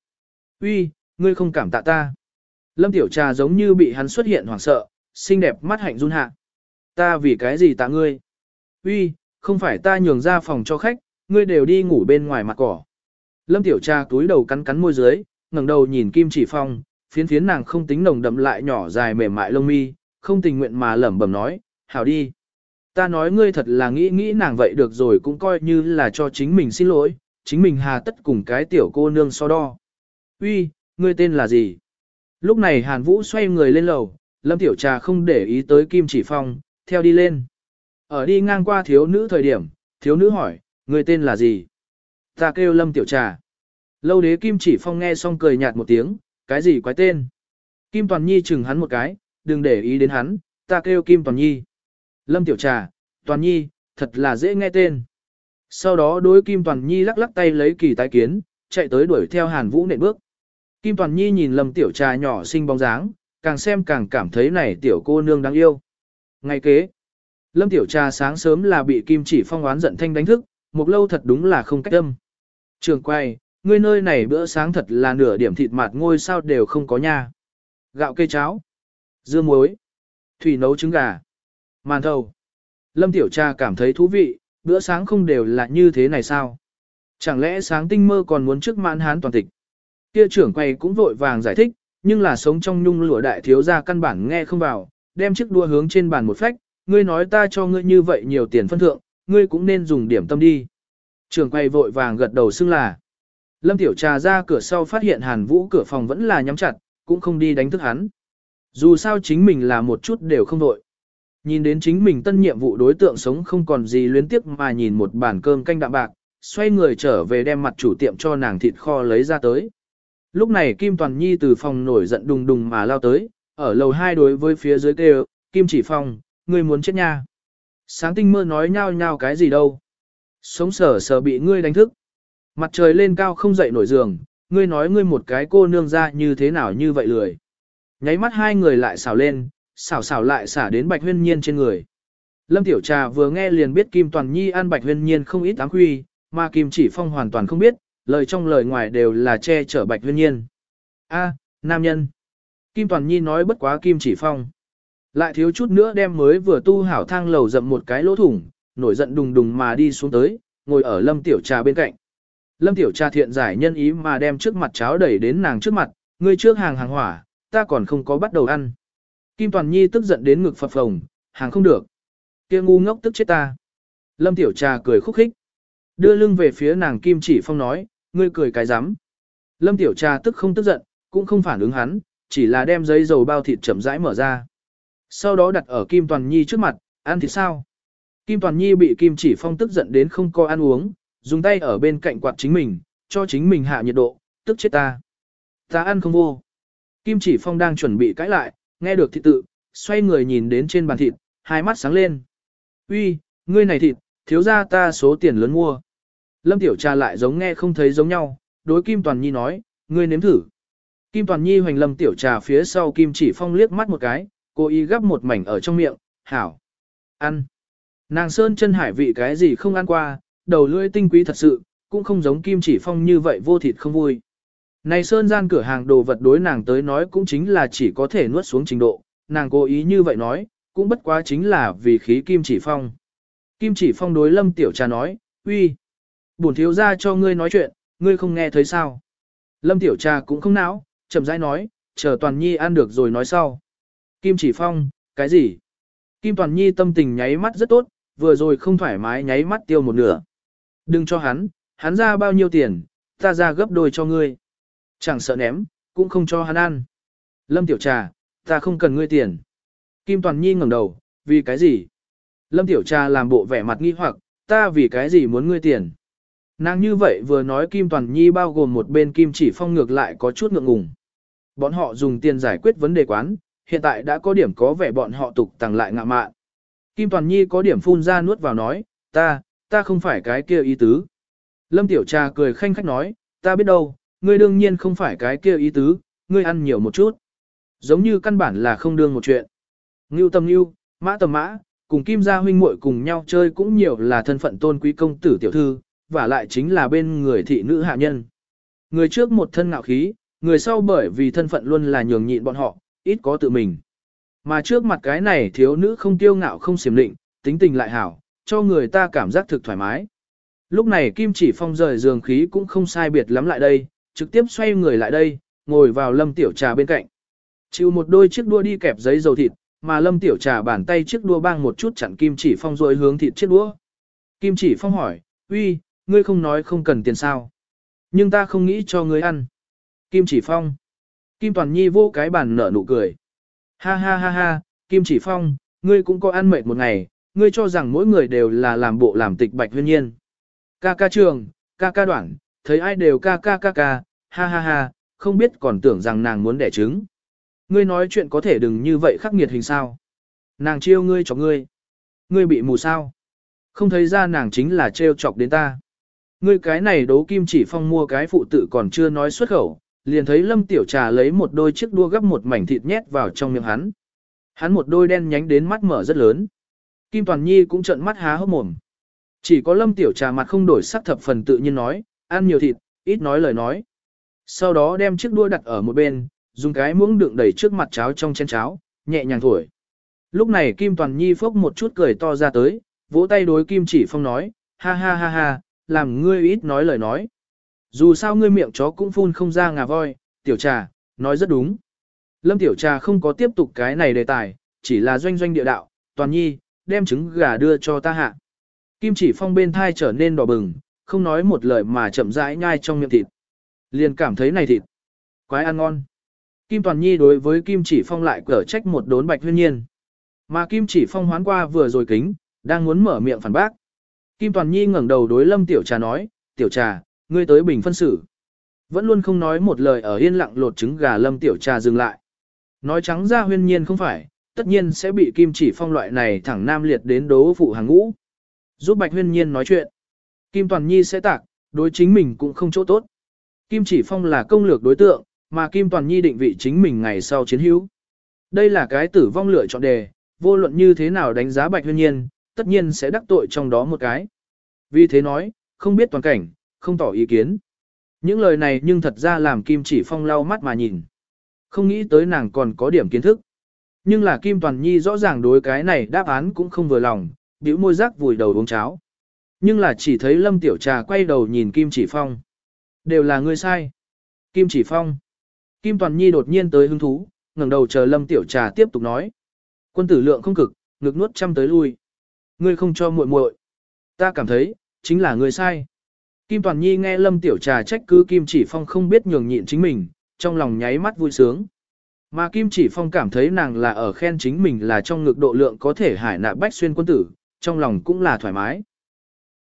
Speaker 1: Uy, ngươi không cảm tạ ta. Lâm Tiểu Trà giống như bị hắn xuất hiện hoảng sợ, xinh đẹp mắt hạnh run hạ. Ta vì cái gì tạ ngươi? Uy, không phải ta nhường ra phòng cho khách, ngươi đều đi ngủ bên ngoài mặt cỏ. Lâm Tiểu Trà túi đầu cắn cắn môi dưới, ngẩng đầu nhìn Kim Chỉ Phong, phiến phiến nàng không tính nồng đậm lại nhỏ dài mềm mại lông mi, không tình nguyện mà lẩm bẩm nói, hảo đi. Ta nói ngươi thật là nghĩ nghĩ nàng vậy được rồi cũng coi như là cho chính mình xin lỗi, chính mình hà tất cùng cái tiểu cô nương so đo. Uy, ngươi tên là gì? Lúc này Hàn Vũ xoay người lên lầu, Lâm Tiểu Trà không để ý tới Kim Chỉ Phong, theo đi lên. Ở đi ngang qua thiếu nữ thời điểm, thiếu nữ hỏi, ngươi tên là gì? Ta kêu Lâm Tiểu Trà. Lâu đế Kim Chỉ Phong nghe xong cười nhạt một tiếng, cái gì quái tên? Kim Toàn Nhi chừng hắn một cái, đừng để ý đến hắn, ta kêu Kim Toàn Nhi. Lâm Tiểu Trà, Toàn Nhi, thật là dễ nghe tên. Sau đó đối Kim Toàn Nhi lắc lắc tay lấy kỳ tái kiến, chạy tới đuổi theo Hàn Vũ nện bước. Kim Toàn Nhi nhìn Lâm Tiểu Trà nhỏ xinh bóng dáng, càng xem càng cảm thấy này tiểu cô nương đáng yêu. Ngay kế, Lâm Tiểu Trà sáng sớm là bị Kim Chỉ Phong oán giận thanh đánh thức, một lâu thật đúng là không cách âm. Trường quay, ngươi nơi này bữa sáng thật là nửa điểm thịt mạt ngôi sao đều không có nha. Gạo cây cháo, dưa muối, thủy nấu trứng gà, màn thầu. Lâm Tiểu Trà cảm thấy thú vị, bữa sáng không đều là như thế này sao? Chẳng lẽ sáng tinh mơ còn muốn trước mãn hán toàn tịch? Kia trưởng quay cũng vội vàng giải thích, nhưng là sống trong nhung lụa đại thiếu gia căn bản nghe không vào, đem chiếc đua hướng trên bàn một phách, ngươi nói ta cho ngươi như vậy nhiều tiền phân thượng, ngươi cũng nên dùng điểm tâm đi. Trưởng quay vội vàng gật đầu xưng là. Lâm Tiểu Trà ra cửa sau phát hiện Hàn Vũ cửa phòng vẫn là nhắm chặt, cũng không đi đánh thức hắn. Dù sao chính mình là một chút đều không vội. Nhìn đến chính mình tân nhiệm vụ đối tượng sống không còn gì luyến tiếc mà nhìn một bàn cơm canh đạm bạc, xoay người trở về đem mặt chủ tiệm cho nàng thịt kho lấy ra tới. Lúc này Kim Toàn Nhi từ phòng nổi giận đùng đùng mà lao tới, ở lầu hai đối với phía dưới kêu, Kim chỉ phòng, ngươi muốn chết nha. Sáng tinh mơ nói nhao nhao cái gì đâu. Sống sở sở bị ngươi đánh thức. Mặt trời lên cao không dậy nổi giường, ngươi nói ngươi một cái cô nương ra như thế nào như vậy lười. Nháy mắt hai người lại xào lên, xảo xảo lại xả đến Bạch Huyên Nhiên trên người. Lâm Tiểu Trà vừa nghe liền biết Kim Toàn Nhi ăn Bạch Huyên Nhiên không ít ám huy, mà Kim Chỉ Phong hoàn toàn không biết, lời trong lời ngoài đều là che chở Bạch Huyên Nhiên. A, nam nhân. Kim Toàn Nhi nói bất quá Kim Chỉ Phong. Lại thiếu chút nữa đem mới vừa tu hảo thang lầu dậm một cái lỗ thủng, nổi giận đùng đùng mà đi xuống tới, ngồi ở Lâm Tiểu Trà bên cạnh. Lâm Tiểu Trà thiện giải nhân ý mà đem trước mặt cháo đẩy đến nàng trước mặt, ngươi trước hàng hàng hỏa, ta còn không có bắt đầu ăn. Kim Toàn Nhi tức giận đến ngực phập phồng, hàng không được. kia ngu ngốc tức chết ta. Lâm Tiểu Trà cười khúc khích. Đưa lưng về phía nàng Kim Chỉ Phong nói, ngươi cười cái rắm Lâm Tiểu Trà tức không tức giận, cũng không phản ứng hắn, chỉ là đem giấy dầu bao thịt chậm rãi mở ra. Sau đó đặt ở Kim Toàn Nhi trước mặt, ăn thì sao? Kim Toàn Nhi bị Kim Chỉ Phong tức giận đến không có ăn uống, dùng tay ở bên cạnh quạt chính mình, cho chính mình hạ nhiệt độ, tức chết ta. Ta ăn không vô. Kim Chỉ Phong đang chuẩn bị cãi lại, nghe được thịt tự, xoay người nhìn đến trên bàn thịt, hai mắt sáng lên. Uy, ngươi này thịt, thiếu ra ta số tiền lớn mua. Lâm Tiểu Trà lại giống nghe không thấy giống nhau, đối Kim Toàn Nhi nói, ngươi nếm thử. Kim Toàn Nhi hoành Lâm Tiểu Trà phía sau Kim Chỉ Phong liếc mắt một cái, cô y gắp một mảnh ở trong miệng, hảo. Ăn. Nàng sơn chân hải vị cái gì không ăn qua, đầu lưỡi tinh quý thật sự, cũng không giống Kim Chỉ Phong như vậy vô thịt không vui. Này sơn gian cửa hàng đồ vật đối nàng tới nói cũng chính là chỉ có thể nuốt xuống trình độ, nàng cố ý như vậy nói, cũng bất quá chính là vì khí Kim Chỉ Phong. Kim Chỉ Phong đối Lâm Tiểu Trà nói, uy, bổn thiếu ra cho ngươi nói chuyện, ngươi không nghe thấy sao. Lâm Tiểu Trà cũng không não, chậm rãi nói, chờ Toàn Nhi ăn được rồi nói sau. Kim Chỉ Phong, cái gì? Kim Toàn Nhi tâm tình nháy mắt rất tốt, vừa rồi không thoải mái nháy mắt tiêu một nửa. Đừng cho hắn, hắn ra bao nhiêu tiền, ta ra gấp đôi cho ngươi. Chẳng sợ ném, cũng không cho hắn ăn. Lâm Tiểu Trà, ta không cần ngươi tiền. Kim Toàn Nhi ngẩng đầu, vì cái gì? Lâm Tiểu Trà làm bộ vẻ mặt nghi hoặc, ta vì cái gì muốn ngươi tiền? Nàng như vậy vừa nói Kim Toàn Nhi bao gồm một bên Kim Chỉ Phong ngược lại có chút ngượng ngùng. Bọn họ dùng tiền giải quyết vấn đề quán, hiện tại đã có điểm có vẻ bọn họ tục tăng lại ngạ mạn. Kim Toàn Nhi có điểm phun ra nuốt vào nói, ta, ta không phải cái kia ý tứ. Lâm Tiểu Trà cười khanh khách nói, ta biết đâu, ngươi đương nhiên không phải cái kia ý tứ, ngươi ăn nhiều một chút. Giống như căn bản là không đương một chuyện. Ngưu tầm ngưu, mã tầm mã, cùng kim gia huynh muội cùng nhau chơi cũng nhiều là thân phận tôn quý công tử tiểu thư, và lại chính là bên người thị nữ hạ nhân. Người trước một thân ngạo khí, người sau bởi vì thân phận luôn là nhường nhịn bọn họ, ít có tự mình. Mà trước mặt cái này thiếu nữ không tiêu ngạo không xiểm định, tính tình lại hảo, cho người ta cảm giác thực thoải mái. Lúc này Kim Chỉ Phong rời giường khí cũng không sai biệt lắm lại đây, trực tiếp xoay người lại đây, ngồi vào Lâm Tiểu Trà bên cạnh. Chịu một đôi chiếc đua đi kẹp giấy dầu thịt, mà Lâm Tiểu Trà bàn tay chiếc đua bang một chút chặn Kim Chỉ Phong rồi hướng thịt chiếc đũa. Kim Chỉ Phong hỏi, uy, ngươi không nói không cần tiền sao? Nhưng ta không nghĩ cho ngươi ăn. Kim Chỉ Phong. Kim Toàn Nhi vô cái bàn nở nụ cười. Ha ha ha ha, Kim Chỉ Phong, ngươi cũng có ăn mệt một ngày, ngươi cho rằng mỗi người đều là làm bộ làm tịch bạch huyên nhiên. Ca ca trường, ca ca đoạn, thấy ai đều ca ca ca ca, ha ha ha, không biết còn tưởng rằng nàng muốn đẻ trứng. Ngươi nói chuyện có thể đừng như vậy khắc nghiệt hình sao. Nàng chiêu ngươi cho ngươi. Ngươi bị mù sao. Không thấy ra nàng chính là trêu chọc đến ta. Ngươi cái này đấu kim chỉ phong mua cái phụ tử còn chưa nói xuất khẩu, liền thấy lâm tiểu trà lấy một đôi chiếc đua gấp một mảnh thịt nhét vào trong miệng hắn. Hắn một đôi đen nhánh đến mắt mở rất lớn. Kim Toàn Nhi cũng trợn mắt há hốc mồm. Chỉ có lâm tiểu trà mặt không đổi sắc thập phần tự nhiên nói, ăn nhiều thịt, ít nói lời nói. Sau đó đem chiếc đua đặt ở một bên, dùng cái muỗng đựng đầy trước mặt cháo trong chén cháo, nhẹ nhàng thổi. Lúc này Kim Toàn Nhi phốc một chút cười to ra tới, vỗ tay đối Kim Chỉ Phong nói, ha ha ha ha, làm ngươi ít nói lời nói. Dù sao ngươi miệng chó cũng phun không ra ngà voi, tiểu trà, nói rất đúng. Lâm tiểu trà không có tiếp tục cái này đề tài, chỉ là doanh doanh địa đạo, Toàn Nhi, đem trứng gà đưa cho ta hạ. Kim Chỉ Phong bên thai trở nên đỏ bừng, không nói một lời mà chậm rãi nhai trong miệng thịt. Liền cảm thấy này thịt, quái ăn ngon. Kim Toàn Nhi đối với Kim Chỉ Phong lại cở trách một đốn bạch huyên nhiên. Mà Kim Chỉ Phong hoán qua vừa rồi kính, đang muốn mở miệng phản bác. Kim Toàn Nhi ngẩng đầu đối Lâm Tiểu Trà nói, Tiểu Trà, ngươi tới bình phân xử. Vẫn luôn không nói một lời ở yên lặng lột trứng gà Lâm Tiểu Trà dừng lại. Nói trắng ra huyên nhiên không phải, tất nhiên sẽ bị Kim Chỉ Phong loại này thẳng nam liệt đến đố phụ hàng ngũ. Giúp Bạch huyên nhiên nói chuyện. Kim Toàn Nhi sẽ tạc, đối chính mình cũng không chỗ tốt. Kim Chỉ Phong là công lược đối tượng, mà Kim Toàn Nhi định vị chính mình ngày sau chiến hữu. Đây là cái tử vong lựa chọn đề, vô luận như thế nào đánh giá Bạch Huyên Nhiên, tất nhiên sẽ đắc tội trong đó một cái. Vì thế nói, không biết toàn cảnh, không tỏ ý kiến. Những lời này nhưng thật ra làm Kim Chỉ Phong lau mắt mà nhìn. Không nghĩ tới nàng còn có điểm kiến thức. Nhưng là Kim Toàn Nhi rõ ràng đối cái này đáp án cũng không vừa lòng, bĩu môi rắc vùi đầu uống cháo. Nhưng là chỉ thấy Lâm Tiểu Trà quay đầu nhìn Kim Chỉ Phong. Đều là ngươi sai. Kim Chỉ Phong. Kim Toàn Nhi đột nhiên tới hứng thú, ngẩng đầu chờ Lâm Tiểu Trà tiếp tục nói. Quân tử lượng không cực, ngực nuốt chăm tới lui. Ngươi không cho muội muội. Ta cảm thấy, chính là ngươi sai. Kim Toàn Nhi nghe Lâm Tiểu Trà trách cứ Kim Chỉ Phong không biết nhường nhịn chính mình, trong lòng nháy mắt vui sướng. Mà Kim Chỉ Phong cảm thấy nàng là ở khen chính mình là trong ngực độ lượng có thể hải nạ bách xuyên quân tử, trong lòng cũng là thoải mái.